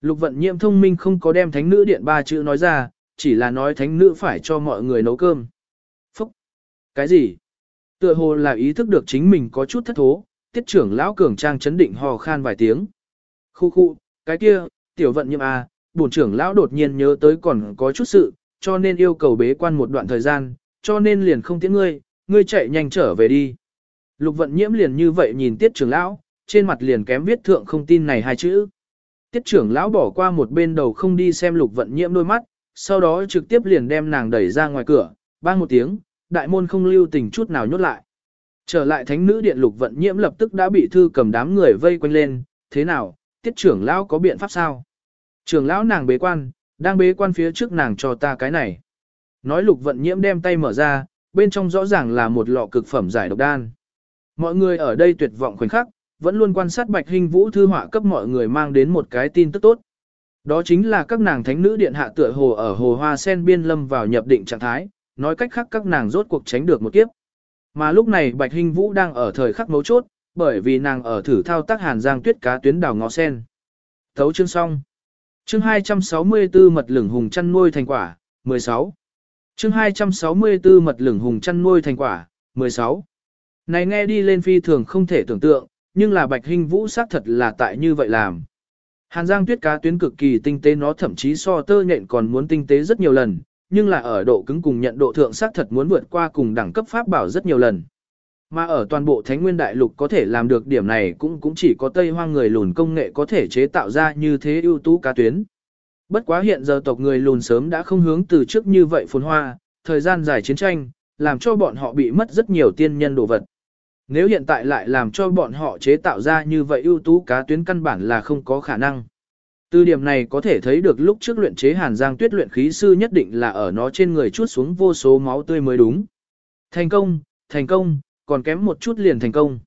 Lục vận nhiễm thông minh không có đem thánh nữ điện ba chữ nói ra, chỉ là nói thánh nữ phải cho mọi người nấu cơm. Phúc! Cái gì? Tựa hồ là ý thức được chính mình có chút thất thố, tiết trưởng lão cường trang chấn định hò khan vài tiếng. Khu khu, cái kia, tiểu vận nhiễm à, bổn trưởng lão đột nhiên nhớ tới còn có chút sự, cho nên yêu cầu bế quan một đoạn thời gian, cho nên liền không tiễn ngươi, ngươi chạy nhanh trở về đi. Lục vận nhiễm liền như vậy nhìn tiết trưởng lão, trên mặt liền kém viết thượng không tin này hai chữ. Tiết trưởng lão bỏ qua một bên đầu không đi xem lục vận nhiễm đôi mắt, sau đó trực tiếp liền đem nàng đẩy ra ngoài cửa, bang một tiếng, đại môn không lưu tình chút nào nhốt lại. Trở lại thánh nữ điện lục vận nhiễm lập tức đã bị thư cầm đám người vây quanh lên, thế nào, tiết trưởng lão có biện pháp sao? Trưởng lão nàng bế quan, đang bế quan phía trước nàng cho ta cái này. Nói lục vận nhiễm đem tay mở ra, bên trong rõ ràng là một lọ cực phẩm giải độc đan. Mọi người ở đây tuyệt vọng khoảnh khắc, vẫn luôn quan sát Bạch Hình Vũ thư họa cấp mọi người mang đến một cái tin tức tốt. Đó chính là các nàng thánh nữ điện hạ tựa hồ ở hồ hoa sen biên lâm vào nhập định trạng thái, nói cách khác các nàng rốt cuộc tránh được một kiếp. Mà lúc này Bạch Hình Vũ đang ở thời khắc mấu chốt, bởi vì nàng ở thử thao tác hàn giang tuyết cá tuyến đảo ngõ sen. Thấu chương xong. Chương 264 mật lửng hùng chăn nuôi thành quả, 16. Chương 264 mật lửng hùng chăn nuôi thành quả, 16. Này nghe đi lên phi thường không thể tưởng tượng, nhưng là Bạch Hinh Vũ xác thật là tại như vậy làm. Hàn Giang tuyết cá tuyến cực kỳ tinh tế nó thậm chí so tơ nhện còn muốn tinh tế rất nhiều lần, nhưng là ở độ cứng cùng nhận độ thượng xác thật muốn vượt qua cùng đẳng cấp pháp bảo rất nhiều lần. Mà ở toàn bộ Thánh Nguyên Đại Lục có thể làm được điểm này cũng cũng chỉ có Tây Hoang người lùn công nghệ có thể chế tạo ra như thế ưu tú cá tuyến. Bất quá hiện giờ tộc người lùn sớm đã không hướng từ trước như vậy phồn hoa, thời gian dài chiến tranh, làm cho bọn họ bị mất rất nhiều tiên nhân đồ vật. Nếu hiện tại lại làm cho bọn họ chế tạo ra như vậy ưu tú cá tuyến căn bản là không có khả năng. Từ điểm này có thể thấy được lúc trước luyện chế hàn giang tuyết luyện khí sư nhất định là ở nó trên người chút xuống vô số máu tươi mới đúng. Thành công, thành công, còn kém một chút liền thành công.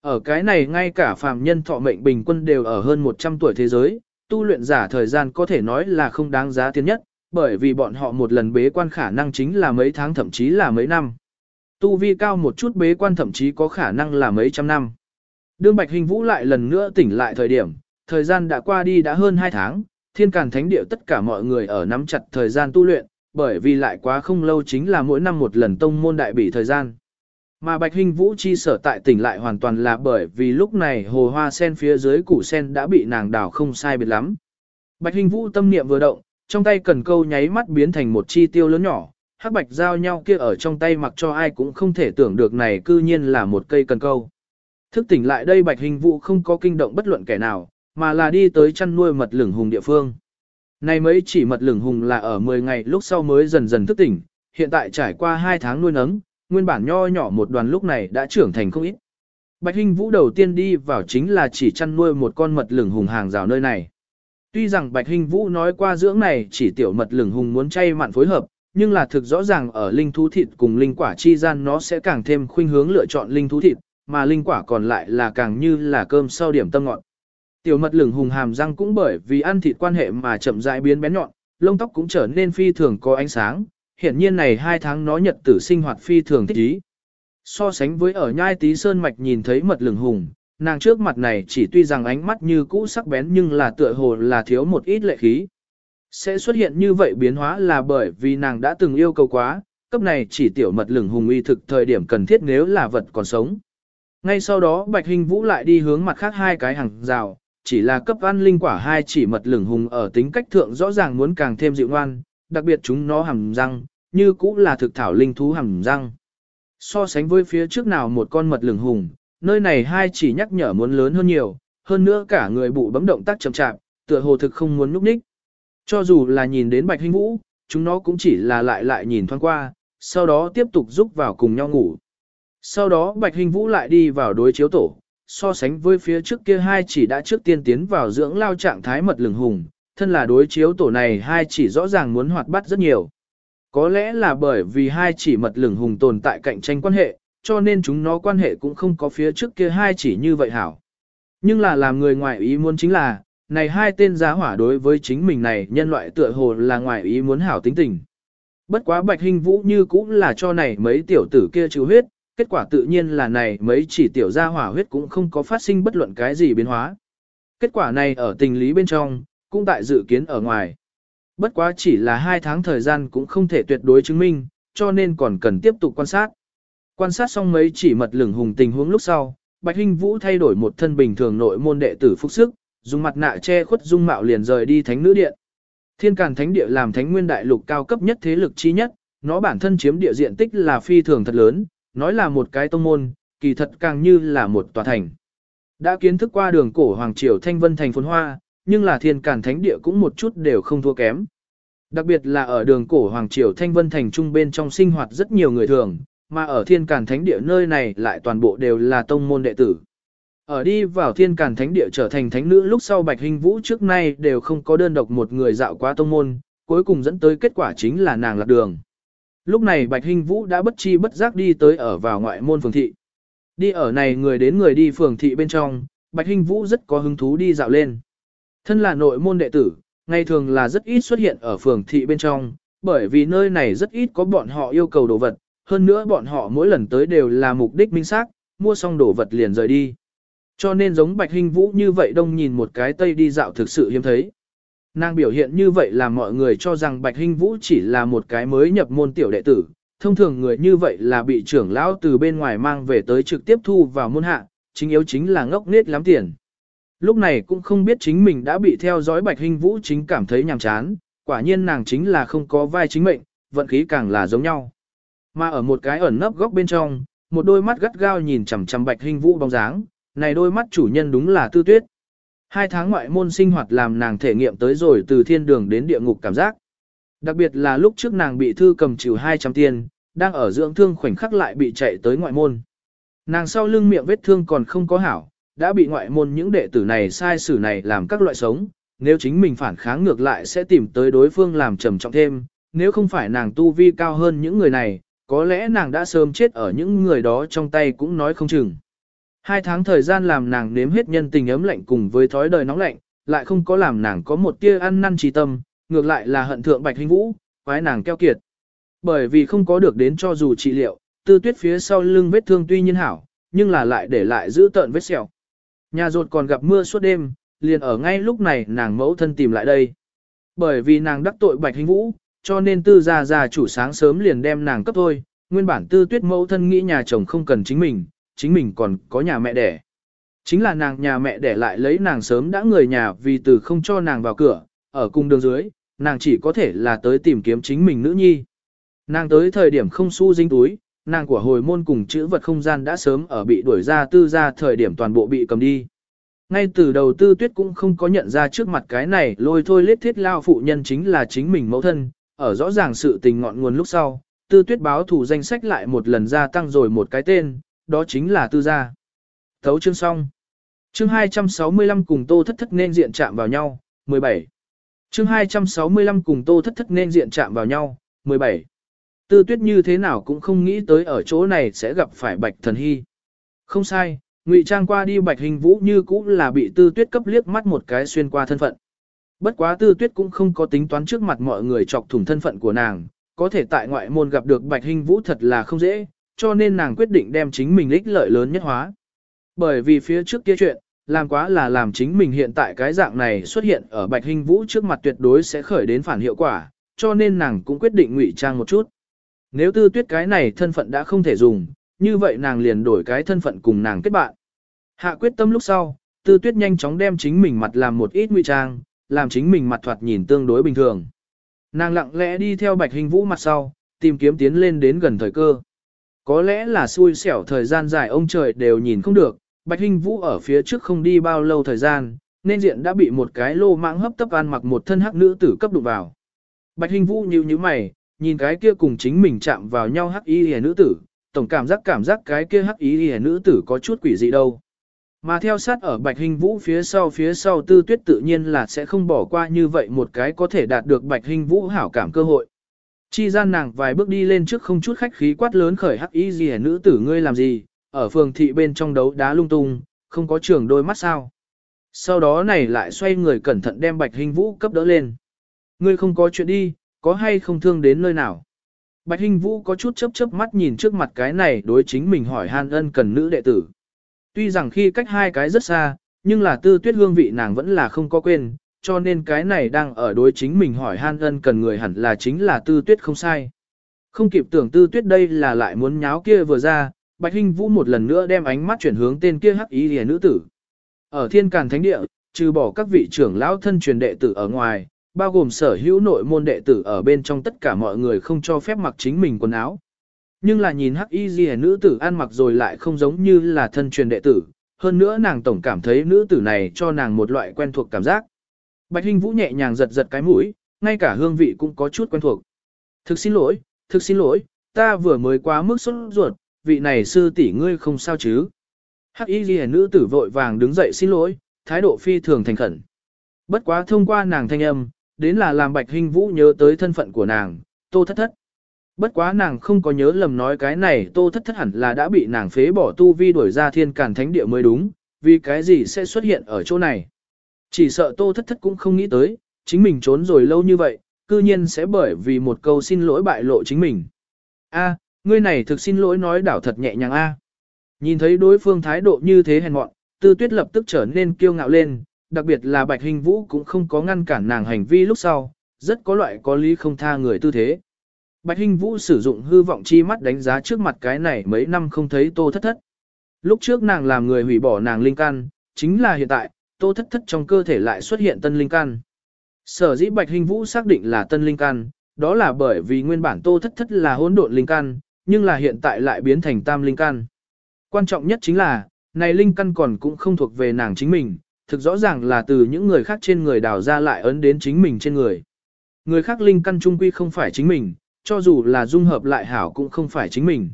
Ở cái này ngay cả phàm nhân thọ mệnh bình quân đều ở hơn 100 tuổi thế giới, tu luyện giả thời gian có thể nói là không đáng giá tiền nhất, bởi vì bọn họ một lần bế quan khả năng chính là mấy tháng thậm chí là mấy năm. Tu vi cao một chút bế quan thậm chí có khả năng là mấy trăm năm. Đương Bạch Hình Vũ lại lần nữa tỉnh lại thời điểm, thời gian đã qua đi đã hơn 2 tháng, thiên càn thánh địa tất cả mọi người ở nắm chặt thời gian tu luyện, bởi vì lại quá không lâu chính là mỗi năm một lần tông môn đại bỉ thời gian. Mà Bạch Hình Vũ chi sở tại tỉnh lại hoàn toàn là bởi vì lúc này hồ hoa sen phía dưới củ sen đã bị nàng đào không sai biệt lắm. Bạch Hình Vũ tâm niệm vừa động, trong tay cần câu nháy mắt biến thành một chi tiêu lớn nhỏ, hắc bạch giao nhau kia ở trong tay mặc cho ai cũng không thể tưởng được này cư nhiên là một cây cần câu. Thức tỉnh lại đây bạch hình vụ không có kinh động bất luận kẻ nào, mà là đi tới chăn nuôi mật lửng hùng địa phương. Này mấy chỉ mật lửng hùng là ở 10 ngày lúc sau mới dần dần thức tỉnh, hiện tại trải qua 2 tháng nuôi nấng, nguyên bản nho nhỏ một đoàn lúc này đã trưởng thành không ít. Bạch Hinh Vũ đầu tiên đi vào chính là chỉ chăn nuôi một con mật lửng hùng hàng rào nơi này. Tuy rằng Bạch Hinh Vũ nói qua dưỡng này chỉ tiểu mật lửng hùng muốn chay mặn phối hợp, nhưng là thực rõ ràng ở linh thú thịt cùng linh quả chi gian nó sẽ càng thêm khuynh hướng lựa chọn linh thú thịt, mà linh quả còn lại là càng như là cơm sau điểm tâm ngọt. Tiểu mật lửng hùng hàm răng cũng bởi vì ăn thịt quan hệ mà chậm rãi biến bén nhọn, lông tóc cũng trở nên phi thường có ánh sáng, hiển nhiên này hai tháng nó nhật tử sinh hoạt phi thường thích ý. So sánh với ở nhai tí sơn mạch nhìn thấy mật lửng hùng, nàng trước mặt này chỉ tuy rằng ánh mắt như cũ sắc bén nhưng là tựa hồ là thiếu một ít lệ khí. Sẽ xuất hiện như vậy biến hóa là bởi vì nàng đã từng yêu cầu quá, cấp này chỉ tiểu mật lửng hùng uy thực thời điểm cần thiết nếu là vật còn sống. Ngay sau đó Bạch Hình Vũ lại đi hướng mặt khác hai cái hàng rào, chỉ là cấp ăn linh quả hai chỉ mật lửng hùng ở tính cách thượng rõ ràng muốn càng thêm dịu ngoan, đặc biệt chúng nó hàm răng, như cũng là thực thảo linh thú hàm răng. So sánh với phía trước nào một con mật lửng hùng, nơi này hai chỉ nhắc nhở muốn lớn hơn nhiều, hơn nữa cả người bụ bấm động tác chậm chạp, tựa hồ thực không muốn núp ních. Cho dù là nhìn đến Bạch Hinh Vũ, chúng nó cũng chỉ là lại lại nhìn thoáng qua, sau đó tiếp tục rúc vào cùng nhau ngủ. Sau đó Bạch Hinh Vũ lại đi vào đối chiếu tổ, so sánh với phía trước kia hai chỉ đã trước tiên tiến vào dưỡng lao trạng thái mật lửng hùng, thân là đối chiếu tổ này hai chỉ rõ ràng muốn hoạt bát rất nhiều. Có lẽ là bởi vì hai chỉ mật lửng hùng tồn tại cạnh tranh quan hệ, cho nên chúng nó quan hệ cũng không có phía trước kia hai chỉ như vậy hảo. Nhưng là làm người ngoại ý muốn chính là, này hai tên giá hỏa đối với chính mình này nhân loại tựa hồ là ngoài ý muốn hảo tính tình. Bất quá bạch hình vũ như cũng là cho này mấy tiểu tử kia trừ huyết, kết quả tự nhiên là này mấy chỉ tiểu gia hỏa huyết cũng không có phát sinh bất luận cái gì biến hóa. Kết quả này ở tình lý bên trong, cũng tại dự kiến ở ngoài. Bất quá chỉ là hai tháng thời gian cũng không thể tuyệt đối chứng minh, cho nên còn cần tiếp tục quan sát. Quan sát xong mấy chỉ mật lửng hùng tình huống lúc sau, Bạch Hinh Vũ thay đổi một thân bình thường nội môn đệ tử phúc sức, dùng mặt nạ che khuất dung mạo liền rời đi thánh nữ điện. Thiên Càn Thánh Địa làm Thánh Nguyên Đại Lục cao cấp nhất thế lực chi nhất, nó bản thân chiếm địa diện tích là phi thường thật lớn, nói là một cái tông môn, kỳ thật càng như là một tòa thành. Đã kiến thức qua đường cổ Hoàng Triều Thanh Vân thành phồn hoa, nhưng là Thiên Càn Thánh Địa cũng một chút đều không thua kém. Đặc biệt là ở đường cổ Hoàng Triều Thanh Vân thành trung bên trong sinh hoạt rất nhiều người thường, mà ở Thiên Càn Thánh Địa nơi này lại toàn bộ đều là tông môn đệ tử. Ở đi vào thiên càn thánh địa trở thành thánh nữ lúc sau Bạch Hình Vũ trước nay đều không có đơn độc một người dạo qua tông môn, cuối cùng dẫn tới kết quả chính là nàng lạc đường. Lúc này Bạch Hình Vũ đã bất chi bất giác đi tới ở vào ngoại môn phường thị. Đi ở này người đến người đi phường thị bên trong, Bạch Hình Vũ rất có hứng thú đi dạo lên. Thân là nội môn đệ tử, ngày thường là rất ít xuất hiện ở phường thị bên trong, bởi vì nơi này rất ít có bọn họ yêu cầu đồ vật, hơn nữa bọn họ mỗi lần tới đều là mục đích minh xác, mua xong đồ vật liền rời đi. Cho nên giống Bạch Hinh Vũ như vậy đông nhìn một cái tây đi dạo thực sự hiếm thấy. Nàng biểu hiện như vậy là mọi người cho rằng Bạch Hinh Vũ chỉ là một cái mới nhập môn tiểu đệ tử, thông thường người như vậy là bị trưởng lão từ bên ngoài mang về tới trực tiếp thu vào môn hạ, chính yếu chính là ngốc nết lắm tiền. Lúc này cũng không biết chính mình đã bị theo dõi Bạch Hinh Vũ chính cảm thấy nhàm chán, quả nhiên nàng chính là không có vai chính mệnh, vận khí càng là giống nhau. Mà ở một cái ẩn nấp góc bên trong, một đôi mắt gắt gao nhìn chằm chằm Bạch Hinh Vũ bóng dáng, này đôi mắt chủ nhân đúng là tư tuyết. Hai tháng ngoại môn sinh hoạt làm nàng thể nghiệm tới rồi từ thiên đường đến địa ngục cảm giác. Đặc biệt là lúc trước nàng bị thư cầm chịu 200 tiền, đang ở dưỡng thương khoảnh khắc lại bị chạy tới ngoại môn. Nàng sau lưng miệng vết thương còn không có hảo, đã bị ngoại môn những đệ tử này sai xử này làm các loại sống, nếu chính mình phản kháng ngược lại sẽ tìm tới đối phương làm trầm trọng thêm, nếu không phải nàng tu vi cao hơn những người này, có lẽ nàng đã sớm chết ở những người đó trong tay cũng nói không chừng. Hai tháng thời gian làm nàng nếm hết nhân tình ấm lạnh cùng với thói đời nóng lạnh, lại không có làm nàng có một tia ăn năn trí tâm, ngược lại là hận thượng bạch hình vũ, quái nàng keo kiệt. Bởi vì không có được đến cho dù trị liệu, tư tuyết phía sau lưng vết thương tuy nhiên hảo, nhưng là lại để lại giữ tợn vết sẹo. Nhà rột còn gặp mưa suốt đêm, liền ở ngay lúc này nàng mẫu thân tìm lại đây. Bởi vì nàng đắc tội bạch hình vũ, cho nên tư gia gia chủ sáng sớm liền đem nàng cấp thôi, nguyên bản tư tuyết mẫu thân nghĩ nhà chồng không cần chính mình, chính mình còn có nhà mẹ đẻ. Chính là nàng nhà mẹ đẻ lại lấy nàng sớm đã người nhà vì từ không cho nàng vào cửa, ở cung đường dưới, nàng chỉ có thể là tới tìm kiếm chính mình nữ nhi. Nàng tới thời điểm không su dinh túi, nàng của hồi môn cùng chữ vật không gian đã sớm ở bị đuổi ra tư ra thời điểm toàn bộ bị cầm đi. Ngay từ đầu tư tuyết cũng không có nhận ra trước mặt cái này lôi thôi lết thiết lao phụ nhân chính là chính mình mẫu thân, ở rõ ràng sự tình ngọn nguồn lúc sau, tư tuyết báo thủ danh sách lại một lần gia tăng rồi một cái tên, đó chính là tư gia. Thấu chương xong. Chương 265 cùng tô thất thất nên diện chạm vào nhau, 17. Chương 265 cùng tô thất thất nên diện chạm vào nhau, 17. Tư tuyết như thế nào cũng không nghĩ tới ở chỗ này sẽ gặp phải bạch thần hy. Không sai, ngụy trang qua đi bạch hình vũ như cũng là bị tư tuyết cấp liếc mắt một cái xuyên qua thân phận. Bất quá tư tuyết cũng không có tính toán trước mặt mọi người chọc thủng thân phận của nàng, có thể tại ngoại môn gặp được bạch hình vũ thật là không dễ, cho nên nàng quyết định đem chính mình ích lợi lớn nhất hóa. Bởi vì phía trước kia chuyện, làm quá là làm chính mình hiện tại cái dạng này xuất hiện ở Bạch Hình Vũ trước mặt tuyệt đối sẽ khởi đến phản hiệu quả, cho nên nàng cũng quyết định ngụy trang một chút. Nếu tư tuyết cái này thân phận đã không thể dùng, như vậy nàng liền đổi cái thân phận cùng nàng kết bạn. Hạ quyết tâm lúc sau, tư tuyết nhanh chóng đem chính mình mặt làm một ít ngụy trang, làm chính mình mặt thoạt nhìn tương đối bình thường. Nàng lặng lẽ đi theo Bạch Hình Vũ mặt sau, tìm kiếm tiến lên đến gần thời cơ. Có lẽ là xui xẻo thời gian dài ông trời đều nhìn không được, Bạch Hinh Vũ ở phía trước không đi bao lâu thời gian, nên diện đã bị một cái lô mạng hấp tấp ăn mặc một thân hắc nữ tử cấp đụng vào. Bạch Hinh Vũ nhíu nhíu mày, nhìn cái kia cùng chính mình chạm vào nhau hắc y hề nữ tử, tổng cảm giác cảm giác cái kia hắc y hề nữ tử có chút quỷ dị đâu. Mà theo sát ở Bạch Hinh Vũ phía sau phía sau tư tuyết tự nhiên là sẽ không bỏ qua như vậy một cái có thể đạt được Bạch Hinh Vũ hảo cảm cơ hội. Chi gian nàng vài bước đi lên trước không chút khách khí quát lớn khởi hắc y gì nữ tử ngươi làm gì, ở phường thị bên trong đấu đá lung tung, không có trường đôi mắt sao. Sau đó này lại xoay người cẩn thận đem bạch hình vũ cấp đỡ lên. Ngươi không có chuyện đi, có hay không thương đến nơi nào. Bạch hình Vũ có chút chớp chớp mắt nhìn trước mặt cái này đối chính mình hỏi han ân cần nữ đệ tử. Tuy rằng khi cách hai cái rất xa, nhưng là tư tuyết hương vị nàng vẫn là không có quên, cho nên cái này đang ở đối chính mình hỏi han ân cần người hẳn là chính là tư tuyết không sai. Không kịp tưởng tư tuyết đây là lại muốn nháo kia vừa ra, Bạch Hinh Vũ một lần nữa đem ánh mắt chuyển hướng tên kia hắc ý lìa nữ tử. Ở thiên càn thánh địa, trừ bỏ các vị trưởng lão thân truyền đệ tử ở ngoài, bao gồm sở hữu nội môn đệ tử ở bên trong tất cả mọi người không cho phép mặc chính mình quần áo. Nhưng là nhìn hắc y ghi nữ tử ăn mặc rồi lại không giống như là thân truyền đệ tử, hơn nữa nàng tổng cảm thấy nữ tử này cho nàng một loại quen thuộc cảm giác. Bạch Hinh Vũ nhẹ nhàng giật giật cái mũi, ngay cả hương vị cũng có chút quen thuộc. Thực xin lỗi, thực xin lỗi, ta vừa mới quá mức sốt ruột, vị này sư tỷ ngươi không sao chứ. Hắc y ghi nữ tử vội vàng đứng dậy xin lỗi, thái độ phi thường thành khẩn. Bất quá thông qua nàng thanh âm, đến là làm Bạch Hinh Vũ nhớ tới thân phận của nàng, Tô Thất Thất. Bất quá nàng không có nhớ lầm nói cái này Tô Thất Thất hẳn là đã bị nàng phế bỏ tu vi đuổi ra thiên càn thánh địa mới đúng, vì cái gì sẽ xuất hiện ở chỗ này. Chỉ sợ Tô Thất Thất cũng không nghĩ tới, chính mình trốn rồi lâu như vậy, cư nhiên sẽ bởi vì một câu xin lỗi bại lộ chính mình. A, ngươi này thực xin lỗi nói đảo thật nhẹ nhàng a. Nhìn thấy đối phương thái độ như thế hèn mọn, Tư Tuyết lập tức trở nên kiêu ngạo lên, đặc biệt là Bạch Hình Vũ cũng không có ngăn cản nàng hành vi lúc sau, rất có loại có lý không tha người tư thế. Bạch Hình Vũ sử dụng hư vọng chi mắt đánh giá trước mặt cái này mấy năm không thấy Tô Thất Thất. Lúc trước nàng làm người hủy bỏ nàng linh căn, chính là hiện tại, Tô Thất Thất trong cơ thể lại xuất hiện tân linh căn. Sở dĩ Bạch Hình Vũ xác định là tân linh căn, đó là bởi vì nguyên bản Tô Thất Thất là hỗn độn linh căn, nhưng là hiện tại lại biến thành tam linh căn. Quan trọng nhất chính là, này linh căn còn cũng không thuộc về nàng chính mình, thực rõ ràng là từ những người khác trên người đào ra lại ấn đến chính mình trên người. Người khác linh căn trung quy không phải chính mình, cho dù là dung hợp lại hảo cũng không phải chính mình.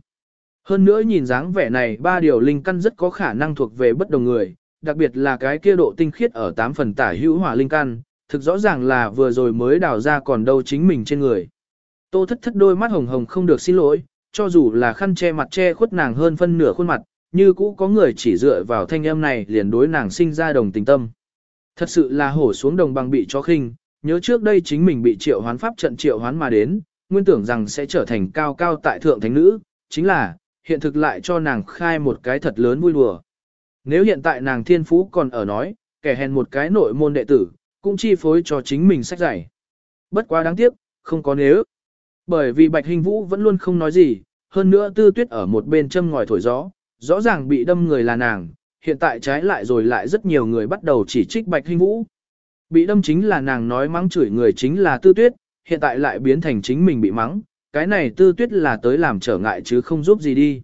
Hơn nữa nhìn dáng vẻ này ba điều linh căn rất có khả năng thuộc về bất đồng người, đặc biệt là cái kia độ tinh khiết ở 8 phần tả hữu hỏa linh căn, thực rõ ràng là vừa rồi mới đào ra còn đâu chính mình trên người. Tô thất thất đôi mắt hồng hồng không được xin lỗi, cho dù là khăn che mặt che khuất nàng hơn phân nửa khuôn mặt, như cũ có người chỉ dựa vào thanh âm này liền đối nàng sinh ra đồng tình tâm. Thật sự là hổ xuống đồng bằng bị cho khinh, nhớ trước đây chính mình bị triệu hoán pháp trận triệu hoán mà đến, nguyên tưởng rằng sẽ trở thành cao cao tại thượng thánh nữ, chính là, hiện thực lại cho nàng khai một cái thật lớn vui đùa. Nếu hiện tại nàng thiên phú còn ở nói, kẻ hèn một cái nội môn đệ tử, cũng chi phối cho chính mình sách giải. Bất quá đáng tiếc, không có nếu. Bởi vì Bạch Hình Vũ vẫn luôn không nói gì, hơn nữa tư tuyết ở một bên châm ngòi thổi gió, rõ ràng bị đâm người là nàng, hiện tại trái lại rồi lại rất nhiều người bắt đầu chỉ trích Bạch Hinh Vũ. Bị đâm chính là nàng nói mắng chửi người chính là tư tuyết, hiện tại lại biến thành chính mình bị mắng, cái này tư tuyết là tới làm trở ngại chứ không giúp gì đi.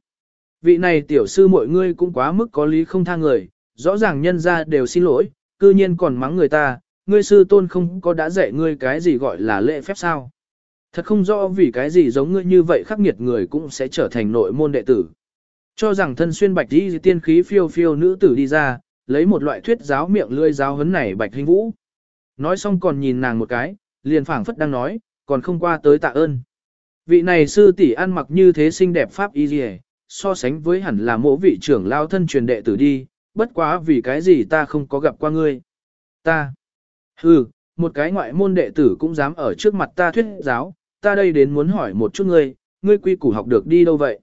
Vị này tiểu sư mọi ngươi cũng quá mức có lý không tha người, rõ ràng nhân ra đều xin lỗi, cư nhiên còn mắng người ta, ngươi sư tôn không có đã dạy ngươi cái gì gọi là lễ phép sao. Thật không rõ vì cái gì giống ngươi như vậy khắc nghiệt người cũng sẽ trở thành nội môn đệ tử. Cho rằng thân xuyên bạch đi tiên khí phiêu phiêu nữ tử đi ra, lấy một loại thuyết giáo miệng lươi giáo hấn này bạch hình vũ. Nói xong còn nhìn nàng một cái, liền phảng phất đang nói, còn không qua tới tạ ơn. Vị này sư tỷ ăn mặc như thế xinh đẹp pháp y dì so sánh với hẳn là mộ vị trưởng lao thân truyền đệ tử đi, bất quá vì cái gì ta không có gặp qua ngươi. Ta. Hừ, một cái ngoại môn đệ tử cũng dám ở trước mặt ta thuyết giáo, ta đây đến muốn hỏi một chút ngươi, ngươi quy củ học được đi đâu vậy?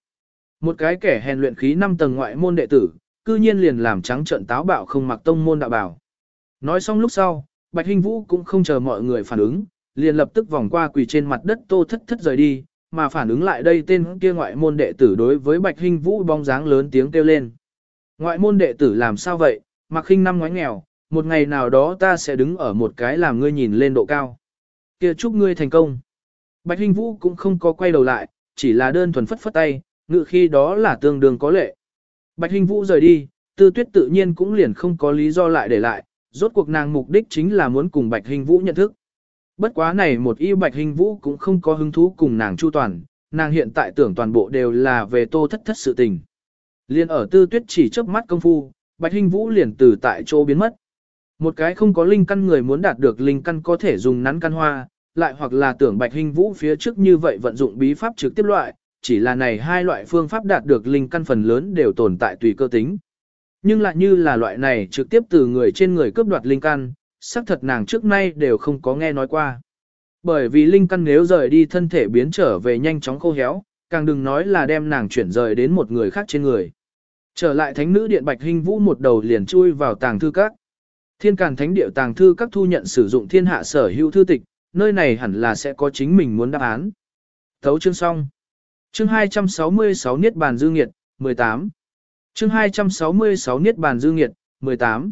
Một cái kẻ hèn luyện khí 5 tầng ngoại môn đệ tử, cư nhiên liền làm trắng trợn táo bạo không mặc tông môn đạo bảo. Nói xong lúc sau, Bạch Hinh Vũ cũng không chờ mọi người phản ứng, liền lập tức vòng qua quỳ trên mặt đất tô thất thất rời đi, mà phản ứng lại đây tên kia ngoại môn đệ tử đối với Bạch Hinh Vũ bóng dáng lớn tiếng kêu lên. Ngoại môn đệ tử làm sao vậy, mặc khinh năm ngoái nghèo, một ngày nào đó ta sẽ đứng ở một cái làm ngươi nhìn lên độ cao. Kia chúc ngươi thành công. Bạch Hinh Vũ cũng không có quay đầu lại, chỉ là đơn thuần phất phất tay, ngự khi đó là tương đương có lệ. Bạch Hình Vũ rời đi, Tư Tuyết tự nhiên cũng liền không có lý do lại để lại, rốt cuộc nàng mục đích chính là muốn cùng Bạch Hình Vũ nhận thức. Bất quá này một y Bạch Hình Vũ cũng không có hứng thú cùng nàng chu toàn, nàng hiện tại tưởng toàn bộ đều là về tô thất thất sự tình. Liên ở Tư Tuyết chỉ chớp mắt công phu, Bạch Hình Vũ liền từ tại chỗ biến mất. Một cái không có linh căn người muốn đạt được linh căn có thể dùng nắn căn hoa, lại hoặc là tưởng Bạch Hình Vũ phía trước như vậy vận dụng bí pháp trực tiếp loại, chỉ là này hai loại phương pháp đạt được linh căn phần lớn đều tồn tại tùy cơ tính. Nhưng lại như là loại này trực tiếp từ người trên người cướp đoạt linh căn, xác thật nàng trước nay đều không có nghe nói qua. Bởi vì linh căn nếu rời đi thân thể biến trở về nhanh chóng khô héo, càng đừng nói là đem nàng chuyển rời đến một người khác trên người. Trở lại thánh nữ điện Bạch hình Vũ một đầu liền chui vào tàng thư các. Thiên Càn Thánh Điệu tàng thư các thu nhận sử dụng thiên hạ sở hữu thư tịch, nơi này hẳn là sẽ có chính mình muốn đáp án. Thấu chương xong. Chương 266 Niết Bàn Dư Nghiệt, 18. Chương 266 Niết Bàn Dư Nghiệt, 18.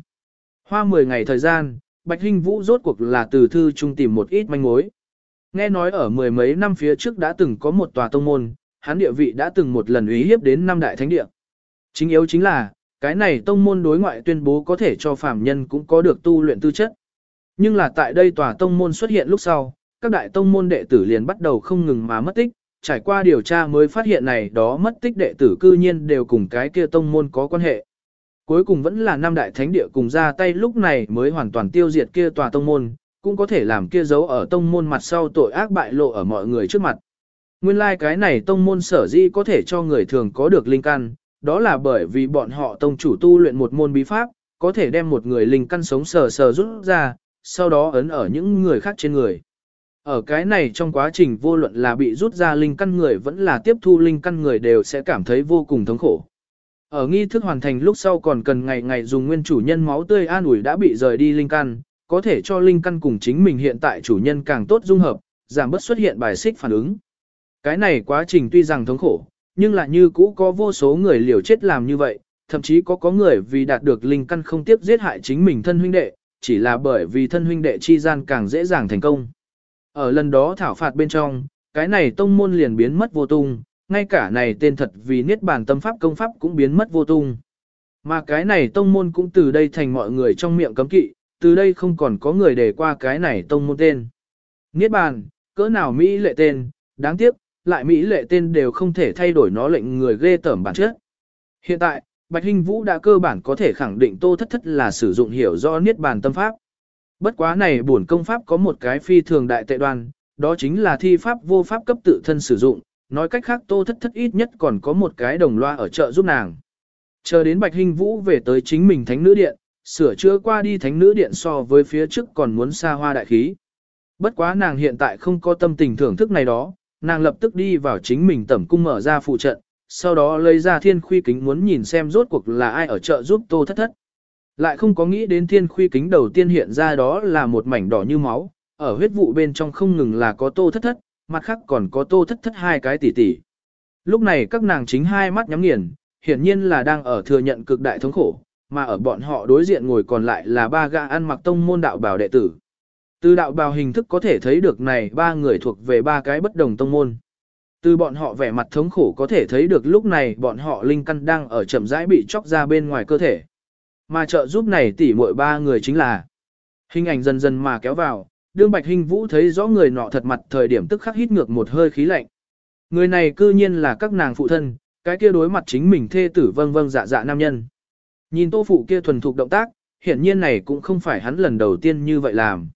Hoa 10 ngày thời gian, Bạch Hinh Vũ rốt cuộc là từ thư trung tìm một ít manh mối. Nghe nói ở mười mấy năm phía trước đã từng có một tòa tông môn, hắn địa vị đã từng một lần uy hiếp đến năm đại thánh địa. Chính yếu chính là, cái này tông môn đối ngoại tuyên bố có thể cho phàm nhân cũng có được tu luyện tư chất. Nhưng là tại đây tòa tông môn xuất hiện lúc sau, các đại tông môn đệ tử liền bắt đầu không ngừng mà mất tích, trải qua điều tra mới phát hiện này đó mất tích đệ tử cư nhiên đều cùng cái kia tông môn có quan hệ. Cuối cùng vẫn là năm đại thánh địa cùng ra tay lúc này mới hoàn toàn tiêu diệt kia tòa tông môn, cũng có thể làm kia giấu ở tông môn mặt sau tội ác bại lộ ở mọi người trước mặt. Nguyên lai like cái này tông môn sở dĩ có thể cho người thường có được linh căn, đó là bởi vì bọn họ tông chủ tu luyện một môn bí pháp, có thể đem một người linh căn sống sờ sờ rút ra, sau đó ấn ở những người khác trên người. Ở cái này trong quá trình vô luận là bị rút ra linh căn người vẫn là tiếp thu linh căn người đều sẽ cảm thấy vô cùng thống khổ. Ở nghi thức hoàn thành lúc sau còn cần ngày ngày dùng nguyên chủ nhân máu tươi an ủi đã bị rời đi linh căn, có thể cho linh căn cùng chính mình hiện tại chủ nhân càng tốt dung hợp, giảm bớt xuất hiện bài xích phản ứng. Cái này quá trình tuy rằng thống khổ, nhưng lại như cũ có vô số người liều chết làm như vậy, thậm chí có có người vì đạt được linh căn không tiếc giết hại chính mình thân huynh đệ, chỉ là bởi vì thân huynh đệ chi gian càng dễ dàng thành công. Ở lần đó thảo phạt bên trong, cái này tông môn liền biến mất vô tung, ngay cả này tên thật vì niết bàn tâm pháp công pháp cũng biến mất vô tung. Mà cái này tông môn cũng từ đây thành mọi người trong miệng cấm kỵ, từ đây không còn có người để qua cái này tông môn tên. Niết bàn, cỡ nào Mỹ lệ tên, đáng tiếc, lại Mỹ lệ tên đều không thể thay đổi nó lệnh người ghê tởm bản chất. Hiện tại, Bạch Hinh Vũ đã cơ bản có thể khẳng định tô thất thất là sử dụng hiểu do Niết bàn tâm pháp. Bất quá này bổn công pháp có một cái phi thường đại tệ đoan, đó chính là thi pháp vô pháp cấp tự thân sử dụng, nói cách khác tô thất thất ít nhất còn có một cái đồng loa ở chợ giúp nàng. Chờ đến Bạch Hinh Vũ về tới chính mình thánh nữ điện, sửa chữa qua đi thánh nữ điện so với phía trước còn muốn xa hoa đại khí. Bất quá nàng hiện tại không có tâm tình thưởng thức này đó, nàng lập tức đi vào chính mình tẩm cung mở ra phụ trận, sau đó lấy ra thiên khuy kính muốn nhìn xem rốt cuộc là ai ở chợ giúp tô thất thất. Lại không có nghĩ đến thiên khuy kính đầu tiên hiện ra đó là một mảnh đỏ như máu, ở huyết vụ bên trong không ngừng là có tô thất thất, mặt khác còn có tô thất thất hai cái tỷ tỷ. Lúc này các nàng chính hai mắt nhắm nghiền, hiển nhiên là đang ở thừa nhận cực đại thống khổ, mà ở bọn họ đối diện ngồi còn lại là ba gã ăn mặc tông môn đạo bào đệ tử. Từ đạo bào hình thức có thể thấy được này ba người thuộc về ba cái bất đồng tông môn. Từ bọn họ vẻ mặt thống khổ có thể thấy được lúc này bọn họ linh căn đang ở chậm rãi bị chóc ra bên ngoài cơ thể. Mà trợ giúp này tỉ muội ba người chính là hình ảnh dần dần mà kéo vào, đương Bạch Hình Vũ thấy rõ người nọ thật mặt thời điểm tức khắc hít ngược một hơi khí lạnh. Người này cư nhiên là các nàng phụ thân, cái kia đối mặt chính mình thê tử vâng vâng dạ dạ nam nhân. Nhìn tô phụ kia thuần thục động tác, hiển nhiên này cũng không phải hắn lần đầu tiên như vậy làm.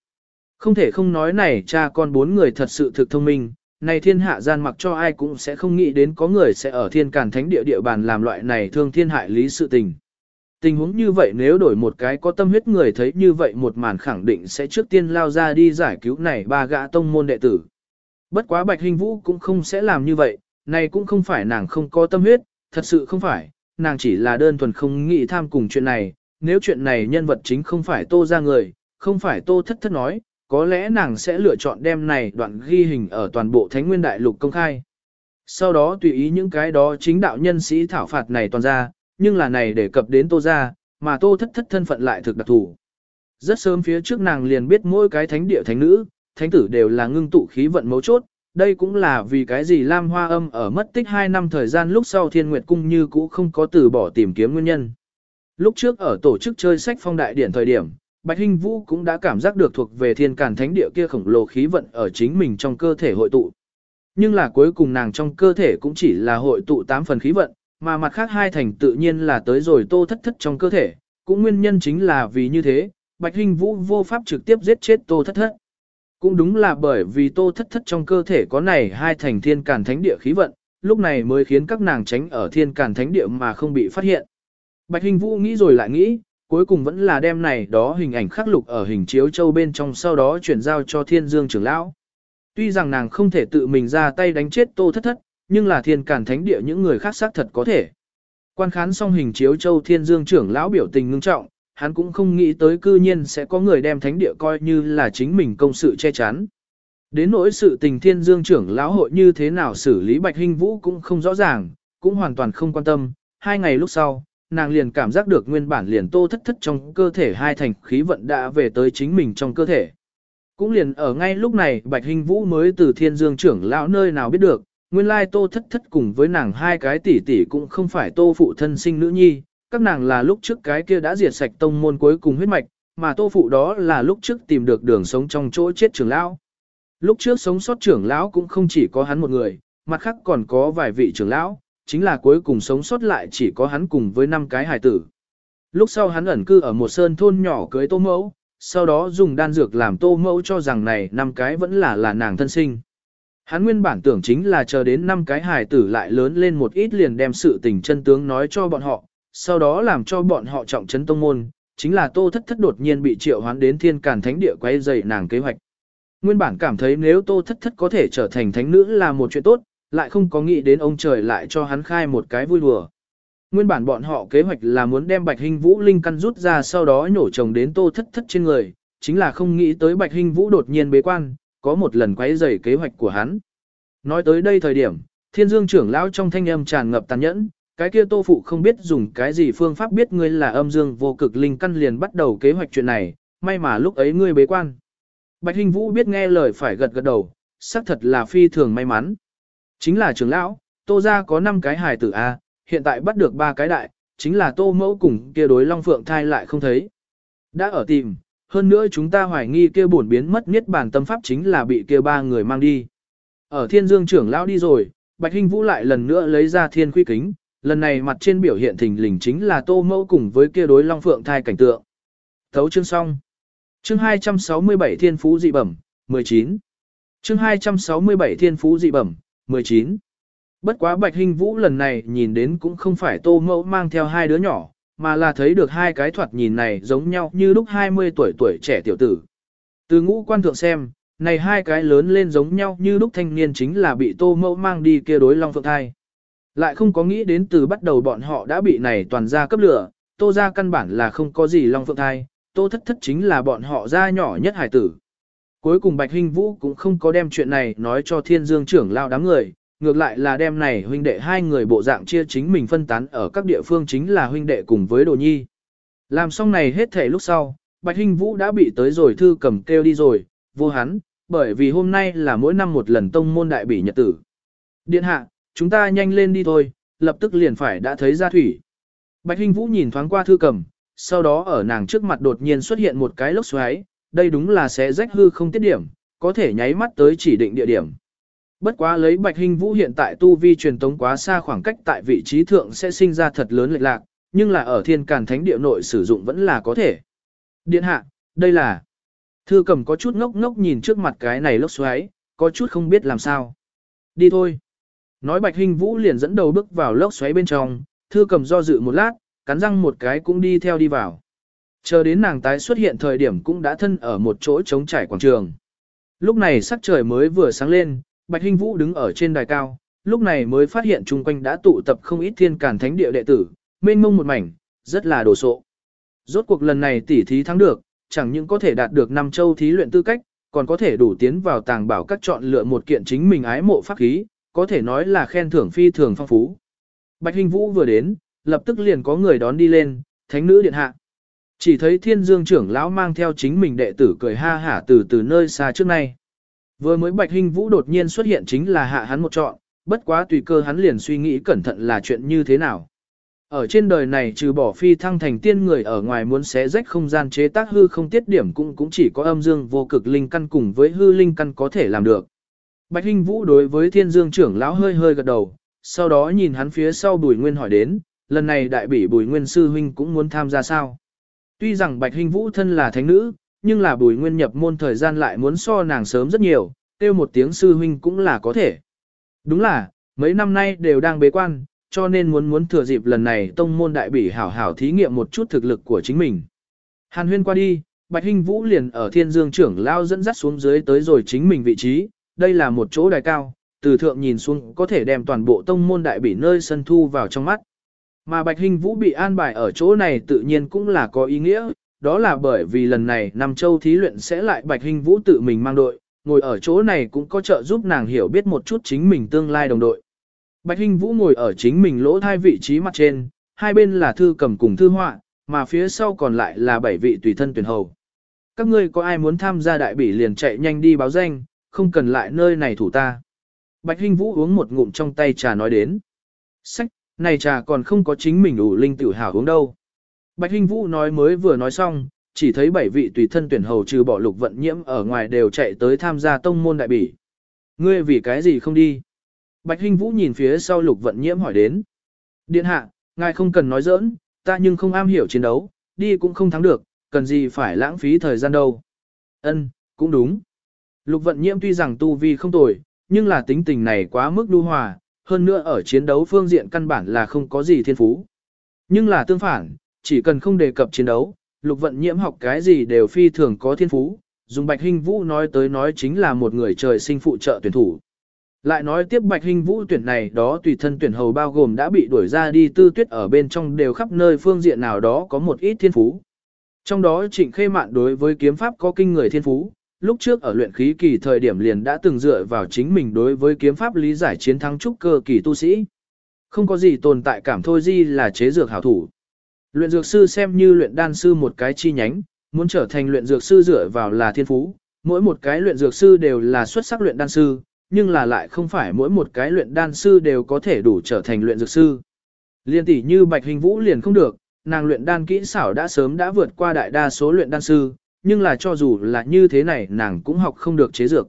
Không thể không nói này cha con bốn người thật sự thực thông minh, này thiên hạ gian mặc cho ai cũng sẽ không nghĩ đến có người sẽ ở thiên càn thánh địa địa bàn làm loại này thương thiên hại lý sự tình. Tình huống như vậy nếu đổi một cái có tâm huyết người thấy như vậy một màn khẳng định sẽ trước tiên lao ra đi giải cứu này ba gã tông môn đệ tử. Bất quá Bạch Hình Vũ cũng không sẽ làm như vậy, này cũng không phải nàng không có tâm huyết, thật sự không phải, nàng chỉ là đơn thuần không nghĩ tham cùng chuyện này, nếu chuyện này nhân vật chính không phải tô ra người, không phải tô thất thất nói, có lẽ nàng sẽ lựa chọn đem này đoạn ghi hình ở toàn bộ Thánh Nguyên Đại Lục công khai. Sau đó tùy ý những cái đó chính đạo nhân sĩ thảo phạt này toàn ra, nhưng là này để cập đến tô ra, mà tô thất thất thân phận lại thực đặc thù Rất sớm phía trước nàng liền biết mỗi cái thánh địa thánh nữ, thánh tử đều là ngưng tụ khí vận mấu chốt, đây cũng là vì cái gì Lam Hoa Âm ở mất tích 2 năm thời gian lúc sau Thiên Nguyệt Cung như cũ không có từ bỏ tìm kiếm nguyên nhân. Lúc trước ở tổ chức chơi sách phong đại điển thời điểm, Bạch Hinh Vũ cũng đã cảm giác được thuộc về thiên càn thánh địa kia khổng lồ khí vận ở chính mình trong cơ thể hội tụ. Nhưng là cuối cùng nàng trong cơ thể cũng chỉ là hội tụ 8 phần khí vận, mà mặt khác hai thành tự nhiên là tới rồi tô thất thất trong cơ thể, cũng nguyên nhân chính là vì như thế, Bạch Hình Vũ vô pháp trực tiếp giết chết tô thất thất. Cũng đúng là bởi vì tô thất thất trong cơ thể có này hai thành thiên càn thánh địa khí vận, lúc này mới khiến các nàng tránh ở thiên càn thánh địa mà không bị phát hiện. Bạch Hình Vũ nghĩ rồi lại nghĩ, cuối cùng vẫn là đem này đó hình ảnh khắc lục ở hình chiếu châu bên trong sau đó chuyển giao cho thiên dương trưởng lão. Tuy rằng nàng không thể tự mình ra tay đánh chết tô thất thất, nhưng là thiên cản thánh địa những người khác xác thật có thể. Quan khán xong hình chiếu châu thiên dương trưởng lão biểu tình ngưng trọng, hắn cũng không nghĩ tới cư nhiên sẽ có người đem thánh địa coi như là chính mình công sự che chắn. Đến nỗi sự tình thiên dương trưởng lão hội như thế nào xử lý bạch hình vũ cũng không rõ ràng, cũng hoàn toàn không quan tâm. Hai ngày lúc sau, nàng liền cảm giác được nguyên bản liền tô thất thất trong cơ thể hai thành khí vận đã về tới chính mình trong cơ thể. Cũng liền ở ngay lúc này bạch hình vũ mới từ thiên dương trưởng lão nơi nào biết được, nguyên lai tô thất thất cùng với nàng hai cái tỷ tỷ cũng không phải tô phụ thân sinh nữ nhi, các nàng là lúc trước cái kia đã diệt sạch tông môn cuối cùng huyết mạch, mà tô phụ đó là lúc trước tìm được đường sống trong chỗ chết trưởng lão. Lúc trước sống sót trưởng lão cũng không chỉ có hắn một người, mặt khác còn có vài vị trưởng lão, chính là cuối cùng sống sót lại chỉ có hắn cùng với năm cái hài tử. Lúc sau hắn ẩn cư ở một sơn thôn nhỏ cưới tô mẫu, sau đó dùng đan dược làm tô mẫu cho rằng này năm cái vẫn là là nàng thân sinh. Hắn nguyên bản tưởng chính là chờ đến năm cái hài tử lại lớn lên một ít liền đem sự tình chân tướng nói cho bọn họ, sau đó làm cho bọn họ trọng trấn tông môn, chính là tô thất thất đột nhiên bị triệu hoán đến thiên càn thánh địa quay dày nàng kế hoạch. Nguyên bản cảm thấy nếu tô thất thất có thể trở thành thánh nữ là một chuyện tốt, lại không có nghĩ đến ông trời lại cho hắn khai một cái vui đùa. Nguyên bản bọn họ kế hoạch là muốn đem bạch hình vũ linh căn rút ra sau đó nhổ chồng đến tô thất thất trên người, chính là không nghĩ tới bạch hình vũ đột nhiên bế quan, có một lần quấy rầy kế hoạch của hắn. Nói tới đây thời điểm, thiên dương trưởng lão trong thanh âm tràn ngập tàn nhẫn, cái kia tô phụ không biết dùng cái gì phương pháp biết ngươi là âm dương vô cực linh căn liền bắt đầu kế hoạch chuyện này, may mà lúc ấy ngươi bế quan. Bạch Hình Vũ biết nghe lời phải gật gật đầu, xác thật là phi thường may mắn. Chính là trưởng lão, tô ra có 5 cái hài tử A, hiện tại bắt được 3 cái đại, chính là tô mẫu cùng kia đối long phượng thai lại không thấy. Đã ở tìm, hơn nữa chúng ta hoài nghi kia bổn biến mất niết bàn tâm pháp chính là bị kia ba người mang đi. Ở thiên dương trưởng lão đi rồi, Bạch Hinh Vũ lại lần nữa lấy ra thiên quy kính, lần này mặt trên biểu hiện thình lình chính là tô mẫu cùng với kia đối long phượng thai cảnh tượng. Thấu chương xong. Chương 267 Thiên Phú dị bẩm, 19. Chương 267 Thiên Phú dị bẩm, 19. Bất quá Bạch Hinh Vũ lần này nhìn đến cũng không phải tô mẫu mang theo hai đứa nhỏ, mà là thấy được hai cái thoạt nhìn này giống nhau như lúc 20 tuổi tuổi trẻ tiểu tử. Từ ngũ quan thượng xem, này hai cái lớn lên giống nhau như lúc thanh niên chính là bị tô mẫu mang đi kia đối long phượng thai. Lại không có nghĩ đến từ bắt đầu bọn họ đã bị này toàn ra cấp lửa, tô ra căn bản là không có gì long phượng thai, tô thất thất chính là bọn họ ra nhỏ nhất hải tử. Cuối cùng Bạch Hinh Vũ cũng không có đem chuyện này nói cho thiên dương trưởng lao đám người, ngược lại là đem này huynh đệ hai người bộ dạng chia chính mình phân tán ở các địa phương chính là huynh đệ cùng với đồ nhi. Làm xong này hết thể lúc sau, Bạch Hinh Vũ đã bị tới rồi thư cầm kêu đi rồi, vô hắn, bởi vì hôm nay là mỗi năm một lần tông môn đại bỉ nhật tử. Điện hạ, chúng ta nhanh lên đi thôi, lập tức liền phải đã thấy ra thủy. Bạch Hinh Vũ nhìn thoáng qua thư cầm, sau đó ở nàng trước mặt đột nhiên xuất hiện một cái lốc xoáy, đây đúng là sẽ rách hư không tiết điểm, có thể nháy mắt tới chỉ định địa điểm. Bất quá lấy Bạch Hinh Vũ hiện tại tu vi truyền tống quá xa khoảng cách tại vị trí thượng sẽ sinh ra thật lớn lệch lạc, nhưng là ở thiên càn thánh địa nội sử dụng vẫn là có thể. Điện hạ, đây là... Thư cầm có chút ngốc ngốc nhìn trước mặt cái này lốc xoáy, có chút không biết làm sao. Đi thôi. Nói Bạch Hinh Vũ liền dẫn đầu bước vào lốc xoáy bên trong, thư cầm do dự một lát, cắn răng một cái cũng đi theo đi vào. Chờ đến nàng tái xuất hiện thời điểm cũng đã thân ở một chỗ trống trải quảng trường. Lúc này sắc trời mới vừa sáng lên, Bạch Hinh Vũ đứng ở trên đài cao, lúc này mới phát hiện chung quanh đã tụ tập không ít thiên càn thánh địa đệ tử, mênh mông một mảnh, rất là đồ sộ. Rốt cuộc lần này tỉ thí thắng được, chẳng những có thể đạt được năm châu thí luyện tư cách, còn có thể đủ tiến vào tàng bảo các chọn lựa một kiện chính mình ái mộ pháp khí, có thể nói là khen thưởng phi thường phong phú. Bạch Hinh Vũ vừa đến, lập tức liền có người đón đi lên, thánh nữ điện hạ. Chỉ thấy thiên dương trưởng lão mang theo chính mình đệ tử cười ha hả từ từ nơi xa trước nay. Vừa mới bạch Hinh vũ đột nhiên xuất hiện chính là hạ hắn một chọn, bất quá tùy cơ hắn liền suy nghĩ cẩn thận là chuyện như thế nào. Ở trên đời này trừ bỏ phi thăng thành tiên người ở ngoài muốn xé rách không gian chế tác hư không tiết điểm cũng cũng chỉ có âm dương vô cực linh căn cùng với hư linh căn có thể làm được. Bạch Hinh Vũ đối với thiên dương trưởng lão hơi hơi gật đầu, sau đó nhìn hắn phía sau bùi nguyên hỏi đến, lần này đại bỉ bùi nguyên sư huynh cũng muốn tham gia sao. Tuy rằng Bạch Hinh Vũ thân là thánh nữ, nhưng là bùi nguyên nhập môn thời gian lại muốn so nàng sớm rất nhiều, kêu một tiếng sư huynh cũng là có thể. Đúng là, mấy năm nay đều đang bế quan, cho nên muốn muốn thừa dịp lần này tông môn đại bỉ hảo hảo thí nghiệm một chút thực lực của chính mình. Hàn huyên qua đi, Bạch Hinh Vũ liền ở thiên dương trưởng lao dẫn dắt xuống dưới tới rồi chính mình vị trí, đây là một chỗ đài cao, từ thượng nhìn xuống có thể đem toàn bộ tông môn đại bỉ nơi sân thu vào trong mắt. Mà Bạch Hinh Vũ bị an bài ở chỗ này tự nhiên cũng là có ý nghĩa, đó là bởi vì lần này Nam Châu thí luyện sẽ lại Bạch Hình Vũ tự mình mang đội, ngồi ở chỗ này cũng có trợ giúp nàng hiểu biết một chút chính mình tương lai đồng đội. Bạch Hình Vũ ngồi ở chính mình lỗ thai vị trí mặt trên, hai bên là thư cầm cùng thư họa, mà phía sau còn lại là bảy vị tùy thân tuyển hầu. Các ngươi có ai muốn tham gia đại bỉ liền chạy nhanh đi báo danh, không cần lại nơi này thủ ta. Bạch Hinh Vũ uống một ngụm trong tay trà nói đến. Sách, này trà còn không có chính mình đủ linh tiểu hảo uống đâu. Bạch Hinh Vũ nói mới vừa nói xong, chỉ thấy bảy vị tùy thân tuyển hầu trừ bỏ lục vận nhiễm ở ngoài đều chạy tới tham gia tông môn đại bỉ. Ngươi vì cái gì không đi? Bạch Hinh Vũ nhìn phía sau lục vận nhiễm hỏi đến. Điện hạ, ngài không cần nói giỡn, ta nhưng không am hiểu chiến đấu, đi cũng không thắng được, cần gì phải lãng phí thời gian đâu. Ân, cũng đúng. Lục vận nhiễm tuy rằng tu vi không tồi, nhưng là tính tình này quá mức đu hòa, hơn nữa ở chiến đấu phương diện căn bản là không có gì thiên phú. Nhưng là tương phản, chỉ cần không đề cập chiến đấu, lục vận nhiễm học cái gì đều phi thường có thiên phú, dùng Bạch Hinh Vũ nói tới nói chính là một người trời sinh phụ trợ tuyển thủ. Lại nói tiếp Bạch Hinh Vũ tuyển này đó tùy thân tuyển hầu bao gồm đã bị đuổi ra đi tư tuyết ở bên trong đều khắp nơi phương diện nào đó có một ít thiên phú. Trong đó Trịnh Khê Mạn đối với kiếm pháp có kinh người thiên phú, lúc trước ở luyện khí kỳ thời điểm liền đã từng dựa vào chính mình đối với kiếm pháp lý giải chiến thắng trúc cơ kỳ tu sĩ. Không có gì tồn tại cảm thôi di là chế dược hảo thủ. Luyện dược sư xem như luyện đan sư một cái chi nhánh, muốn trở thành luyện dược sư dựa vào là thiên phú, mỗi một cái luyện dược sư đều là xuất sắc luyện đan sư, nhưng là lại không phải mỗi một cái luyện đan sư đều có thể đủ trở thành luyện dược sư. Liên tỷ như Bạch Hình Vũ liền không được, nàng luyện đan kỹ xảo đã sớm đã vượt qua đại đa số luyện đan sư, nhưng là cho dù là như thế này nàng cũng học không được chế dược.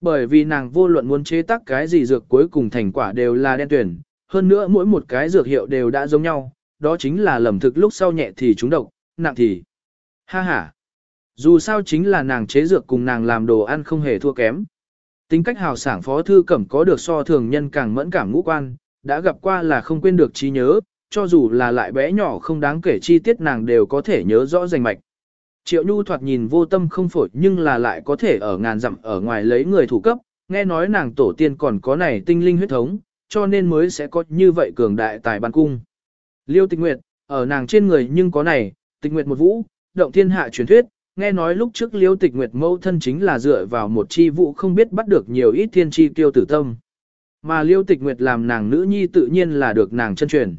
Bởi vì nàng vô luận muốn chế tác cái gì dược cuối cùng thành quả đều là đen tuyển, hơn nữa mỗi một cái dược hiệu đều đã giống nhau, đó chính là lầm thực lúc sau nhẹ thì trúng độc, nặng thì. Ha ha. Dù sao chính là nàng chế dược cùng nàng làm đồ ăn không hề thua kém. Tính cách hào sảng phó thư cẩm có được so thường nhân càng mẫn cảm ngũ quan, đã gặp qua là không quên được trí nhớ, cho dù là lại bé nhỏ không đáng kể chi tiết nàng đều có thể nhớ rõ rành mạch. Triệu Nhu thoạt nhìn vô tâm không phổi nhưng là lại có thể ở ngàn dặm ở ngoài lấy người thủ cấp, nghe nói nàng tổ tiên còn có này tinh linh huyết thống, cho nên mới sẽ có như vậy cường đại tài ban cung. Liêu tịch nguyệt, ở nàng trên người nhưng có này, tịch nguyệt một vũ, động thiên hạ truyền thuyết, nghe nói lúc trước liêu tịch nguyệt mâu thân chính là dựa vào một chi vũ không biết bắt được nhiều ít thiên chi tiêu tử tâm. Mà liêu tịch nguyệt làm nàng nữ nhi tự nhiên là được nàng chân truyền.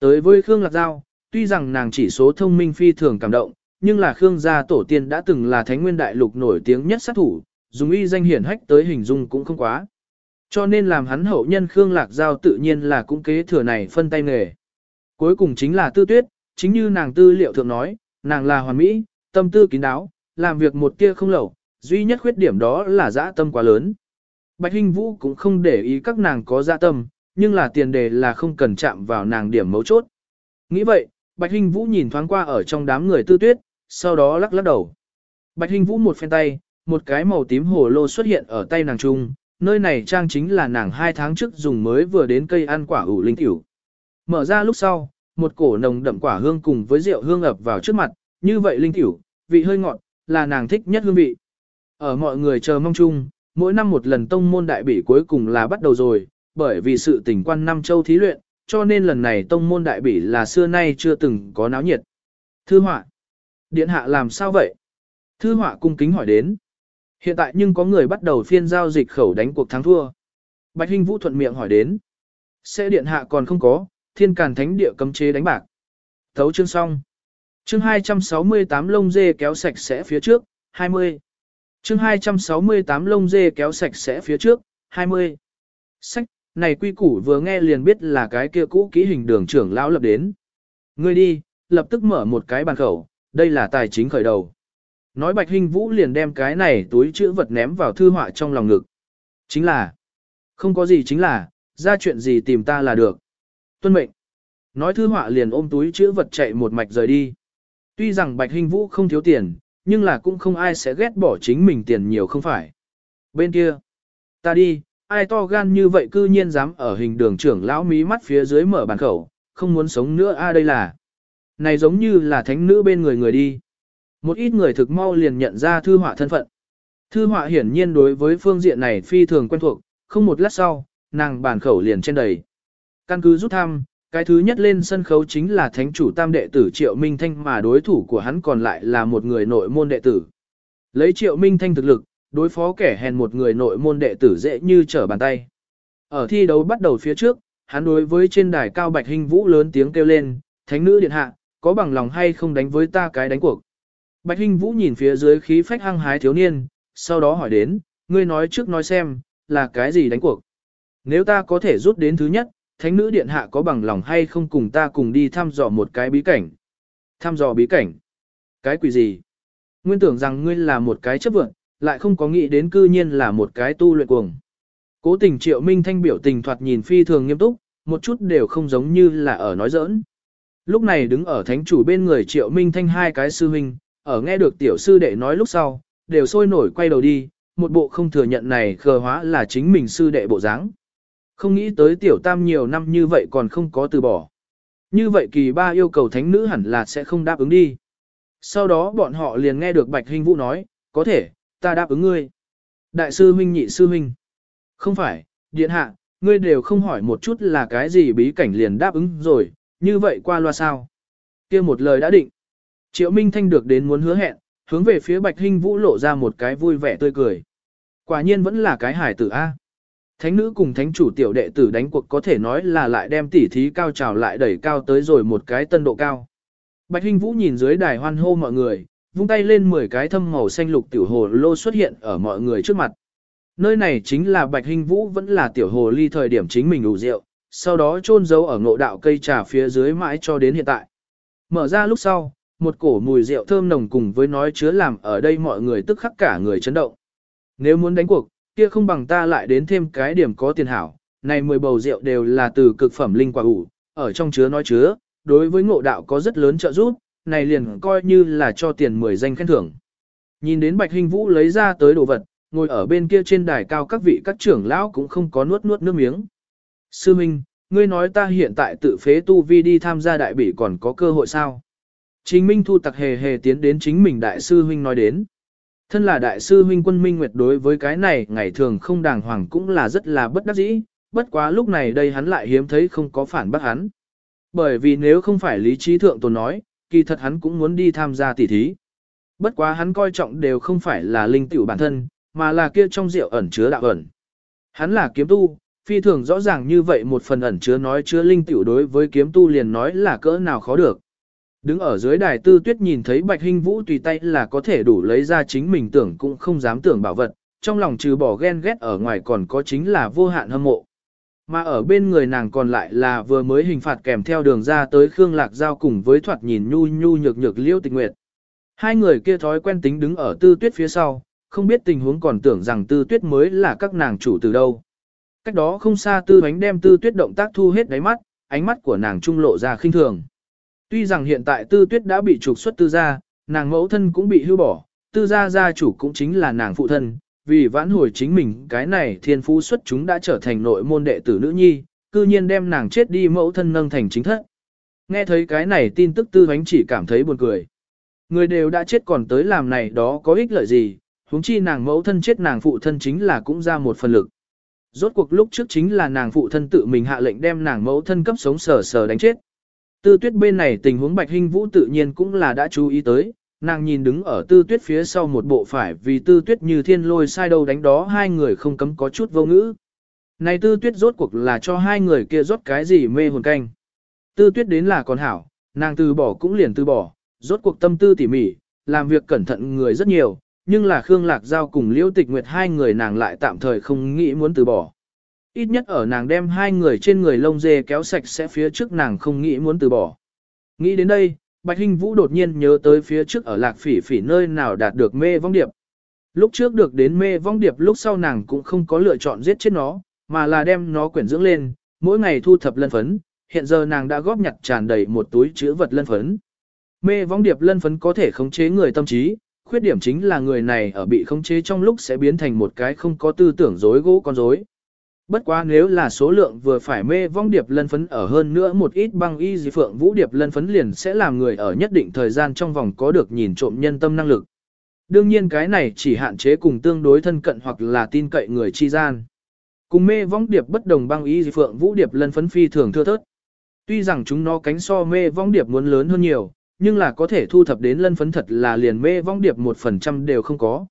Tới với Khương Lạc Giao, tuy rằng nàng chỉ số thông minh phi thường cảm động, nhưng là Khương gia tổ tiên đã từng là thánh nguyên đại lục nổi tiếng nhất sát thủ, dùng uy danh hiển hách tới hình dung cũng không quá. Cho nên làm hắn hậu nhân Khương Lạc Giao tự nhiên là cũng kế thừa này phân tay nghề. Cuối cùng chính là tư tuyết, chính như nàng tư liệu thượng nói, nàng là hoàn mỹ, tâm tư kín đáo, làm việc một tia không lẩu, duy nhất khuyết điểm đó là dã tâm quá lớn. Bạch Hinh Vũ cũng không để ý các nàng có dã tâm, nhưng là tiền đề là không cần chạm vào nàng điểm mấu chốt. Nghĩ vậy, Bạch Hinh Vũ nhìn thoáng qua ở trong đám người tư tuyết, sau đó lắc lắc đầu. Bạch Hinh Vũ một phen tay, một cái màu tím hồ lô xuất hiện ở tay nàng trung, nơi này trang chính là nàng hai tháng trước dùng mới vừa đến cây ăn quả ủ linh tiểu. Mở ra lúc sau, một cổ nồng đậm quả hương cùng với rượu hương ập vào trước mặt, như vậy linh tiểu, vị hơi ngọt, là nàng thích nhất hương vị. Ở mọi người chờ mong chung, mỗi năm một lần tông môn đại bỉ cuối cùng là bắt đầu rồi, bởi vì sự tình quan năm châu thí luyện, cho nên lần này tông môn đại bỉ là xưa nay chưa từng có náo nhiệt. Thư họa Điện hạ làm sao vậy? Thư họa cung kính hỏi đến. Hiện tại nhưng có người bắt đầu phiên giao dịch khẩu đánh cuộc thắng thua. Bạch Hinh Vũ thuận miệng hỏi đến. Sẽ điện hạ còn không có, thiên càn thánh địa cấm chế đánh bạc. Thấu chương xong. Chương 268 lông dê kéo sạch sẽ phía trước, 20. Chương 268 lông dê kéo sạch sẽ phía trước, 20. Sách, này quy củ vừa nghe liền biết là cái kia cũ kỹ hình đường trưởng lão lập đến. Ngươi đi, lập tức mở một cái bàn khẩu, đây là tài chính khởi đầu. Nói Bạch Hình Vũ liền đem cái này túi chữ vật ném vào thư họa trong lòng ngực. Chính là, không có gì chính là, ra chuyện gì tìm ta là được. Tuân mệnh. Nói thư họa liền ôm túi chữ vật chạy một mạch rời đi. Tuy rằng Bạch Hinh Vũ không thiếu tiền, nhưng là cũng không ai sẽ ghét bỏ chính mình tiền nhiều không phải. Bên kia, ta đi, ai to gan như vậy cư nhiên dám ở hình đường trưởng lão mí mắt phía dưới mở bàn khẩu, không muốn sống nữa a à đây là. Này giống như là thánh nữ bên người người đi. Một ít người thực mau liền nhận ra thư họa thân phận. Thư họa hiển nhiên đối với phương diện này phi thường quen thuộc, không một lát sau, nàng bàn khẩu liền trên đầy. Căn cứ rút thăm, cái thứ nhất lên sân khấu chính là thánh chủ tam đệ tử Triệu Minh Thanh mà đối thủ của hắn còn lại là một người nội môn đệ tử. Lấy Triệu Minh Thanh thực lực, đối phó kẻ hèn một người nội môn đệ tử dễ như trở bàn tay. Ở thi đấu bắt đầu phía trước, hắn đối với trên đài cao bạch hình vũ lớn tiếng kêu lên, thánh nữ điện hạ, có bằng lòng hay không đánh với ta cái đánh cuộc. Bạch hình vũ nhìn phía dưới khí phách hăng hái thiếu niên, sau đó hỏi đến, ngươi nói trước nói xem, là cái gì đánh cuộc. Nếu ta có thể rút đến thứ nhất, thánh nữ điện hạ có bằng lòng hay không cùng ta cùng đi thăm dò một cái bí cảnh. Thăm dò bí cảnh. Cái quỷ gì? Nguyên tưởng rằng ngươi là một cái chấp vượng, lại không có nghĩ đến cư nhiên là một cái tu luyện cuồng. Cố tình triệu minh thanh biểu tình thoạt nhìn phi thường nghiêm túc, một chút đều không giống như là ở nói giỡn. Lúc này đứng ở thánh chủ bên người triệu minh thanh hai cái sư huynh, ở nghe được tiểu sư đệ nói lúc sau, đều sôi nổi quay đầu đi, một bộ không thừa nhận này khờ hóa là chính mình sư đệ bộ dáng. Không nghĩ tới tiểu tam nhiều năm như vậy còn không có từ bỏ. Như vậy kỳ ba yêu cầu thánh nữ hẳn là sẽ không đáp ứng đi. Sau đó bọn họ liền nghe được Bạch Hình Vũ nói, có thể, ta đáp ứng ngươi. Đại sư huynh nhị sư huynh. Không phải, điện hạ, ngươi đều không hỏi một chút là cái gì bí cảnh liền đáp ứng rồi, như vậy qua loa sao. kia một lời đã định. Triệu Minh Thanh được đến muốn hứa hẹn, hướng về phía Bạch Hinh Vũ lộ ra một cái vui vẻ tươi cười. Quả nhiên vẫn là cái hải tử A. Thánh nữ cùng thánh chủ tiểu đệ tử đánh cuộc có thể nói là lại đem tỉ thí cao trào lại đẩy cao tới rồi một cái tân độ cao. Bạch Hinh Vũ nhìn dưới đài hoan hô mọi người, vung tay lên 10 cái thâm màu xanh lục tiểu hồ lô xuất hiện ở mọi người trước mặt. Nơi này chính là Bạch Hinh Vũ vẫn là tiểu hồ ly thời điểm chính mình đủ rượu, sau đó chôn giấu ở ngộ đạo cây trà phía dưới mãi cho đến hiện tại. Mở ra lúc sau, một cổ mùi rượu thơm nồng cùng với nói chứa làm ở đây mọi người tức khắc cả người chấn động. Nếu muốn đánh cuộc, kia không bằng ta lại đến thêm cái điểm có tiền hảo, này 10 bầu rượu đều là từ cực phẩm linh quả ủ, ở trong chứa nói chứa, đối với ngộ đạo có rất lớn trợ giúp, này liền coi như là cho tiền 10 danh khen thưởng. Nhìn đến Bạch Hình Vũ lấy ra tới đồ vật, ngồi ở bên kia trên đài cao các vị các trưởng lão cũng không có nuốt nuốt nước miếng. Sư Minh, ngươi nói ta hiện tại tự phế tu vi đi tham gia đại bỉ còn có cơ hội sao? Chính Minh Thu tặc hề hề tiến đến chính mình đại sư huynh nói đến. Thân là đại sư huynh quân Minh Nguyệt đối với cái này ngày thường không đàng hoàng cũng là rất là bất đắc dĩ, bất quá lúc này đây hắn lại hiếm thấy không có phản bác hắn. Bởi vì nếu không phải lý trí thượng tồn nói, kỳ thật hắn cũng muốn đi tham gia tỉ thí. Bất quá hắn coi trọng đều không phải là linh tiểu bản thân, mà là kia trong rượu ẩn chứa đạo ẩn. Hắn là kiếm tu, phi thường rõ ràng như vậy một phần ẩn chứa nói chứa linh tiểu đối với kiếm tu liền nói là cỡ nào khó được. Đứng ở dưới đài tư tuyết nhìn thấy bạch hình vũ tùy tay là có thể đủ lấy ra chính mình tưởng cũng không dám tưởng bảo vật, trong lòng trừ bỏ ghen ghét ở ngoài còn có chính là vô hạn hâm mộ. Mà ở bên người nàng còn lại là vừa mới hình phạt kèm theo đường ra tới Khương Lạc Giao cùng với thoạt nhìn nhu nhu nhược nhược liêu tịch nguyệt. Hai người kia thói quen tính đứng ở tư tuyết phía sau, không biết tình huống còn tưởng rằng tư tuyết mới là các nàng chủ từ đâu. Cách đó không xa tư bánh đem tư tuyết động tác thu hết đáy mắt, ánh mắt của nàng trung lộ ra khinh thường. Tuy rằng hiện tại tư tuyết đã bị trục xuất tư gia, nàng mẫu thân cũng bị hưu bỏ, tư gia gia chủ cũng chính là nàng phụ thân, vì vãn hồi chính mình cái này thiên phú xuất chúng đã trở thành nội môn đệ tử nữ nhi, cư nhiên đem nàng chết đi mẫu thân nâng thành chính thất. Nghe thấy cái này tin tức tư bánh chỉ cảm thấy buồn cười. Người đều đã chết còn tới làm này đó có ích lợi gì, huống chi nàng mẫu thân chết nàng phụ thân chính là cũng ra một phần lực. Rốt cuộc lúc trước chính là nàng phụ thân tự mình hạ lệnh đem nàng mẫu thân cấp sống sờ sờ đánh chết. Tư tuyết bên này tình huống bạch hình vũ tự nhiên cũng là đã chú ý tới, nàng nhìn đứng ở tư tuyết phía sau một bộ phải vì tư tuyết như thiên lôi sai đâu đánh đó hai người không cấm có chút vô ngữ. Này tư tuyết rốt cuộc là cho hai người kia rốt cái gì mê hồn canh. Tư tuyết đến là còn hảo, nàng từ bỏ cũng liền từ bỏ, rốt cuộc tâm tư tỉ mỉ, làm việc cẩn thận người rất nhiều, nhưng là Khương Lạc Giao cùng Liễu Tịch Nguyệt hai người nàng lại tạm thời không nghĩ muốn từ bỏ. Ít nhất ở nàng đem hai người trên người lông dê kéo sạch sẽ phía trước nàng không nghĩ muốn từ bỏ. Nghĩ đến đây, Bạch Hinh Vũ đột nhiên nhớ tới phía trước ở lạc phỉ phỉ nơi nào đạt được mê vong điệp. Lúc trước được đến mê vong điệp lúc sau nàng cũng không có lựa chọn giết chết nó, mà là đem nó quyển dưỡng lên, mỗi ngày thu thập lân phấn, hiện giờ nàng đã góp nhặt tràn đầy một túi chứa vật lân phấn. Mê vong điệp lân phấn có thể khống chế người tâm trí, khuyết điểm chính là người này ở bị khống chế trong lúc sẽ biến thành một cái không có tư tưởng dối gỗ con rối. Bất quá nếu là số lượng vừa phải mê vong điệp lân phấn ở hơn nữa một ít băng y dị phượng vũ điệp lân phấn liền sẽ làm người ở nhất định thời gian trong vòng có được nhìn trộm nhân tâm năng lực. Đương nhiên cái này chỉ hạn chế cùng tương đối thân cận hoặc là tin cậy người chi gian. Cùng mê vong điệp bất đồng băng y phượng vũ điệp lân phấn phi thường thưa thớt. Tuy rằng chúng nó cánh so mê vong điệp muốn lớn hơn nhiều, nhưng là có thể thu thập đến lân phấn thật là liền mê vong điệp một phần trăm đều không có.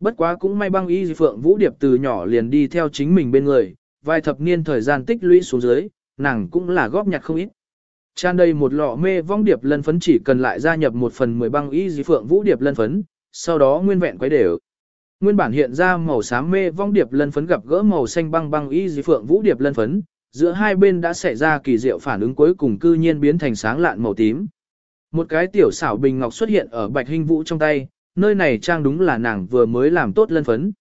Bất quá cũng may băng y phượng vũ điệp từ nhỏ liền đi theo chính mình bên người, vài thập niên thời gian tích lũy xuống dưới, nàng cũng là góp nhặt không ít. Tràn đầy một lọ mê vong điệp lân phấn chỉ cần lại gia nhập một phần mười băng y phượng vũ điệp lân phấn, sau đó nguyên vẹn quấy đều. Nguyên bản hiện ra màu xám mê vong điệp lân phấn gặp gỡ màu xanh băng băng y dì phượng vũ điệp lân phấn, giữa hai bên đã xảy ra kỳ diệu phản ứng cuối cùng cư nhiên biến thành sáng lạn màu tím. Một cái tiểu xảo bình ngọc xuất hiện ở bạch hình vũ trong tay, nơi này trang đúng là nàng vừa mới làm tốt lân phấn.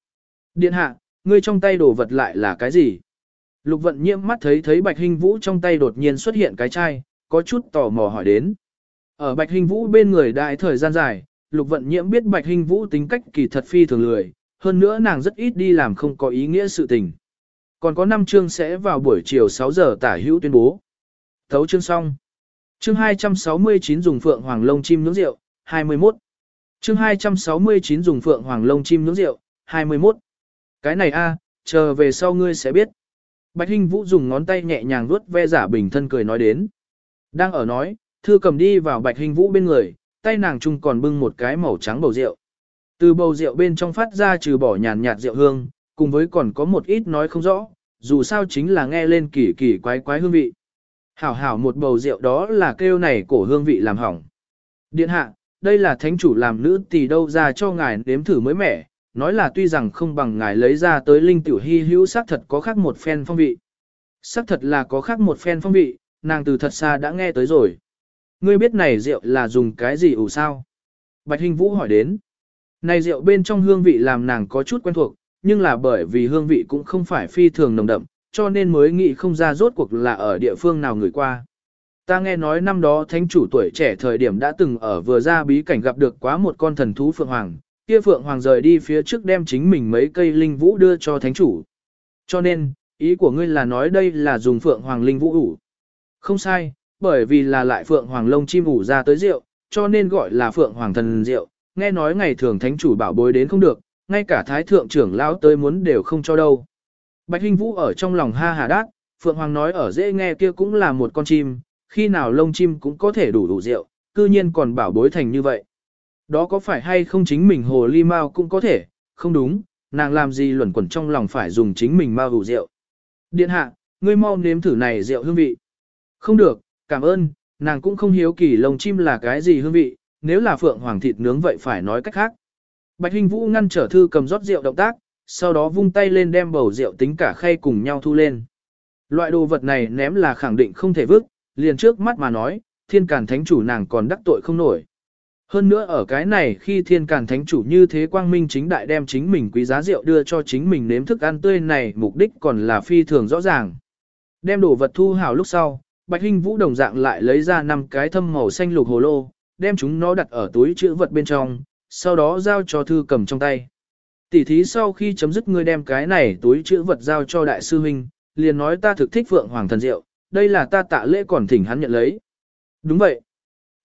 Điện hạ, ngươi trong tay đồ vật lại là cái gì? Lục vận nhiễm mắt thấy thấy bạch hình vũ trong tay đột nhiên xuất hiện cái chai, có chút tò mò hỏi đến. Ở bạch hình vũ bên người đại thời gian dài, lục vận nhiễm biết bạch hình vũ tính cách kỳ thật phi thường lười, hơn nữa nàng rất ít đi làm không có ý nghĩa sự tình. Còn có 5 chương sẽ vào buổi chiều 6 giờ tả hữu tuyên bố. Thấu chương xong. Chương 269 dùng phượng hoàng lông chim nướng rượu, 21. Chương 269 dùng phượng hoàng lông chim nướng rượu, 21. Cái này a, chờ về sau ngươi sẽ biết. Bạch Hinh Vũ dùng ngón tay nhẹ nhàng vuốt ve giả bình thân cười nói đến. Đang ở nói, thư cầm đi vào Bạch Hinh Vũ bên người, tay nàng chung còn bưng một cái màu trắng bầu rượu. Từ bầu rượu bên trong phát ra trừ bỏ nhàn nhạt rượu hương, cùng với còn có một ít nói không rõ, dù sao chính là nghe lên kỳ kỳ quái quái hương vị. Hảo hảo một bầu rượu đó là kêu này cổ hương vị làm hỏng. Điện hạ, đây là thánh chủ làm nữ tỷ đâu ra cho ngài nếm thử mới mẻ, nói là tuy rằng không bằng ngài lấy ra tới linh tiểu hy hữu xác thật có khác một phen phong vị. Xác thật là có khác một phen phong vị, nàng từ thật xa đã nghe tới rồi. Ngươi biết này rượu là dùng cái gì ủ sao? Bạch Hình Vũ hỏi đến. Này rượu bên trong hương vị làm nàng có chút quen thuộc, nhưng là bởi vì hương vị cũng không phải phi thường nồng đậm, cho nên mới nghĩ không ra rốt cuộc là ở địa phương nào người qua. Ta nghe nói năm đó thánh chủ tuổi trẻ thời điểm đã từng ở vừa ra bí cảnh gặp được quá một con thần thú phượng hoàng, kia phượng hoàng rời đi phía trước đem chính mình mấy cây linh vũ đưa cho thánh chủ. Cho nên, ý của ngươi là nói đây là dùng phượng hoàng linh vũ ủ. Không sai, bởi vì là lại phượng hoàng lông chim ủ ra tới rượu, cho nên gọi là phượng hoàng thần rượu, nghe nói ngày thường thánh chủ bảo bối đến không được, ngay cả thái thượng trưởng lão tới muốn đều không cho đâu. Bạch Hinh Vũ ở trong lòng ha hà đát, Phượng Hoàng nói ở dễ nghe kia cũng là một con chim, khi nào lông chim cũng có thể đủ đủ rượu, cư nhiên còn bảo bối thành như vậy. Đó có phải hay không chính mình hồ ly Mao cũng có thể, không đúng, nàng làm gì luẩn quẩn trong lòng phải dùng chính mình mao đủ rượu. Điện hạ, ngươi mau nếm thử này rượu hương vị. Không được, cảm ơn, nàng cũng không hiếu kỳ lông chim là cái gì hương vị, nếu là phượng hoàng thịt nướng vậy phải nói cách khác. Bạch Hình Vũ ngăn trở thư cầm rót rượu động tác, sau đó vung tay lên đem bầu rượu tính cả khay cùng nhau thu lên. Loại đồ vật này ném là khẳng định không thể vứt, liền trước mắt mà nói, thiên càn thánh chủ nàng còn đắc tội không nổi. Hơn nữa ở cái này khi thiên càn thánh chủ như thế quang minh chính đại đem chính mình quý giá rượu đưa cho chính mình nếm thức ăn tươi này mục đích còn là phi thường rõ ràng. Đem đồ vật thu hảo lúc sau, Bạch Hinh Vũ đồng dạng lại lấy ra năm cái thâm màu xanh lục hồ lô, đem chúng nó đặt ở túi chữ vật bên trong, sau đó giao cho thư cầm trong tay. Tỷ thí sau khi chấm dứt ngươi đem cái này túi chữ vật giao cho đại sư huynh, liền nói ta thực thích vượng Hoàng thần rượu đây là ta tạ lễ còn thỉnh hắn nhận lấy. Đúng vậy.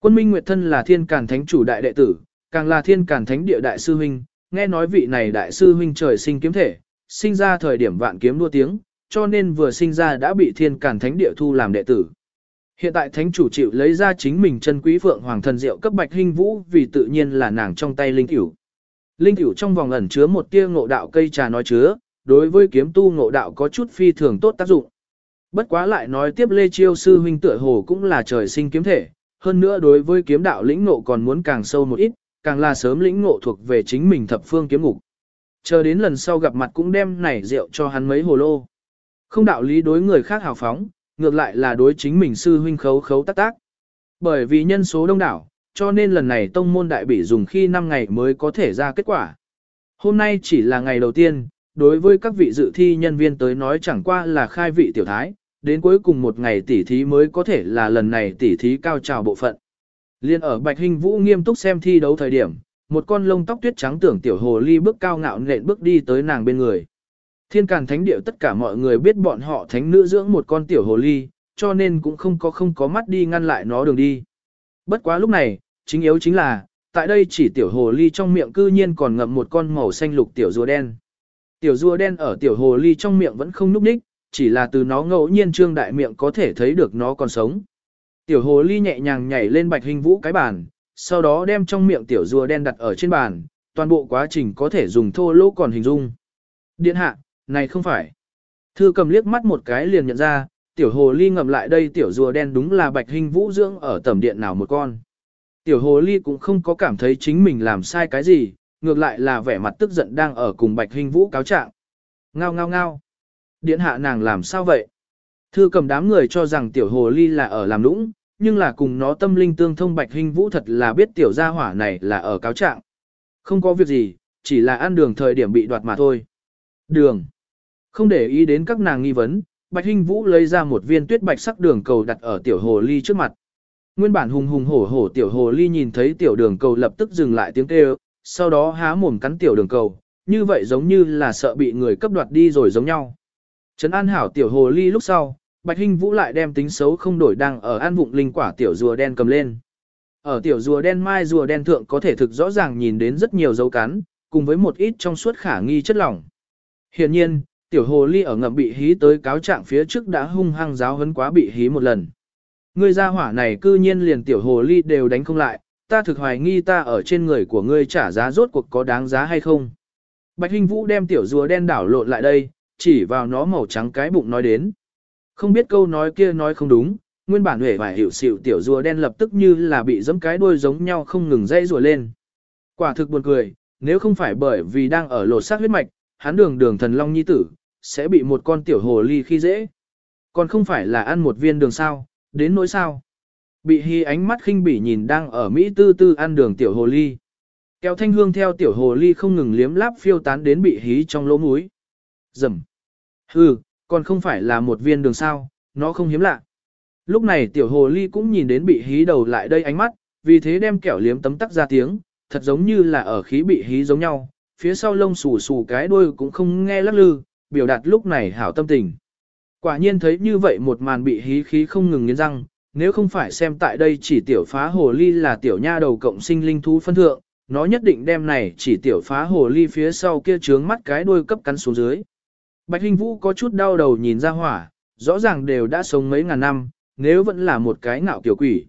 Quân Minh Nguyệt thân là Thiên Càn Thánh chủ đại đệ tử, càng là Thiên Càn Thánh địa đại sư huynh, nghe nói vị này đại sư huynh trời sinh kiếm thể, sinh ra thời điểm vạn kiếm đua tiếng, cho nên vừa sinh ra đã bị Thiên Càn Thánh địa thu làm đệ tử. Hiện tại thánh chủ chịu lấy ra chính mình chân quý phượng hoàng thần diệu cấp bạch hình vũ vì tự nhiên là nàng trong tay linh cửu. Linh cửu trong vòng ẩn chứa một tia ngộ đạo cây trà nói chứa, đối với kiếm tu ngộ đạo có chút phi thường tốt tác dụng. Bất quá lại nói tiếp Lê Chiêu sư huynh tựa hồ cũng là trời sinh kiếm thể, hơn nữa đối với kiếm đạo lĩnh ngộ còn muốn càng sâu một ít, càng là sớm lĩnh ngộ thuộc về chính mình thập phương kiếm ngục. Chờ đến lần sau gặp mặt cũng đem nảy rượu cho hắn mấy hồ lô. Không đạo lý đối người khác hào phóng, ngược lại là đối chính mình sư huynh khấu khấu tác tác. Bởi vì nhân số đông đảo, cho nên lần này tông môn đại bị dùng khi 5 ngày mới có thể ra kết quả. Hôm nay chỉ là ngày đầu tiên, đối với các vị dự thi nhân viên tới nói chẳng qua là khai vị tiểu thái, đến cuối cùng một ngày tỉ thí mới có thể là lần này tỉ thí cao trào bộ phận. Liên ở Bạch Hình Vũ nghiêm túc xem thi đấu thời điểm, một con lông tóc tuyết trắng tưởng tiểu hồ ly bước cao ngạo nện bước đi tới nàng bên người. Thiên Càn Thánh Điệu tất cả mọi người biết bọn họ thánh nữ dưỡng một con tiểu hồ ly, cho nên cũng không có không có mắt đi ngăn lại nó đường đi. Bất quá lúc này, chính yếu chính là, tại đây chỉ tiểu hồ ly trong miệng cư nhiên còn ngậm một con màu xanh lục tiểu rùa đen. Tiểu rùa đen ở tiểu hồ ly trong miệng vẫn không núp ních, chỉ là từ nó ngẫu nhiên trương đại miệng có thể thấy được nó còn sống. Tiểu hồ ly nhẹ nhàng nhảy lên bạch hình vũ cái bàn, sau đó đem trong miệng tiểu rùa đen đặt ở trên bàn, toàn bộ quá trình có thể dùng thô lỗ còn hình dung. Điện hạ, này không phải. Thư cầm liếc mắt một cái liền nhận ra, tiểu hồ ly ngậm lại đây tiểu rùa đen đúng là bạch hình vũ dưỡng ở tầm điện nào một con. Tiểu hồ ly cũng không có cảm thấy chính mình làm sai cái gì, ngược lại là vẻ mặt tức giận đang ở cùng bạch hình vũ cáo trạng. Ngao ngao ngao. Điện hạ nàng làm sao vậy? Thư cầm đám người cho rằng tiểu hồ ly là ở làm lũng, nhưng là cùng nó tâm linh tương thông bạch hình vũ thật là biết tiểu gia hỏa này là ở cáo trạng. Không có việc gì, chỉ là ăn đường thời điểm bị đoạt mà thôi. Đường. Không để ý đến các nàng nghi vấn, bạch hình vũ lấy ra một viên tuyết bạch sắc đường cầu đặt ở tiểu hồ ly trước mặt. Nguyên bản hùng hùng hổ hổ tiểu hồ ly nhìn thấy tiểu đường cầu lập tức dừng lại tiếng kêu, sau đó há mồm cắn tiểu đường cầu, như vậy giống như là sợ bị người cấp đoạt đi rồi giống nhau. Trấn an hảo tiểu hồ ly lúc sau, Bạch Hinh Vũ lại đem tính xấu không đổi đang ở an vụng linh quả tiểu rùa đen cầm lên. Ở tiểu rùa đen mai rùa đen thượng có thể thực rõ ràng nhìn đến rất nhiều dấu cắn, cùng với một ít trong suốt khả nghi chất lỏng. Hiện nhiên, tiểu hồ ly ở ngậm bị hí tới cáo trạng phía trước đã hung hăng giáo hấn quá bị hí một lần. Ngươi gia hỏa này cư nhiên liền tiểu hồ ly đều đánh không lại, ta thực hoài nghi ta ở trên người của ngươi trả giá rốt cuộc có đáng giá hay không. Bạch Hinh Vũ đem tiểu rùa đen đảo lộn lại đây, chỉ vào nó màu trắng cái bụng nói đến. Không biết câu nói kia nói không đúng, nguyên bản huệ vải hiểu xịu tiểu rùa đen lập tức như là bị giẫm cái đuôi giống nhau không ngừng dây rùa lên. Quả thực buồn cười, nếu không phải bởi vì đang ở lột xác huyết mạch, hắn đường đường thần long nhi tử, sẽ bị một con tiểu hồ ly khi dễ. Còn không phải là ăn một viên đường sao, đến nỗi sao. Bị hy ánh mắt khinh bỉ nhìn đang ở Mỹ tư tư ăn đường tiểu hồ ly. Kéo thanh hương theo tiểu hồ ly không ngừng liếm láp phiêu tán đến bị hí trong lỗ mũi. Dầm. Hừ, còn không phải là một viên đường sao, nó không hiếm lạ. Lúc này tiểu hồ ly cũng nhìn đến bị hí đầu lại đây ánh mắt, vì thế đem kẹo liếm tấm tắc ra tiếng, thật giống như là ở khí bị hí giống nhau, phía sau lông xù xù cái đuôi cũng không nghe lắc lư, biểu đạt lúc này hảo tâm tình. Quả nhiên thấy như vậy một màn bị hí khí không ngừng nghiến răng, nếu không phải xem tại đây chỉ tiểu phá hồ ly là tiểu nha đầu cộng sinh linh thú phân thượng, nó nhất định đem này chỉ tiểu phá hồ ly phía sau kia trướng mắt cái đuôi cấp cắn xuống dưới. Bạch Hình Vũ có chút đau đầu nhìn ra hỏa, rõ ràng đều đã sống mấy ngàn năm, nếu vẫn là một cái ngạo kiểu quỷ.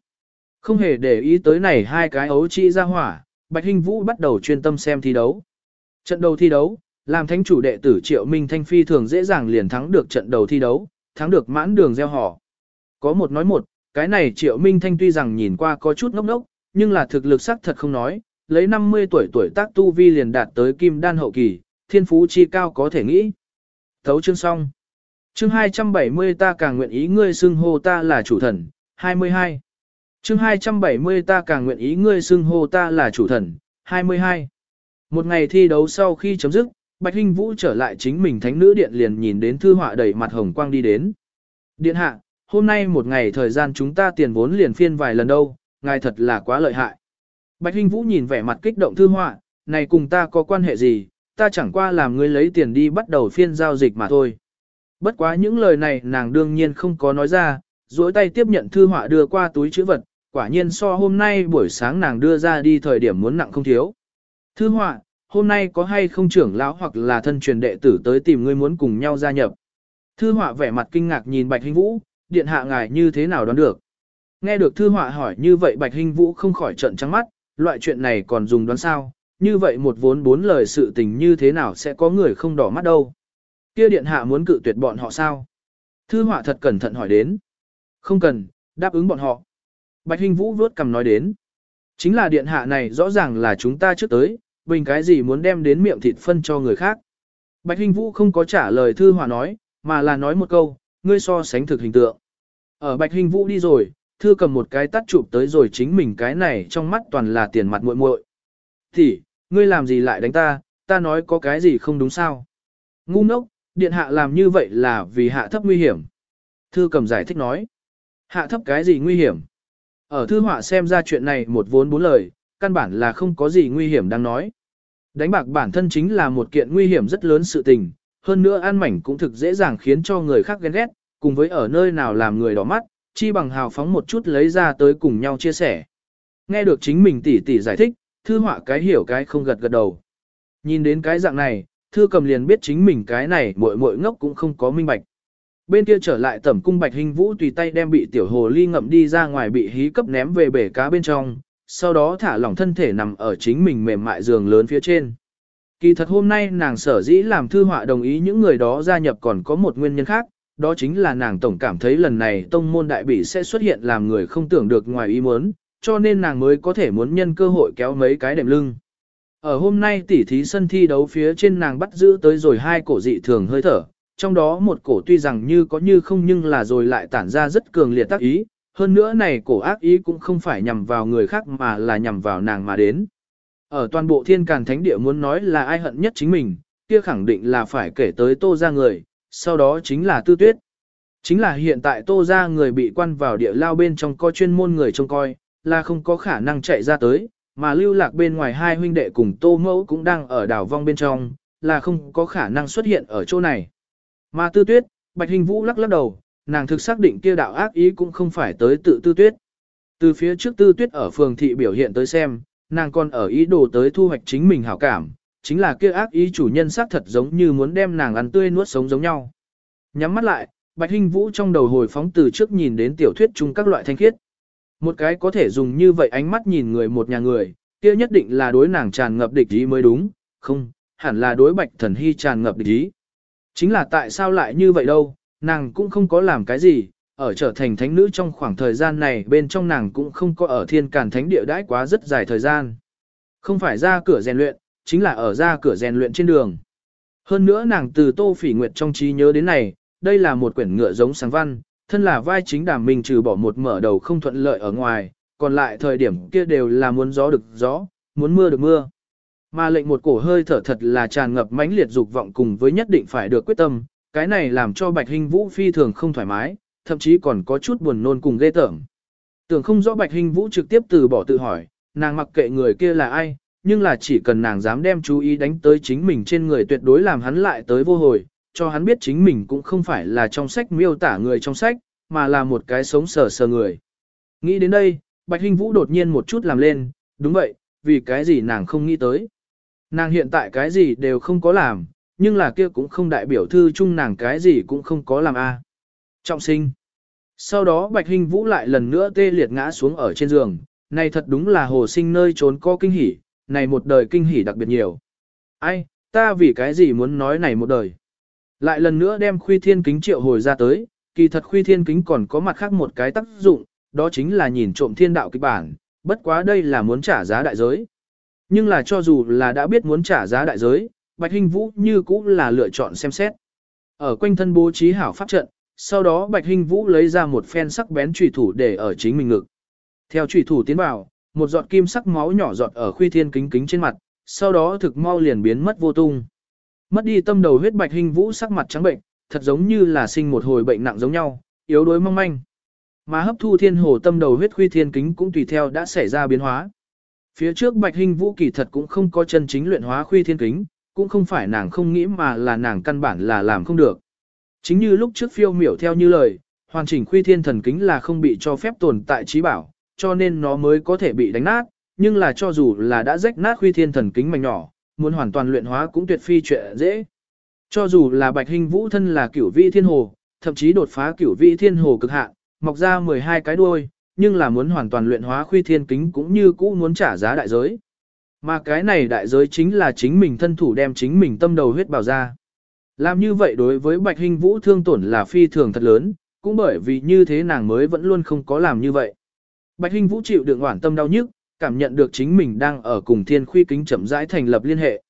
Không hề để ý tới này hai cái ấu trị ra hỏa, Bạch Hình Vũ bắt đầu chuyên tâm xem thi đấu. Trận đầu thi đấu, làm thánh chủ đệ tử Triệu Minh Thanh Phi thường dễ dàng liền thắng được trận đầu thi đấu, thắng được mãn đường gieo họ. Có một nói một, cái này Triệu Minh Thanh tuy rằng nhìn qua có chút ngốc ngốc, nhưng là thực lực sắc thật không nói, lấy 50 tuổi tuổi tác tu vi liền đạt tới kim đan hậu kỳ, thiên phú chi cao có thể nghĩ. Thấu chương xong. Chương 270 ta càng nguyện ý ngươi xưng hô ta là chủ thần, 22. Chương 270 ta càng nguyện ý ngươi xưng hô ta là chủ thần, 22. Một ngày thi đấu sau khi chấm dứt, Bạch Hinh Vũ trở lại chính mình thánh nữ điện liền nhìn đến thư họa đầy mặt hồng quang đi đến. Điện hạ, hôm nay một ngày thời gian chúng ta tiền vốn liền phiên vài lần đâu, ngài thật là quá lợi hại. Bạch Hinh Vũ nhìn vẻ mặt kích động thư họa, này cùng ta có quan hệ gì, ta chẳng qua làm ngươi lấy tiền đi bắt đầu phiên giao dịch mà thôi. Bất quá những lời này nàng đương nhiên không có nói ra, duỗi tay tiếp nhận thư họa đưa qua túi chữ vật, quả nhiên so hôm nay buổi sáng nàng đưa ra đi thời điểm muốn nặng không thiếu. Thư họa, hôm nay có hay không trưởng lão hoặc là thân truyền đệ tử tới tìm ngươi muốn cùng nhau gia nhập. Thư họa vẻ mặt kinh ngạc nhìn Bạch Hinh Vũ, điện hạ ngài như thế nào đoán được. Nghe được thư họa hỏi như vậy Bạch Hinh Vũ không khỏi trận trắng mắt, loại chuyện này còn dùng đoán sao, như vậy một vốn bốn lời sự tình như thế nào sẽ có người không đỏ mắt đâu. Kia điện hạ muốn cự tuyệt bọn họ sao? Thư họa thật cẩn thận hỏi đến. Không cần, đáp ứng bọn họ. Bạch Hinh Vũ vớt cầm nói đến. Chính là điện hạ này rõ ràng là chúng ta trước tới, bình cái gì muốn đem đến miệng thịt phân cho người khác. Bạch Hinh Vũ không có trả lời thư họa nói, mà là nói một câu, ngươi so sánh thực hình tượng. Ở Bạch Hinh Vũ đi rồi, thư cầm một cái tắt chụp tới rồi chính mình cái này trong mắt toàn là tiền mặt muội muội. Thì, ngươi làm gì lại đánh ta, ta nói có cái gì không đúng sao? Ngu ngốc, điện hạ làm như vậy là vì hạ thấp nguy hiểm. Thư cầm giải thích nói. Hạ thấp cái gì nguy hiểm? Ở thư họa xem ra chuyện này một vốn bốn lời, căn bản là không có gì nguy hiểm đang nói. Đánh bạc bản thân chính là một kiện nguy hiểm rất lớn sự tình, hơn nữa ăn mảnh cũng thực dễ dàng khiến cho người khác ghen ghét, cùng với ở nơi nào làm người đỏ mắt, chi bằng hào phóng một chút lấy ra tới cùng nhau chia sẻ. Nghe được chính mình tỉ tỉ giải thích, thư họa cái hiểu cái không gật gật đầu. Nhìn đến cái dạng này, thư cầm liền biết chính mình cái này muội muội ngốc cũng không có minh bạch. Bên kia trở lại tẩm cung bạch hình vũ tùy tay đem bị tiểu hồ ly ngậm đi ra ngoài bị hí cấp ném về bể cá bên trong, sau đó thả lỏng thân thể nằm ở chính mình mềm mại giường lớn phía trên. Kỳ thật hôm nay nàng sở dĩ làm thư họa đồng ý những người đó gia nhập còn có một nguyên nhân khác, đó chính là nàng tổng cảm thấy lần này tông môn đại bỉ sẽ xuất hiện làm người không tưởng được ngoài ý muốn, cho nên nàng mới có thể muốn nhân cơ hội kéo mấy cái đệm lưng. Ở hôm nay tỉ thí sân thi đấu phía trên nàng bắt giữ tới rồi hai cổ dị thường hơi thở, trong đó một cổ tuy rằng như có như không nhưng là rồi lại tản ra rất cường liệt tác ý, hơn nữa này cổ ác ý cũng không phải nhằm vào người khác mà là nhằm vào nàng mà đến. Ở toàn bộ thiên càn thánh địa muốn nói là ai hận nhất chính mình, kia khẳng định là phải kể tới tô ra người, sau đó chính là tư tuyết. Chính là hiện tại tô ra người bị quan vào địa lao bên trong coi chuyên môn người trông coi, là không có khả năng chạy ra tới, mà lưu lạc bên ngoài hai huynh đệ cùng tô mẫu cũng đang ở đảo vong bên trong, là không có khả năng xuất hiện ở chỗ này. Mà tư tuyết, bạch hình vũ lắc lắc đầu, nàng thực xác định kia đạo ác ý cũng không phải tới tự tư tuyết. Từ phía trước tư tuyết ở phường thị biểu hiện tới xem, nàng còn ở ý đồ tới thu hoạch chính mình hảo cảm, chính là kia ác ý chủ nhân xác thật giống như muốn đem nàng ăn tươi nuốt sống giống nhau. Nhắm mắt lại, Bạch Hinh Vũ trong đầu hồi phóng từ trước nhìn đến tiểu thuyết chung các loại thanh khiết. Một cái có thể dùng như vậy ánh mắt nhìn người một nhà người, kia nhất định là đối nàng tràn ngập địch ý mới đúng, không, hẳn là đối Bạch Thần Hy tràn ngập địch ý. Chính là tại sao lại như vậy đâu, nàng cũng không có làm cái gì, ở trở thành thánh nữ trong khoảng thời gian này bên trong nàng cũng không có ở thiên càn thánh địa đãi quá rất dài thời gian. Không phải ra cửa rèn luyện, chính là ở ra cửa rèn luyện trên đường. Hơn nữa nàng từ tô phỉ nguyệt trong trí nhớ đến này, đây là một quyển ngựa giống sáng văn, thân là vai chính đảm mình trừ bỏ một mở đầu không thuận lợi ở ngoài, còn lại thời điểm kia đều là muốn gió được gió, muốn mưa được mưa. Mà lệnh một cổ hơi thở thật là tràn ngập mãnh liệt dục vọng cùng với nhất định phải được quyết tâm, cái này làm cho Bạch Hình Vũ phi thường không thoải mái, thậm chí còn có chút buồn nôn cùng ghê tởm. Tưởng không rõ Bạch Hình Vũ trực tiếp từ bỏ tự hỏi, nàng mặc kệ người kia là ai, nhưng là chỉ cần nàng dám đem chú ý đánh tới chính mình trên người tuyệt đối làm hắn lại tới vô hồi, cho hắn biết chính mình cũng không phải là trong sách miêu tả người trong sách, mà là một cái sống sờ sờ người. Nghĩ đến đây, Bạch Hình Vũ đột nhiên một chút làm lên, đúng vậy, vì cái gì nàng không nghĩ tới. Nàng hiện tại cái gì đều không có làm, nhưng là kia cũng không đại biểu thư chung nàng cái gì cũng không có làm a. À. Trọng sinh. Sau đó Bạch Hình Vũ lại lần nữa tê liệt ngã xuống ở trên giường, này thật đúng là hồ sinh nơi trốn có kinh hỉ, này một đời kinh hỉ đặc biệt nhiều. Ai, ta vì cái gì muốn nói này một đời. Lại lần nữa đem khuy thiên kính triệu hồi ra tới, kỳ thật khuy thiên kính còn có mặt khác một cái tác dụng, đó chính là nhìn trộm thiên đạo kịch bản, bất quá đây là muốn trả giá đại giới. Nhưng là cho dù là đã biết muốn trả giá đại giới, Bạch Hinh Vũ như cũng là lựa chọn xem xét. Ở quanh thân bố trí hảo pháp trận, sau đó Bạch Hinh Vũ lấy ra một phen sắc bén chủy thủ để ở chính mình ngực. Theo chủy thủ tiến vào, một giọt kim sắc máu nhỏ giọt ở khuy thiên kính kính trên mặt, sau đó thực mau liền biến mất vô tung. Mất đi tâm đầu huyết Bạch hình Vũ sắc mặt trắng bệnh, thật giống như là sinh một hồi bệnh nặng giống nhau, yếu đuối mong manh. Mà hấp thu thiên hồ tâm đầu huyết khuy thiên kính cũng tùy theo đã xảy ra biến hóa. Phía trước Bạch hình Vũ kỳ thật cũng không có chân chính luyện hóa khuy thiên kính, cũng không phải nàng không nghĩ mà là nàng căn bản là làm không được. Chính như lúc trước phiêu miểu theo như lời, hoàn chỉnh khuy thiên thần kính là không bị cho phép tồn tại trí bảo, cho nên nó mới có thể bị đánh nát, nhưng là cho dù là đã rách nát khuy thiên thần kính mảnh nhỏ, muốn hoàn toàn luyện hóa cũng tuyệt phi chuyện dễ. Cho dù là bạch hình vũ thân là cửu vị thiên hồ, thậm chí đột phá cửu vị thiên hồ cực hạn, mọc ra 12 cái đuôi, nhưng là muốn hoàn toàn luyện hóa khuy thiên kính cũng như cũ muốn trả giá đại giới. Mà cái này đại giới chính là chính mình thân thủ đem chính mình tâm đầu huyết bào ra. Làm như vậy đối với Bạch hình Vũ thương tổn là phi thường thật lớn, cũng bởi vì như thế nàng mới vẫn luôn không có làm như vậy. Bạch hình Vũ chịu đựng oản tâm đau nhức, cảm nhận được chính mình đang ở cùng Thiên Khuy Kính chậm rãi thành lập liên hệ.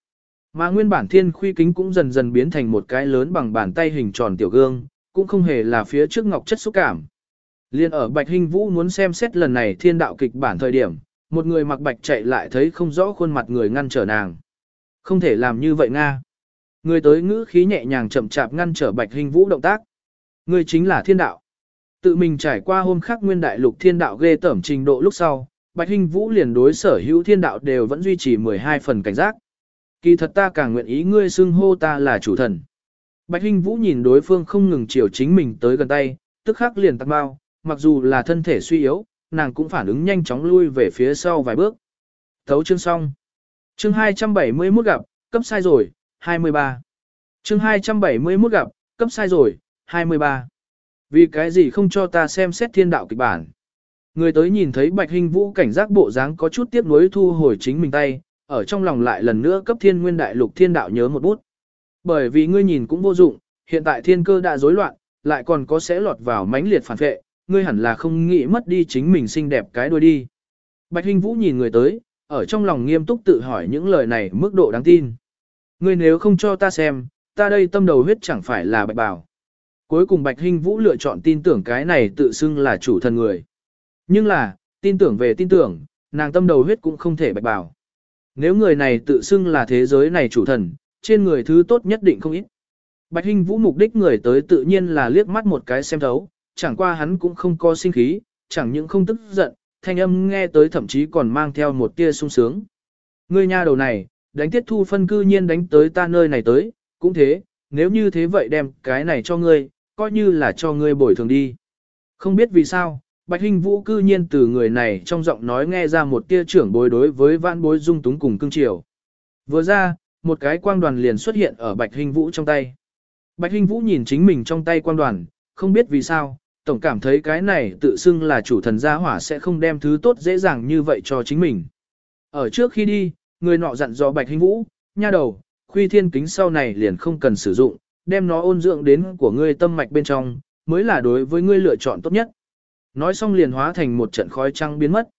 Mà nguyên bản Thiên Khuy Kính cũng dần dần biến thành một cái lớn bằng bàn tay hình tròn tiểu gương, cũng không hề là phía trước ngọc chất xúc cảm. Liên ở Bạch Hinh Vũ muốn xem xét lần này thiên đạo kịch bản thời điểm, một người mặc bạch chạy lại thấy không rõ khuôn mặt người ngăn trở nàng. Không thể làm như vậy Nga. Người tới ngữ khí nhẹ nhàng chậm chạp ngăn trở bạch Hinh vũ động tác. Người chính là thiên đạo. Tự mình trải qua hôm khác nguyên đại lục thiên đạo ghê tẩm trình độ lúc sau, bạch hình vũ liền đối sở hữu thiên đạo đều vẫn duy trì 12 phần cảnh giác. Kỳ thật ta càng nguyện ý ngươi xưng hô ta là chủ thần. Bạch Hinh Vũ nhìn đối phương không ngừng chiều chính mình tới gần tay, tức khắc liền tắt bao, mặc dù là thân thể suy yếu, nàng cũng phản ứng nhanh chóng lui về phía sau vài bước. Thấu chương xong. Chương 271 gặp, cấp sai rồi, 23. Chương 271 gặp, cấp sai rồi, 23. Vì cái gì không cho ta xem xét thiên đạo kịch bản? Người tới nhìn thấy Bạch Hình Vũ cảnh giác bộ dáng có chút tiếc nuối thu hồi chính mình tay, ở trong lòng lại lần nữa cấp thiên nguyên đại lục thiên đạo nhớ một bút. Bởi vì ngươi nhìn cũng vô dụng, hiện tại thiên cơ đã rối loạn, lại còn có sẽ lọt vào mãnh liệt phản vệ, ngươi hẳn là không nghĩ mất đi chính mình xinh đẹp cái đuôi đi. Bạch Hình Vũ nhìn người tới, ở trong lòng nghiêm túc tự hỏi những lời này mức độ đáng tin. Ngươi nếu không cho ta xem, ta đây tâm đầu huyết chẳng phải là bạch bảo. Cuối cùng Bạch Hình Vũ lựa chọn tin tưởng cái này tự xưng là chủ thần người. Nhưng là, tin tưởng về tin tưởng, nàng tâm đầu huyết cũng không thể bạch bảo. Nếu người này tự xưng là thế giới này chủ thần, trên người thứ tốt nhất định không ít. Bạch Hinh Vũ mục đích người tới tự nhiên là liếc mắt một cái xem thấu, chẳng qua hắn cũng không có sinh khí, chẳng những không tức giận, thanh âm nghe tới thậm chí còn mang theo một tia sung sướng. Ngươi nha đầu này, đánh tiết thu phân cư nhiên đánh tới ta nơi này tới, cũng thế, nếu như thế vậy đem cái này cho ngươi, coi như là cho ngươi bồi thường đi. Không biết vì sao, Bạch Hinh Vũ cư nhiên từ người này trong giọng nói nghe ra một tia trưởng bối đối với vãn bối dung túng cùng cương triều. Vừa ra, một cái quang đoàn liền xuất hiện ở Bạch Hinh Vũ trong tay. Bạch Hinh Vũ nhìn chính mình trong tay quang đoàn, không biết vì sao, tổng cảm thấy cái này tự xưng là chủ thần gia hỏa sẽ không đem thứ tốt dễ dàng như vậy cho chính mình. Ở trước khi đi, người nọ dặn dò Bạch Hinh Vũ, nha đầu, khuy thiên kính sau này liền không cần sử dụng, đem nó ôn dưỡng đến của ngươi tâm mạch bên trong, mới là đối với ngươi lựa chọn tốt nhất. Nói xong liền hóa thành một trận khói trắng biến mất.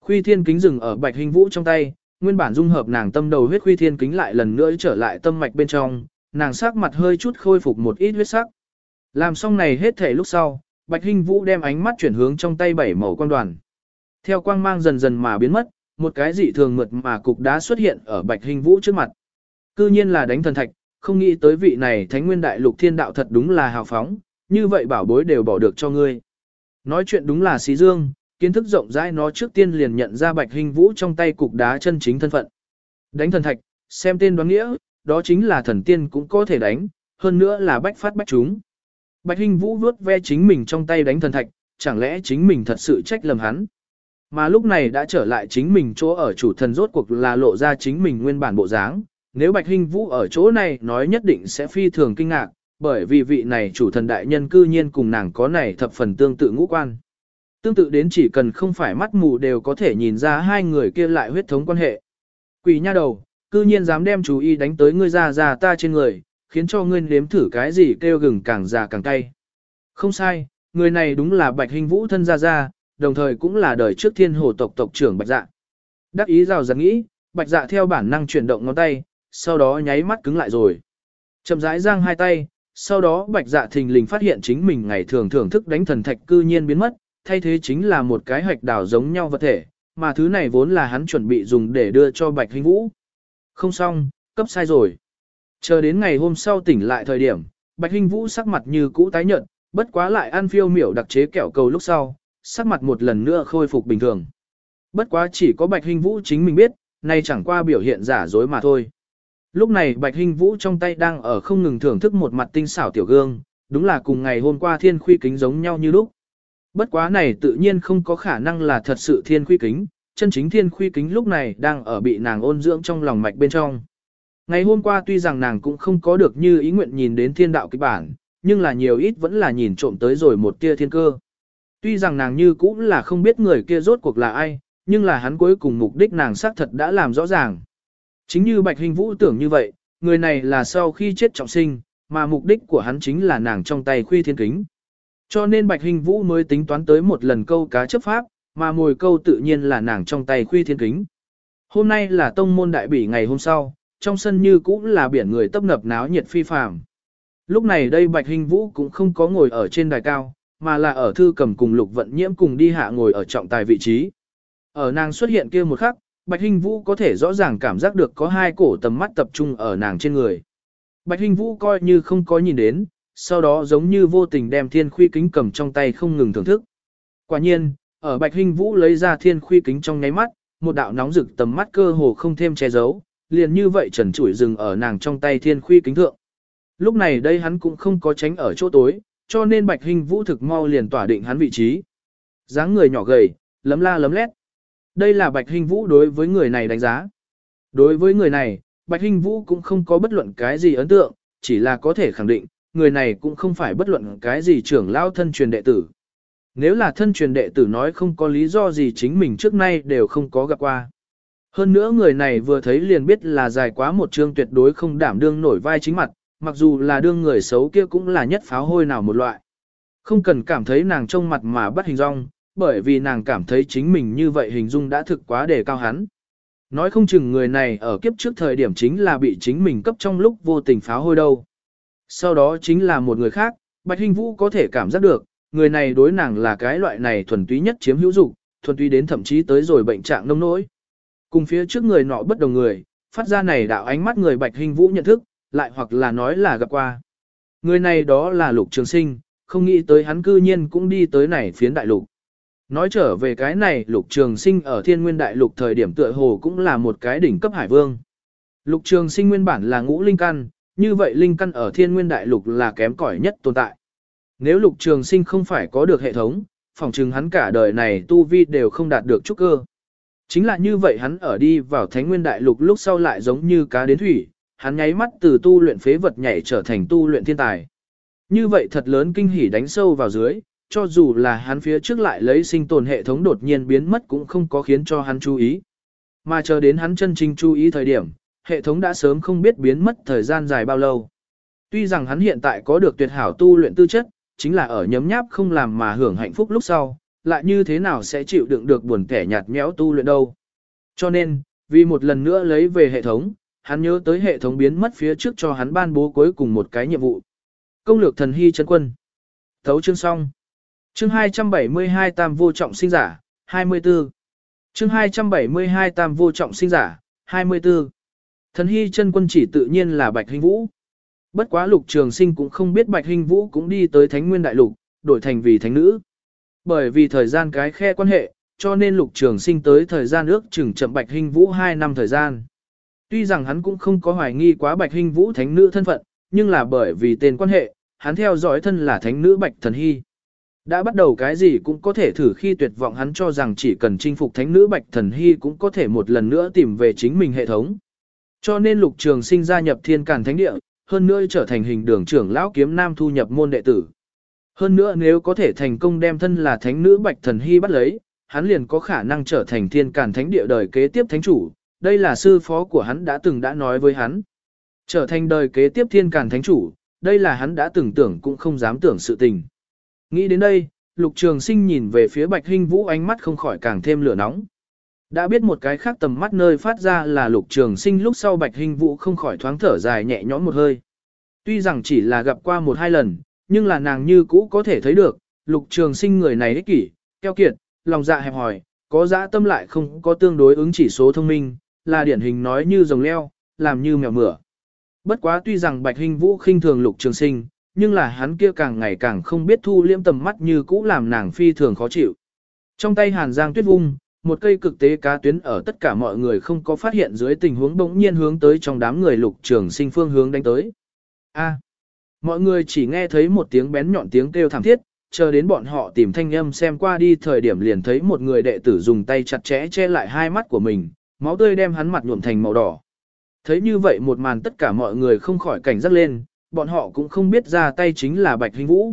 Khuy thiên kính dừng ở Bạch Hinh Vũ trong tay, nguyên bản dung hợp nàng tâm đầu huyết khuy thiên kính lại lần nữa trở lại tâm mạch bên trong, nàng sắc mặt hơi chút khôi phục một ít huyết sắc. Làm xong này hết thể lúc sau, Bạch Hinh Vũ đem ánh mắt chuyển hướng trong tay bảy màu quang đoàn. Theo quang mang dần dần mà biến mất, một cái dị thường mượt mà cục đá xuất hiện ở Bạch Hinh Vũ trước mặt. Cư nhiên là đánh thần thạch, không nghĩ tới vị này Thánh Nguyên Đại Lục Thiên Đạo thật đúng là hào phóng, như vậy bảo bối đều bỏ được cho ngươi. Nói chuyện đúng là xí dương, kiến thức rộng rãi nó trước tiên liền nhận ra Bạch hình Vũ trong tay cục đá chân chính thân phận. Đánh thần thạch, xem tên đoán nghĩa, đó chính là thần tiên cũng có thể đánh, hơn nữa là bách phát bách chúng. Bạch hình Vũ vuốt ve chính mình trong tay đánh thần thạch, chẳng lẽ chính mình thật sự trách lầm hắn. Mà lúc này đã trở lại chính mình chỗ ở chủ thần rốt cuộc là lộ ra chính mình nguyên bản bộ dáng. Nếu Bạch Hinh Vũ ở chỗ này nói nhất định sẽ phi thường kinh ngạc, bởi vì vị này chủ thần đại nhân cư nhiên cùng nàng có này thập phần tương tự ngũ quan. Tương tự đến chỉ cần không phải mắt mù đều có thể nhìn ra hai người kia lại huyết thống quan hệ. Quỷ nha đầu, cư nhiên dám đem chú ý đánh tới ngươi ra ra ta trên người, khiến cho ngươi nếm thử cái gì kêu gừng càng già càng cay. Không sai, người này đúng là Bạch Hình Vũ thân ra ra, đồng thời cũng là đời trước thiên hồ tộc tộc trưởng Bạch Dạ. Đắc ý rào rạt nghĩ, Bạch Dạ theo bản năng chuyển động ngón tay, sau đó nháy mắt cứng lại rồi. Chậm rãi giang hai tay, sau đó Bạch Dạ thình lình phát hiện chính mình ngày thường thưởng thức đánh thần thạch cư nhiên biến mất, thay thế chính là một cái hạch đảo giống nhau vật thể, mà thứ này vốn là hắn chuẩn bị dùng để đưa cho Bạch Hình Vũ. Không xong, cấp sai rồi. Chờ đến ngày hôm sau tỉnh lại thời điểm, Bạch Hinh Vũ sắc mặt như cũ tái nhợt, bất quá lại ăn phiêu miểu đặc chế kẹo cầu lúc sau, sắc mặt một lần nữa khôi phục bình thường. Bất quá chỉ có Bạch Hinh Vũ chính mình biết, nay chẳng qua biểu hiện giả dối mà thôi. Lúc này Bạch Hinh Vũ trong tay đang ở không ngừng thưởng thức một mặt tinh xảo tiểu gương, đúng là cùng ngày hôm qua thiên khuy kính giống nhau như lúc. Bất quá này tự nhiên không có khả năng là thật sự thiên khuy kính, chân chính thiên khuy kính lúc này đang ở bị nàng ôn dưỡng trong lòng mạch bên trong. Ngày hôm qua tuy rằng nàng cũng không có được như ý nguyện nhìn đến thiên đạo kịch bản, nhưng là nhiều ít vẫn là nhìn trộm tới rồi một tia thiên cơ. Tuy rằng nàng như cũng là không biết người kia rốt cuộc là ai, nhưng là hắn cuối cùng mục đích nàng xác thật đã làm rõ ràng. Chính như Bạch Hình Vũ tưởng như vậy, người này là sau khi chết trọng sinh, mà mục đích của hắn chính là nàng trong tay khuy thiên kính. Cho nên Bạch Hình Vũ mới tính toán tới một lần câu cá chấp pháp, mà mồi câu tự nhiên là nàng trong tay khuy thiên kính. Hôm nay là tông môn đại bỉ ngày hôm sau, trong sân như cũng là biển người tấp nập náo nhiệt phi phàm. Lúc này đây Bạch Hình Vũ cũng không có ngồi ở trên đài cao, mà là ở thư cầm cùng Lục Vận Nhiễm cùng đi hạ ngồi ở trọng tài vị trí. Ở nàng xuất hiện kia một khắc, Bạch Hinh Vũ có thể rõ ràng cảm giác được có hai cổ tầm mắt tập trung ở nàng trên người. Bạch Hinh Vũ coi như không có nhìn đến, sau đó giống như vô tình đem thiên khuy kính cầm trong tay không ngừng thưởng thức. Quả nhiên, ở Bạch Hinh Vũ lấy ra thiên khuy kính trong nháy mắt, một đạo nóng rực tầm mắt cơ hồ không thêm che giấu, liền như vậy trần trụi dừng ở nàng trong tay thiên khuy kính thượng. Lúc này đây hắn cũng không có tránh ở chỗ tối, cho nên Bạch Hinh Vũ thực mau liền tỏa định hắn vị trí. dáng người nhỏ gầy, lấm la lấm lét. Đây là Bạch Hinh Vũ đối với người này đánh giá. Đối với người này, Bạch Hinh Vũ cũng không có bất luận cái gì ấn tượng, chỉ là có thể khẳng định, người này cũng không phải bất luận cái gì trưởng lao thân truyền đệ tử. Nếu là thân truyền đệ tử nói không có lý do gì chính mình trước nay đều không có gặp qua. Hơn nữa người này vừa thấy liền biết là dài quá một chương tuyệt đối không đảm đương nổi vai chính mặt, mặc dù là đương người xấu kia cũng là nhất pháo hôi nào một loại. Không cần cảm thấy nàng trông mặt mà bắt hình rong, bởi vì nàng cảm thấy chính mình như vậy hình dung đã thực quá đề cao hắn. Nói không chừng người này ở kiếp trước thời điểm chính là bị chính mình cấp trong lúc vô tình phá hôi đâu. Sau đó chính là một người khác, Bạch Hình Vũ có thể cảm giác được, người này đối nàng là cái loại này thuần túy nhất chiếm hữu dục, thuần túy đến thậm chí tới rồi bệnh trạng nông nỗi. Cùng phía trước người nọ bất đồng người, phát ra này đạo ánh mắt người Bạch Hình Vũ nhận thức, lại hoặc là nói là gặp qua. Người này đó là Lục Trường Sinh, không nghĩ tới hắn cư nhiên cũng đi tới này phiến đại lục. Nói trở về cái này, Lục Trường Sinh ở Thiên Nguyên Đại Lục thời điểm tựa hồ cũng là một cái đỉnh cấp hải vương. Lục Trường Sinh nguyên bản là ngũ linh căn, như vậy linh căn ở Thiên Nguyên Đại Lục là kém cỏi nhất tồn tại. Nếu Lục Trường Sinh không phải có được hệ thống, phòng chừng hắn cả đời này tu vi đều không đạt được chút cơ. Chính là như vậy hắn ở đi vào Thánh Nguyên Đại Lục lúc sau lại giống như cá đến thủy, hắn nháy mắt từ tu luyện phế vật nhảy trở thành tu luyện thiên tài. Như vậy thật lớn kinh hỉ đánh sâu vào dưới, cho dù là hắn phía trước lại lấy sinh tồn hệ thống đột nhiên biến mất cũng không có khiến cho hắn chú ý. Mà chờ đến hắn chân chính chú ý thời điểm, hệ thống đã sớm không biết biến mất thời gian dài bao lâu. Tuy rằng hắn hiện tại có được tuyệt hảo tu luyện tư chất, chính là ở nhấm nháp không làm mà hưởng hạnh phúc lúc sau, lại như thế nào sẽ chịu đựng được buồn kẻ nhạt nhẽo tu luyện đâu. Cho nên, vì một lần nữa lấy về hệ thống, hắn nhớ tới hệ thống biến mất phía trước cho hắn ban bố cuối cùng một cái nhiệm vụ. Công lược thần hy chân quân. Thấu chương xong. Chương 272 tam vô trọng sinh giả, 24. Chương 272 tam vô trọng sinh giả, 24. Thần hy chân quân chỉ tự nhiên là Bạch Hinh Vũ. Bất quá lục trường sinh cũng không biết Bạch Hinh Vũ cũng đi tới Thánh Nguyên Đại Lục, đổi thành vì Thánh Nữ. Bởi vì thời gian cái khe quan hệ, cho nên lục trường sinh tới thời gian ước chừng chậm Bạch Hinh Vũ 2 năm thời gian. Tuy rằng hắn cũng không có hoài nghi quá Bạch Hinh Vũ Thánh Nữ thân phận, nhưng là bởi vì tên quan hệ, hắn theo dõi thân là Thánh Nữ Bạch Thần Hy. Đã bắt đầu cái gì cũng có thể thử khi tuyệt vọng hắn cho rằng chỉ cần chinh phục thánh nữ Bạch Thần Hy cũng có thể một lần nữa tìm về chính mình hệ thống. Cho nên lục trường sinh gia nhập thiên càn thánh địa, hơn nữa trở thành hình đường trưởng lão kiếm nam thu nhập môn đệ tử. Hơn nữa nếu có thể thành công đem thân là thánh nữ Bạch Thần Hy bắt lấy, hắn liền có khả năng trở thành thiên càn thánh địa đời kế tiếp thánh chủ, đây là sư phó của hắn đã từng đã nói với hắn. Trở thành đời kế tiếp thiên càn thánh chủ, đây là hắn đã từng tưởng cũng không dám tưởng sự tình. Nghĩ đến đây, lục trường sinh nhìn về phía bạch Hinh vũ ánh mắt không khỏi càng thêm lửa nóng. Đã biết một cái khác tầm mắt nơi phát ra là lục trường sinh lúc sau bạch Hinh vũ không khỏi thoáng thở dài nhẹ nhõm một hơi. Tuy rằng chỉ là gặp qua một hai lần, nhưng là nàng như cũ có thể thấy được, lục trường sinh người này ích kỷ, keo kiệt, lòng dạ hẹp hòi, có dã tâm lại không có tương đối ứng chỉ số thông minh, là điển hình nói như rồng leo, làm như mèo mửa. Bất quá tuy rằng bạch Hinh vũ khinh thường lục trường sinh, nhưng là hắn kia càng ngày càng không biết thu liễm tầm mắt như cũ làm nàng phi thường khó chịu. Trong tay Hàn Giang Tuyết vung, một cây cực tế cá tuyến ở tất cả mọi người không có phát hiện dưới tình huống bỗng nhiên hướng tới trong đám người lục trường sinh phương hướng đánh tới. A. mọi người chỉ nghe thấy một tiếng bén nhọn tiếng kêu thảm thiết, chờ đến bọn họ tìm thanh âm xem qua đi thời điểm liền thấy một người đệ tử dùng tay chặt chẽ che lại hai mắt của mình, máu tươi đem hắn mặt nhuộm thành màu đỏ. Thấy như vậy một màn tất cả mọi người không khỏi cảnh giác lên, bọn họ cũng không biết ra tay chính là Bạch Hình Vũ.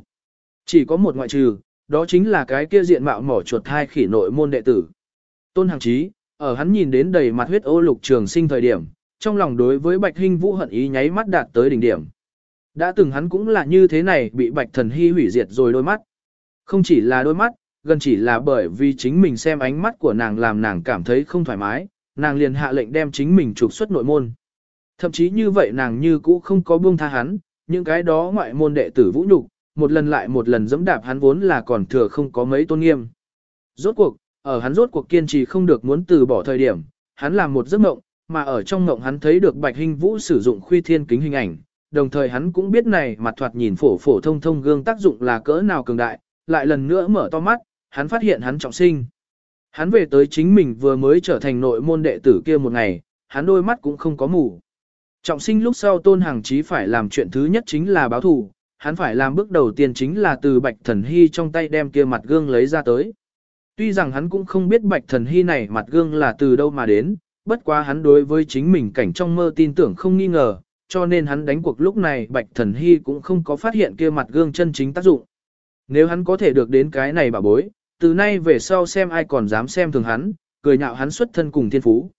Chỉ có một ngoại trừ, đó chính là cái kia diện mạo mỏ chuột hai khỉ nội môn đệ tử. Tôn Hằng Chí, ở hắn nhìn đến đầy mặt huyết ô lục trường sinh thời điểm, trong lòng đối với Bạch Hình Vũ hận ý nháy mắt đạt tới đỉnh điểm. Đã từng hắn cũng là như thế này bị Bạch Thần Hy hủy diệt rồi đôi mắt. Không chỉ là đôi mắt, gần chỉ là bởi vì chính mình xem ánh mắt của nàng làm nàng cảm thấy không thoải mái, nàng liền hạ lệnh đem chính mình trục xuất nội môn. Thậm chí như vậy nàng như cũ không có buông tha hắn, những cái đó ngoại môn đệ tử vũ nhục, một lần lại một lần dẫm đạp hắn vốn là còn thừa không có mấy tôn nghiêm. Rốt cuộc, ở hắn rốt cuộc kiên trì không được muốn từ bỏ thời điểm, hắn làm một giấc mộng, mà ở trong mộng hắn thấy được Bạch Hình Vũ sử dụng khuy thiên kính hình ảnh, đồng thời hắn cũng biết này mặt thoạt nhìn phổ phổ thông thông gương tác dụng là cỡ nào cường đại, lại lần nữa mở to mắt, hắn phát hiện hắn trọng sinh. Hắn về tới chính mình vừa mới trở thành nội môn đệ tử kia một ngày, hắn đôi mắt cũng không có mù. Trọng sinh lúc sau Tôn Hằng Chí phải làm chuyện thứ nhất chính là báo thù, hắn phải làm bước đầu tiên chính là từ Bạch Thần Hy trong tay đem kia mặt gương lấy ra tới. Tuy rằng hắn cũng không biết bạch thần hy này mặt gương là từ đâu mà đến, bất quá hắn đối với chính mình cảnh trong mơ tin tưởng không nghi ngờ, cho nên hắn đánh cuộc lúc này bạch thần hy cũng không có phát hiện kia mặt gương chân chính tác dụng. Nếu hắn có thể được đến cái này bà bối, từ nay về sau xem ai còn dám xem thường hắn, cười nhạo hắn xuất thân cùng thiên phú.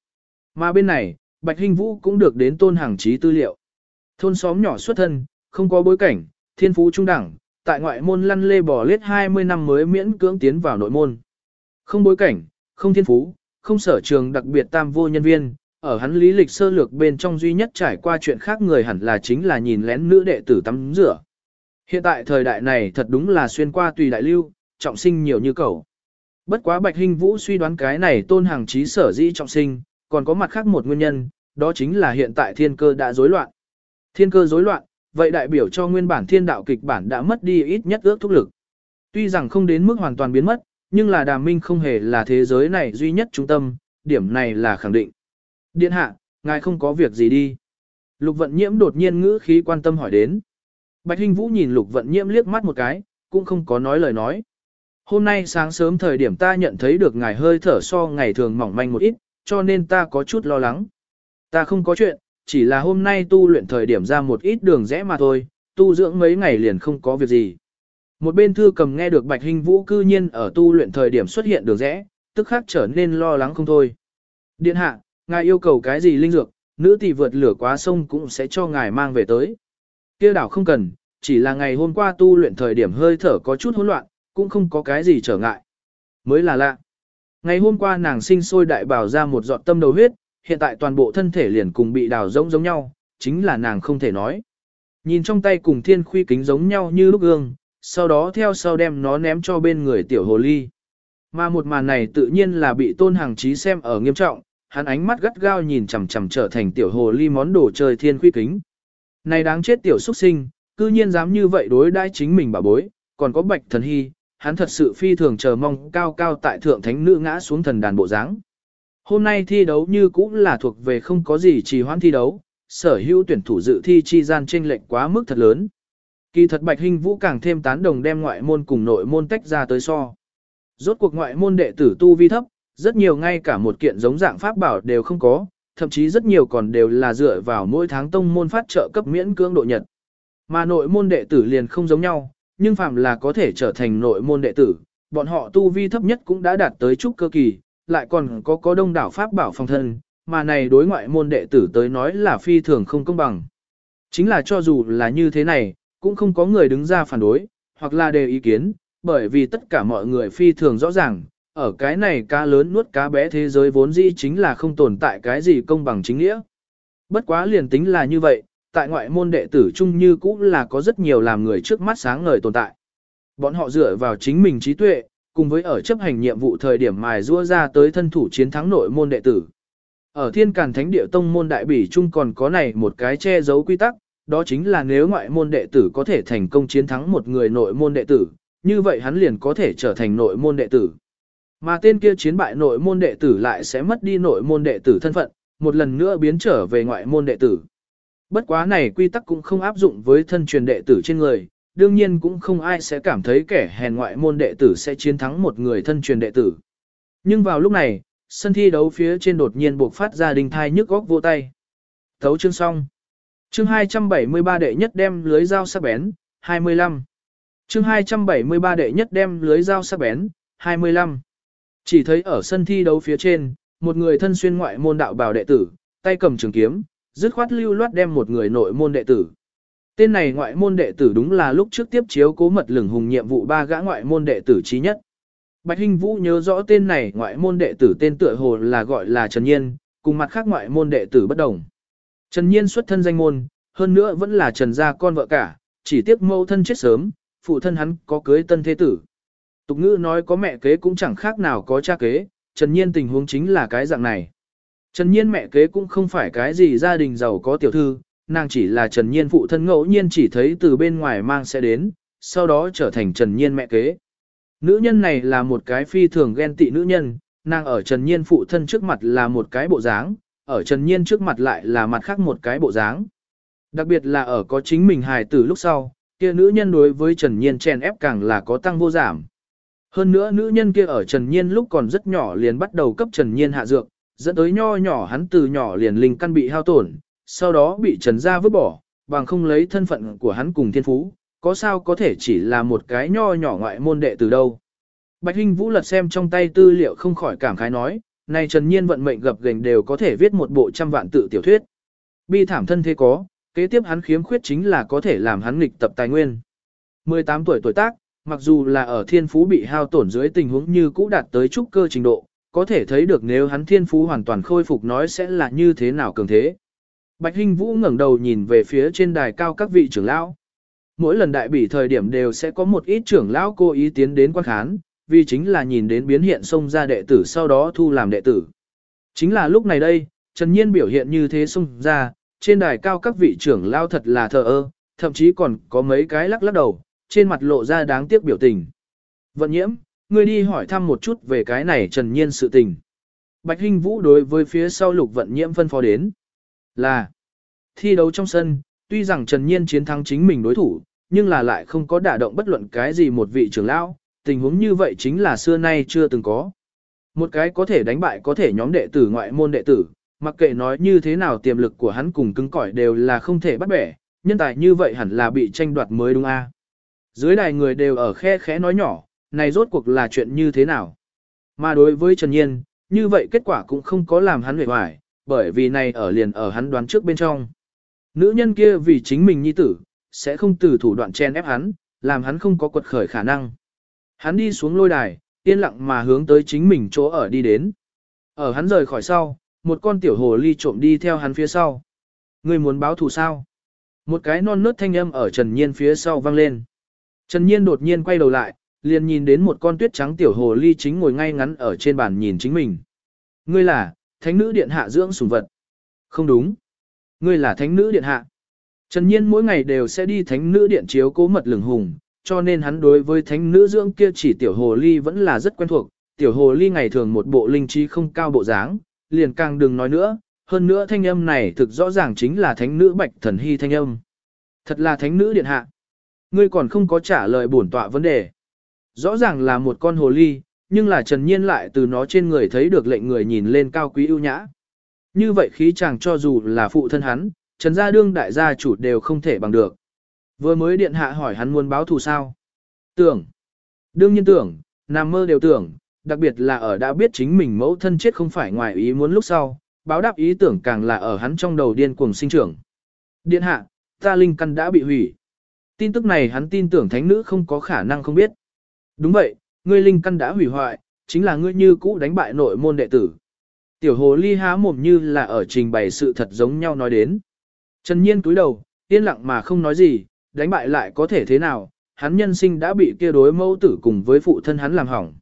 Mà bên này, Bạch Hinh Vũ cũng được đến tôn hàng trí tư liệu. Thôn xóm nhỏ xuất thân, không có bối cảnh, thiên phú trung đẳng, tại ngoại môn lăn lê bò lết 20 năm mới miễn cưỡng tiến vào nội môn. Không bối cảnh, không thiên phú, không sở trường đặc biệt tam vô nhân viên, ở hắn lý lịch sơ lược bên trong duy nhất trải qua chuyện khác người hẳn là chính là nhìn lén nữ đệ tử tắm rửa. Hiện tại thời đại này thật đúng là xuyên qua tùy đại lưu, trọng sinh nhiều như cầu. Bất quá Bạch Hinh Vũ suy đoán cái này tôn hàng trí sở dĩ trọng sinh, còn có mặt khác một nguyên nhân, đó chính là hiện tại thiên cơ đã rối loạn. Thiên cơ rối loạn, vậy đại biểu cho nguyên bản thiên đạo kịch bản đã mất đi ít nhất ước thúc lực. Tuy rằng không đến mức hoàn toàn biến mất, nhưng là đàm minh không hề là thế giới này duy nhất trung tâm, điểm này là khẳng định. Điện hạ, ngài không có việc gì đi. Lục vận nhiễm đột nhiên ngữ khí quan tâm hỏi đến. Bạch Hinh Vũ nhìn lục vận nhiễm liếc mắt một cái, cũng không có nói lời nói. Hôm nay sáng sớm thời điểm ta nhận thấy được ngài hơi thở so ngày thường mỏng manh một ít, cho nên ta có chút lo lắng. Ta không có chuyện, chỉ là hôm nay tu luyện thời điểm ra một ít đường rẽ mà thôi, tu dưỡng mấy ngày liền không có việc gì. Một bên thư cầm nghe được Bạch Hình Vũ cư nhiên ở tu luyện thời điểm xuất hiện đường rẽ, tức khắc trở nên lo lắng không thôi. Điện hạ, ngài yêu cầu cái gì linh dược, nữ tỷ vượt lửa quá sông cũng sẽ cho ngài mang về tới. Kia đảo không cần, chỉ là ngày hôm qua tu luyện thời điểm hơi thở có chút hỗn loạn, cũng không có cái gì trở ngại. Mới là lạ. Ngày hôm qua nàng sinh sôi đại bảo ra một giọt tâm đầu huyết, hiện tại toàn bộ thân thể liền cùng bị đào rỗng giống nhau, chính là nàng không thể nói. Nhìn trong tay cùng thiên khuy kính giống nhau như lúc gương, sau đó theo sau đem nó ném cho bên người tiểu hồ ly. Mà một màn này tự nhiên là bị tôn hàng trí xem ở nghiêm trọng, hắn ánh mắt gắt gao nhìn chằm chằm trở thành tiểu hồ ly món đồ chơi thiên khuy kính. Này đáng chết tiểu xuất sinh, cư nhiên dám như vậy đối đãi chính mình bà bối, còn có bạch thần hy, hắn thật sự phi thường chờ mong cao cao tại thượng thánh nữ ngã xuống thần đàn bộ dáng. Hôm nay thi đấu như cũng là thuộc về không có gì trì hoãn thi đấu, sở hữu tuyển thủ dự thi chi gian chênh lệch quá mức thật lớn. Kỳ thật Bạch Hinh Vũ càng thêm tán đồng đem ngoại môn cùng nội môn tách ra tới so. Rốt cuộc ngoại môn đệ tử tu vi thấp, rất nhiều ngay cả một kiện giống dạng pháp bảo đều không có, thậm chí rất nhiều còn đều là dựa vào mỗi tháng tông môn phát trợ cấp miễn cưỡng độ nhật. Mà nội môn đệ tử liền không giống nhau, nhưng phạm là có thể trở thành nội môn đệ tử, bọn họ tu vi thấp nhất cũng đã đạt tới trúc cơ kỳ, lại còn có có đông đảo pháp bảo phòng thân, mà này đối ngoại môn đệ tử tới nói là phi thường không công bằng. Chính là cho dù là như thế này, cũng không có người đứng ra phản đối, hoặc là đề ý kiến, bởi vì tất cả mọi người phi thường rõ ràng, ở cái này cá lớn nuốt cá bé thế giới vốn dĩ chính là không tồn tại cái gì công bằng chính nghĩa. Bất quá liền tính là như vậy, tại ngoại môn đệ tử chung như cũng là có rất nhiều làm người trước mắt sáng ngời tồn tại. Bọn họ dựa vào chính mình trí tuệ, cùng với ở chấp hành nhiệm vụ thời điểm mài rua ra tới thân thủ chiến thắng nội môn đệ tử. Ở thiên càn thánh địa tông môn đại bỉ chung còn có này một cái che giấu quy tắc, đó chính là nếu ngoại môn đệ tử có thể thành công chiến thắng một người nội môn đệ tử, như vậy hắn liền có thể trở thành nội môn đệ tử. Mà tên kia chiến bại nội môn đệ tử lại sẽ mất đi nội môn đệ tử thân phận, một lần nữa biến trở về ngoại môn đệ tử. Bất quá này quy tắc cũng không áp dụng với thân truyền đệ tử trên người, đương nhiên cũng không ai sẽ cảm thấy kẻ hèn ngoại môn đệ tử sẽ chiến thắng một người thân truyền đệ tử. Nhưng vào lúc này, sân thi đấu phía trên đột nhiên buộc phát ra đình thai nhức góc vô tay. Thấu chương xong. Chương 273 đệ nhất đem lưới dao sắc bén, 25. Chương 273 đệ nhất đem lưới dao sắc bén, 25. Chỉ thấy ở sân thi đấu phía trên, một người thân xuyên ngoại môn đạo bào đệ tử, tay cầm trường kiếm, dứt khoát lưu loát đem một người nội môn đệ tử. Tên này ngoại môn đệ tử đúng là lúc trước tiếp chiếu cố mật lửng hùng nhiệm vụ ba gã ngoại môn đệ tử trí nhất. Bạch Hinh Vũ nhớ rõ tên này ngoại môn đệ tử tên tựa hồ là gọi là Trần Nhiên, cùng mặt khác ngoại môn đệ tử bất đồng. Trần Nhiên xuất thân danh môn, hơn nữa vẫn là Trần gia con vợ cả, chỉ tiếc mâu thân chết sớm, phụ thân hắn có cưới tân thế tử. Tục ngữ nói có mẹ kế cũng chẳng khác nào có cha kế, Trần Nhiên tình huống chính là cái dạng này. Trần Nhiên mẹ kế cũng không phải cái gì gia đình giàu có tiểu thư, nàng chỉ là Trần Nhiên phụ thân ngẫu nhiên chỉ thấy từ bên ngoài mang sẽ đến, sau đó trở thành Trần Nhiên mẹ kế. Nữ nhân này là một cái phi thường ghen tị nữ nhân, nàng ở Trần Nhiên phụ thân trước mặt là một cái bộ dáng, ở Trần Nhiên trước mặt lại là mặt khác một cái bộ dáng. Đặc biệt là ở có chính mình hài tử lúc sau, kia nữ nhân đối với Trần Nhiên chèn ép càng là có tăng vô giảm. Hơn nữa nữ nhân kia ở Trần Nhiên lúc còn rất nhỏ liền bắt đầu cấp Trần Nhiên hạ dược, dẫn tới nho nhỏ hắn từ nhỏ liền linh căn bị hao tổn, sau đó bị Trần gia vứt bỏ, bằng không lấy thân phận của hắn cùng thiên phú, có sao có thể chỉ là một cái nho nhỏ ngoại môn đệ từ đâu. Bạch Hinh Vũ lật xem trong tay tư liệu không khỏi cảm khái nói, này Trần Nhiên vận mệnh gập gành đều có thể viết một bộ trăm vạn tự tiểu thuyết. Bi thảm thân thế có, kế tiếp hắn khiếm khuyết chính là có thể làm hắn nghịch tập tài nguyên. 18 tuổi tuổi tác, mặc dù là ở thiên phú bị hao tổn dưới tình huống như cũ đạt tới trúc cơ trình độ, có thể thấy được nếu hắn thiên phú hoàn toàn khôi phục nói sẽ là như thế nào cường thế. Bạch Hinh Vũ ngẩng đầu nhìn về phía trên đài cao các vị trưởng lão. Mỗi lần đại bỉ thời điểm đều sẽ có một ít trưởng lão cố ý tiến đến quan khán, vì chính là nhìn đến biến hiện xông ra đệ tử sau đó thu làm đệ tử. Chính là lúc này đây, Trần Nhiên biểu hiện như thế xông ra, trên đài cao các vị trưởng lão thật là thờ ơ, thậm chí còn có mấy cái lắc lắc đầu, trên mặt lộ ra đáng tiếc biểu tình. Vận nhiễm, ngươi đi hỏi thăm một chút về cái này Trần Nhiên sự tình. Bạch Hinh Vũ đối với phía sau lục vận nhiễm phân phó đến. Là, thi đấu trong sân, tuy rằng Trần Nhiên chiến thắng chính mình đối thủ, nhưng là lại không có đả động bất luận cái gì một vị trưởng lão, tình huống như vậy chính là xưa nay chưa từng có. Một cái có thể đánh bại có thể nhóm đệ tử ngoại môn đệ tử, mặc kệ nói như thế nào tiềm lực của hắn cùng cứng cỏi đều là không thể bắt bẻ, nhân tài như vậy hẳn là bị tranh đoạt mới đúng a. Dưới đài người đều ở khe khẽ nói nhỏ, này rốt cuộc là chuyện như thế nào. Mà đối với Trần Nhiên, như vậy kết quả cũng không có làm hắn hề hoài, bởi vì này ở liền ở hắn đoán trước bên trong. Nữ nhân kia vì chính mình nhi tử, sẽ không từ thủ đoạn chen ép hắn, làm hắn không có quật khởi khả năng. Hắn đi xuống lôi đài, yên lặng mà hướng tới chính mình chỗ ở đi đến. Ở hắn rời khỏi sau, một con tiểu hồ ly trộm đi theo hắn phía sau. Người muốn báo thù sao? Một cái non nớt thanh âm ở Trần Nhiên phía sau vang lên. Trần Nhiên đột nhiên quay đầu lại, liền nhìn đến một con tuyết trắng tiểu hồ ly chính ngồi ngay ngắn ở trên bàn nhìn chính mình. Ngươi là, thánh nữ điện hạ dưỡng sủng vật. Không đúng. Ngươi là thánh nữ điện hạ. Trần Nhiên mỗi ngày đều sẽ đi thánh nữ điện chiếu cố mật lửng hùng, cho nên hắn đối với thánh nữ dưỡng kia chỉ tiểu hồ ly vẫn là rất quen thuộc. Tiểu hồ ly ngày thường một bộ linh trí không cao bộ dáng, liền càng đừng nói nữa, hơn nữa thanh âm này thực rõ ràng chính là thánh nữ bạch thần hy thanh âm. Thật là thánh nữ điện hạ. Ngươi còn không có trả lời bổn tọa vấn đề. Rõ ràng là một con hồ ly, nhưng là Trần Nhiên lại từ nó trên người thấy được lệnh người nhìn lên cao quý ưu nhã. Như vậy khí chàng cho dù là phụ thân hắn, Trần Gia Đương đại gia chủ đều không thể bằng được. Vừa mới điện hạ hỏi hắn muốn báo thù sao? Tưởng. Đương nhiên tưởng, nằm mơ đều tưởng, đặc biệt là ở đã biết chính mình mẫu thân chết không phải ngoài ý muốn lúc sau, báo đáp ý tưởng càng là ở hắn trong đầu điên cuồng sinh trưởng. Điện hạ, ta linh căn đã bị hủy. Tin tức này hắn tin tưởng thánh nữ không có khả năng không biết. Đúng vậy, ngươi linh căn đã hủy hoại, chính là ngươi như cũ đánh bại nội môn đệ tử. Tiểu hồ ly há mồm như là ở trình bày sự thật giống nhau nói đến. Trần Nhiên cúi đầu, yên lặng mà không nói gì, đánh bại lại có thể thế nào, hắn nhân sinh đã bị kia đối mẫu tử cùng với phụ thân hắn làm hỏng.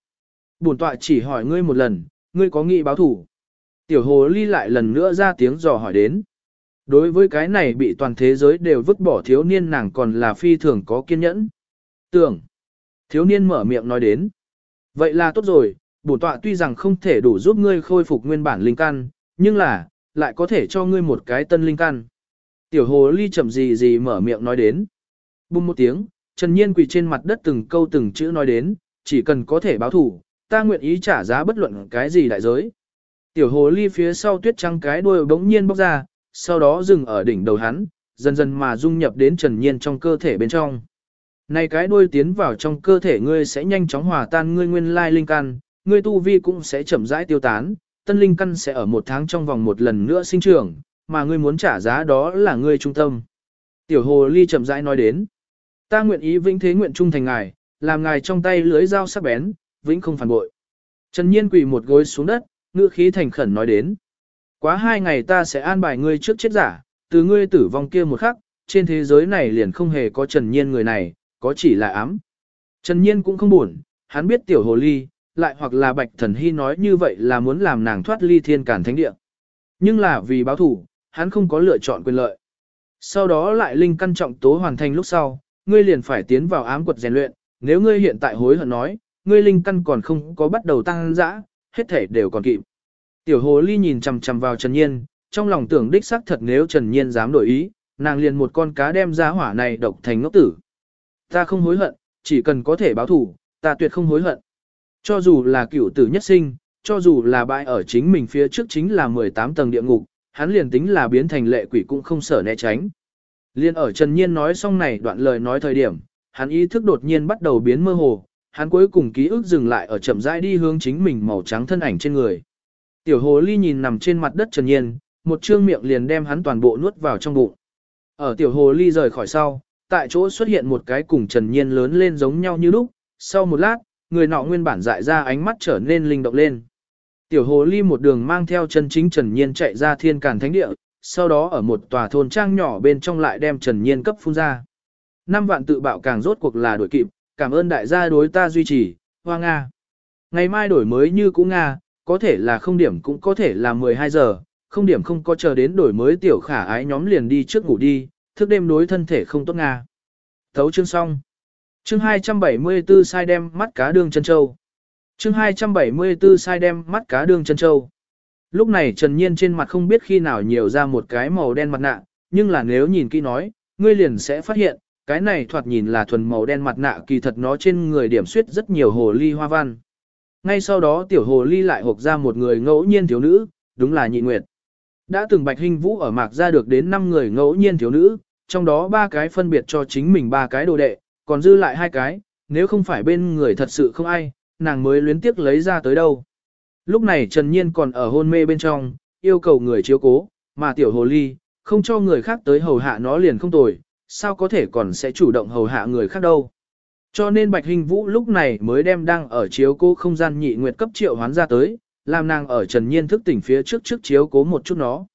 Bổn tọa chỉ hỏi ngươi một lần, ngươi có nghị báo thủ. Tiểu hồ ly lại lần nữa ra tiếng dò hỏi đến. Đối với cái này bị toàn thế giới đều vứt bỏ thiếu niên nàng còn là phi thường có kiên nhẫn. Tưởng. Thiếu niên mở miệng nói đến. Vậy là tốt rồi, bổn tọa tuy rằng không thể đủ giúp ngươi khôi phục nguyên bản linh căn, nhưng là, lại có thể cho ngươi một cái tân linh căn. Tiểu hồ ly chậm gì gì mở miệng nói đến. Bùng một tiếng, Trần Nhiên quỳ trên mặt đất từng câu từng chữ nói đến, chỉ cần có thể báo thủ, ta nguyện ý trả giá bất luận cái gì đại giới. Tiểu hồ ly phía sau tuyết trắng cái đuôi bỗng nhiên bóc ra, sau đó dừng ở đỉnh đầu hắn, dần dần mà dung nhập đến Trần Nhiên trong cơ thể bên trong. Này cái đuôi tiến vào trong cơ thể ngươi sẽ nhanh chóng hòa tan ngươi nguyên lai linh căn, ngươi tu vi cũng sẽ chậm rãi tiêu tán, tân linh căn sẽ ở một tháng trong vòng một lần nữa sinh trưởng, mà ngươi muốn trả giá đó là ngươi trung tâm. Tiểu hồ ly chậm rãi nói đến, ta nguyện ý vĩnh thế nguyện trung thành ngài, làm ngài trong tay lưới dao sắc bén, vĩnh không phản bội. Trần Nhiên quỳ một gối xuống đất, ngữ khí thành khẩn nói đến. Quá hai ngày ta sẽ an bài ngươi trước chết giả, từ ngươi tử vong kia một khắc, trên thế giới này liền không hề có Trần Nhiên người này, có chỉ là ám. Trần Nhiên cũng không buồn, hắn biết tiểu hồ ly, lại hoặc là bạch thần hy nói như vậy là muốn làm nàng thoát ly thiên cản thánh địa. Nhưng là vì báo thủ, hắn không có lựa chọn quyền lợi. Sau đó lại linh căn trọng tố hoàn thành lúc sau, ngươi liền phải tiến vào ám quật rèn luyện, nếu ngươi hiện tại hối hận nói, ngươi linh căn còn không có bắt đầu tăng dã, hết thể đều còn kịp. Tiểu hồ ly nhìn chằm chằm vào Trần Nhiên, trong lòng tưởng đích xác thật nếu Trần Nhiên dám đổi ý, nàng liền một con cá đem ra hỏa này độc thành ngốc tử. Ta không hối hận, chỉ cần có thể báo thủ, ta tuyệt không hối hận. Cho dù là cựu tử nhất sinh, cho dù là bại ở chính mình phía trước chính là 18 tầng địa ngục, hắn liền tính là biến thành lệ quỷ cũng không sợ né tránh. Liên ở Trần Nhiên nói xong này đoạn lời nói thời điểm, hắn ý thức đột nhiên bắt đầu biến mơ hồ, hắn cuối cùng ký ức dừng lại ở chậm rãi đi hướng chính mình màu trắng thân ảnh trên người. Tiểu hồ ly nhìn nằm trên mặt đất Trần Nhiên, một trương miệng liền đem hắn toàn bộ nuốt vào trong bụng. Ở tiểu hồ ly rời khỏi sau, tại chỗ xuất hiện một cái cùng Trần Nhiên lớn lên giống nhau như lúc, sau một lát, người nọ nguyên bản dại ra ánh mắt trở nên linh động lên. Tiểu hồ ly một đường mang theo chân chính Trần Nhiên chạy ra thiên càn thánh địa, sau đó ở một tòa thôn trang nhỏ bên trong lại đem Trần Nhiên cấp phun ra. Năm vạn tự bạo càng rốt cuộc là đổi kịp, cảm ơn đại gia đối ta duy trì, hoa Nga. Ngày mai đổi mới như cũ Nga, có thể là không điểm cũng có thể là 12 giờ, không điểm không có chờ đến đổi mới tiểu khả ái nhóm liền đi trước ngủ đi, thức đêm đối thân thể không tốt Nga. Thấu chương xong. Chương 274 sai đem mắt cá đường chân châu. Chương 274 sai đem mắt cá đường chân châu. Lúc này Trần Nhiên trên mặt không biết khi nào nhiều ra một cái màu đen mặt nạ, nhưng là nếu nhìn kỹ nói, ngươi liền sẽ phát hiện, cái này thoạt nhìn là thuần màu đen mặt nạ kỳ thật nó trên người điểm suyết rất nhiều hồ ly hoa văn. Ngay sau đó tiểu hồ ly lại hộp ra một người ngẫu nhiên thiếu nữ, đúng là nhị nguyệt. Đã từng bạch hình vũ ở mạc ra được đến 5 người ngẫu nhiên thiếu nữ, trong đó ba cái phân biệt cho chính mình ba cái đồ đệ, còn dư lại hai cái, nếu không phải bên người thật sự không ai, nàng mới luyến tiếc lấy ra tới đâu. Lúc này Trần Nhiên còn ở hôn mê bên trong, yêu cầu người chiếu cố, mà tiểu hồ ly, không cho người khác tới hầu hạ nó liền không tồi, sao có thể còn sẽ chủ động hầu hạ người khác đâu. Cho nên Bạch Hình Vũ lúc này mới đem đang ở chiếu cố không gian nhị nguyệt cấp triệu hoán ra tới, làm nàng ở Trần Nhiên thức tỉnh phía trước trước chiếu cố một chút nó.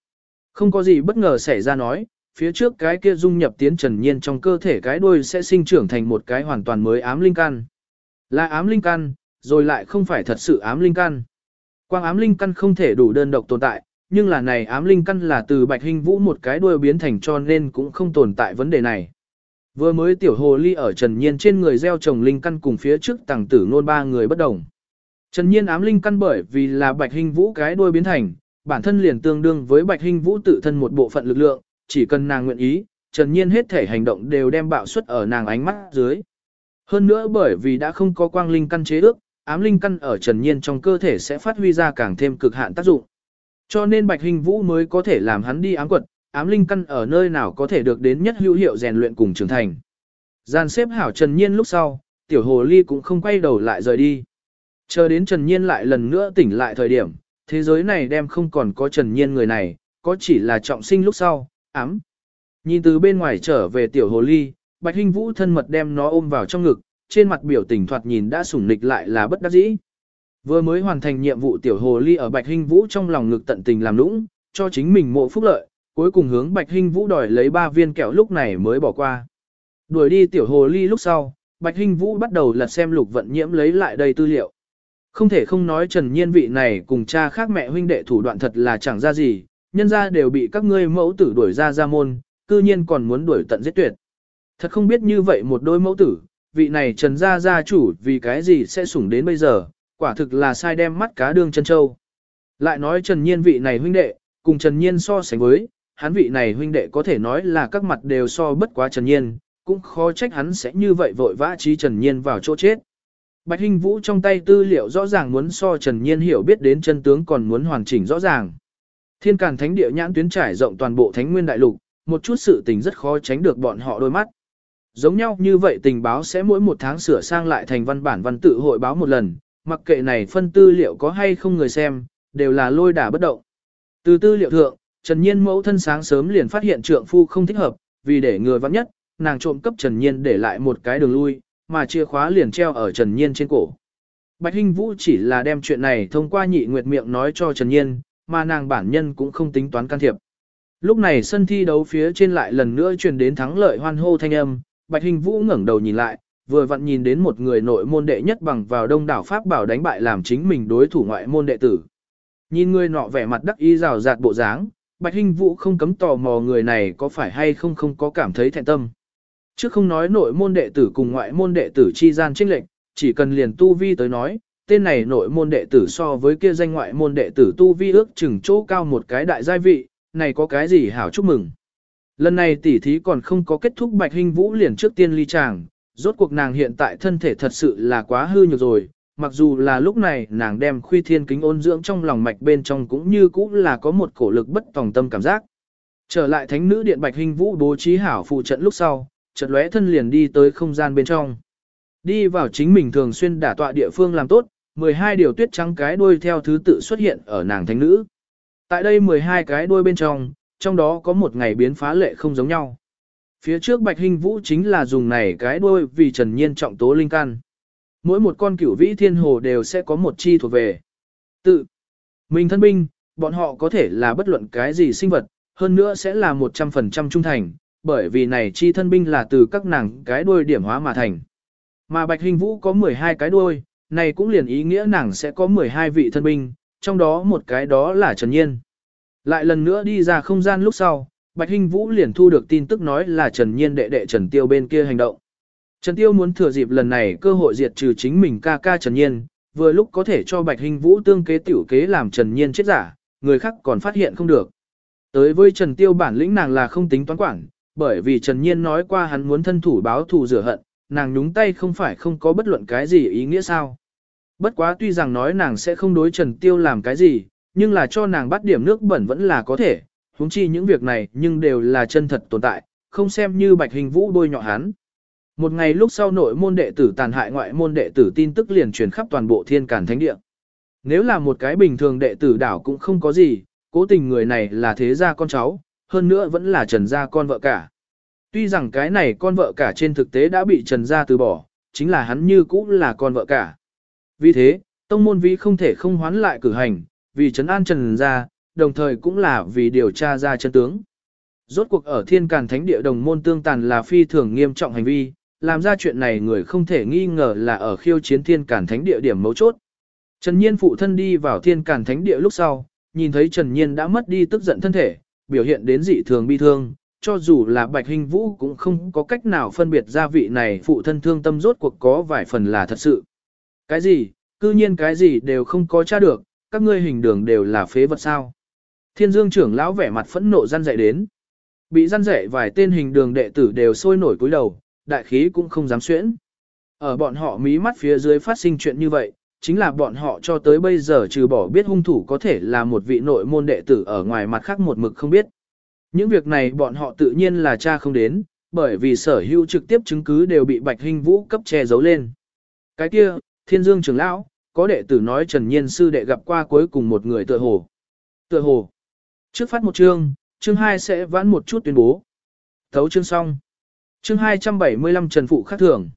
Không có gì bất ngờ xảy ra nói, phía trước cái kia dung nhập tiến Trần Nhiên trong cơ thể cái đuôi sẽ sinh trưởng thành một cái hoàn toàn mới ám linh căn. Là ám linh căn, rồi lại không phải thật sự ám linh căn. Quang ám linh căn không thể đủ đơn độc tồn tại, nhưng là này ám linh căn là từ bạch hình vũ một cái đuôi biến thành cho nên cũng không tồn tại vấn đề này. Vừa mới tiểu hồ ly ở Trần Nhiên trên người gieo trồng linh căn cùng phía trước tàng tử nôn ba người bất đồng. Trần Nhiên ám linh căn bởi vì là bạch hình vũ cái đuôi biến thành, bản thân liền tương đương với bạch hình vũ tự thân một bộ phận lực lượng, chỉ cần nàng nguyện ý, Trần Nhiên hết thể hành động đều đem bạo suất ở nàng ánh mắt dưới. Hơn nữa bởi vì đã không có quang linh căn chế ước, ám linh căn ở Trần Nhiên trong cơ thể sẽ phát huy ra càng thêm cực hạn tác dụng. Cho nên Bạch Hình Vũ mới có thể làm hắn đi ám quật, ám linh căn ở nơi nào có thể được đến nhất hữu hiệu rèn luyện cùng trưởng thành. Gian xếp hảo Trần Nhiên lúc sau, tiểu hồ ly cũng không quay đầu lại rời đi. Chờ đến Trần Nhiên lại lần nữa tỉnh lại thời điểm, thế giới này đem không còn có Trần Nhiên người này, có chỉ là trọng sinh lúc sau, ám. Nhìn từ bên ngoài trở về tiểu hồ ly, Bạch Hinh Vũ thân mật đem nó ôm vào trong ngực, trên mặt biểu tình thoạt nhìn đã sủng nịch lại là bất đắc dĩ. Vừa mới hoàn thành nhiệm vụ tiểu hồ ly ở Bạch Hinh Vũ trong lòng ngực tận tình làm lũng, cho chính mình mộ phúc lợi, cuối cùng hướng Bạch Hinh Vũ đòi lấy ba viên kẹo lúc này mới bỏ qua. Đuổi đi tiểu hồ ly lúc sau, Bạch Hinh Vũ bắt đầu lật xem lục vận nhiễm lấy lại đây tư liệu. Không thể không nói Trần Nhiên vị này cùng cha khác mẹ huynh đệ thủ đoạn thật là chẳng ra gì, nhân ra đều bị các ngươi mẫu tử đuổi ra ra môn, cư nhiên còn muốn đuổi tận giết tuyệt. Thật không biết như vậy một đôi mẫu tử, vị này Trần gia gia chủ vì cái gì sẽ sủng đến bây giờ, quả thực là sai đem mắt cá đương chân châu. Lại nói Trần Nhiên vị này huynh đệ, cùng Trần Nhiên so sánh với, hắn vị này huynh đệ có thể nói là các mặt đều so bất quá Trần Nhiên, cũng khó trách hắn sẽ như vậy vội vã trí Trần Nhiên vào chỗ chết. Bạch Hinh Vũ trong tay tư liệu rõ ràng muốn so Trần Nhiên hiểu biết đến chân tướng còn muốn hoàn chỉnh rõ ràng. Thiên Càn Thánh địa nhãn tuyến trải rộng toàn bộ Thánh Nguyên đại lục, một chút sự tình rất khó tránh được bọn họ đôi mắt. Giống nhau như vậy tình báo sẽ mỗi một tháng sửa sang lại thành văn bản văn tự hội báo một lần, mặc kệ này phân tư liệu có hay không người xem, đều là lôi đả bất động. Từ tư liệu thượng, Trần Nhiên mẫu thân sáng sớm liền phát hiện trượng phu không thích hợp, vì để người vắng nhất, nàng trộm cấp Trần Nhiên để lại một cái đường lui, mà chìa khóa liền treo ở Trần Nhiên trên cổ. Bạch Hinh Vũ chỉ là đem chuyện này thông qua nhị nguyệt miệng nói cho Trần Nhiên, mà nàng bản nhân cũng không tính toán can thiệp. Lúc này sân thi đấu phía trên lại lần nữa truyền đến thắng lợi hoan hô thanh âm, Bạch Hình Vũ ngẩng đầu nhìn lại, vừa vặn nhìn đến một người nội môn đệ nhất bằng vào đông đảo Pháp bảo đánh bại làm chính mình đối thủ ngoại môn đệ tử. Nhìn người nọ vẻ mặt đắc ý rào rạt bộ dáng, Bạch Hình Vũ không cấm tò mò người này có phải hay không không có cảm thấy thẹn tâm. Trước không nói nội môn đệ tử cùng ngoại môn đệ tử chi gian trinh lệnh, chỉ cần liền tu vi tới nói, tên này nội môn đệ tử so với kia danh ngoại môn đệ tử tu vi ước chừng chỗ cao một cái đại giai vị, này có cái gì hảo chúc mừng. Lần này tỉ thí còn không có kết thúc Bạch hình Vũ liền trước tiên ly chàng, rốt cuộc nàng hiện tại thân thể thật sự là quá hư nhược rồi, mặc dù là lúc này nàng đem khuy thiên kính ôn dưỡng trong lòng mạch bên trong cũng như cũng là có một cổ lực bất tòng tâm cảm giác. Trở lại thánh nữ điện bạch hình vũ bố trí hảo phụ trận lúc sau, trận lóe thân liền đi tới không gian bên trong. Đi vào chính mình thường xuyên đả tọa địa phương làm tốt, 12 điều tuyết trắng cái đuôi theo thứ tự xuất hiện ở nàng thánh nữ. Tại đây 12 cái đuôi bên trong, trong đó có một ngày biến phá lệ không giống nhau. Phía trước Bạch Hình Vũ chính là dùng này cái đuôi vì Trần Nhiên trọng tố linh căn. Mỗi một con cửu vĩ thiên hồ đều sẽ có một chi thuộc về. Tự mình thân binh, bọn họ có thể là bất luận cái gì sinh vật, hơn nữa sẽ là 100% trung thành, bởi vì này chi thân binh là từ các nàng cái đuôi điểm hóa mà thành. Mà Bạch Hình Vũ có 12 cái đuôi, này cũng liền ý nghĩa nàng sẽ có 12 vị thân binh, trong đó một cái đó là Trần Nhiên. Lại lần nữa đi ra không gian lúc sau, Bạch hình Vũ liền thu được tin tức nói là Trần Nhiên đệ đệ Trần Tiêu bên kia hành động. Trần Tiêu muốn thừa dịp lần này cơ hội diệt trừ chính mình ca ca Trần Nhiên, vừa lúc có thể cho Bạch hình Vũ tương kế tiểu kế làm Trần Nhiên chết giả, người khác còn phát hiện không được. Tới với Trần Tiêu bản lĩnh nàng là không tính toán quản, bởi vì Trần Nhiên nói qua hắn muốn thân thủ báo thù rửa hận, nàng nhúng tay không phải không có bất luận cái gì ý nghĩa sao. Bất quá tuy rằng nói nàng sẽ không đối Trần Tiêu làm cái gì, nhưng là cho nàng bắt điểm nước bẩn vẫn là có thể, huống chi những việc này nhưng đều là chân thật tồn tại, không xem như bạch hình vũ đôi nhọ hắn. Một ngày lúc sau nội môn đệ tử tàn hại ngoại môn đệ tử tin tức liền truyền khắp toàn bộ thiên cản thánh địa. Nếu là một cái bình thường đệ tử đảo cũng không có gì, cố tình người này là thế gia con cháu, hơn nữa vẫn là trần gia con vợ cả. Tuy rằng cái này con vợ cả trên thực tế đã bị trần gia từ bỏ, chính là hắn như cũ là con vợ cả. Vì thế, tông môn vi không thể không hoán lại cử hành, vì trấn an trần gia, đồng thời cũng là vì điều tra ra chân tướng. Rốt cuộc ở thiên càn thánh địa đồng môn tương tàn là phi thường nghiêm trọng hành vi, làm ra chuyện này người không thể nghi ngờ là ở khiêu chiến thiên càn thánh địa điểm mấu chốt. Trần Nhiên phụ thân đi vào thiên càn thánh địa lúc sau, nhìn thấy Trần Nhiên đã mất đi tức giận thân thể, biểu hiện đến dị thường bi thương, cho dù là Bạch Hình Vũ cũng không có cách nào phân biệt ra vị này phụ thân thương tâm rốt cuộc có vài phần là thật sự. Cái gì, cư nhiên cái gì đều không có tra được, các ngươi hình đường đều là phế vật sao. Thiên dương trưởng lão vẻ mặt phẫn nộ gian dạy đến. Bị gian dạy vài tên hình đường đệ tử đều sôi nổi cúi đầu, đại khí cũng không dám xuyễn. Ở bọn họ mí mắt phía dưới phát sinh chuyện như vậy, chính là bọn họ cho tới bây giờ trừ bỏ biết hung thủ có thể là một vị nội môn đệ tử ở ngoài mặt khác một mực không biết. Những việc này bọn họ tự nhiên là cha không đến, bởi vì sở hữu trực tiếp chứng cứ đều bị Bạch Hinh Vũ cấp che giấu lên. Cái kia, Thiên Dương trưởng lão, có đệ tử nói Trần Nhiên sư đệ gặp qua cuối cùng một người tựa hồ. Tựa hồ. Trước phát một chương, chương 2 sẽ vãn một chút tuyên bố. Thấu chương xong. Chương 275 Trần Phụ khắc thưởng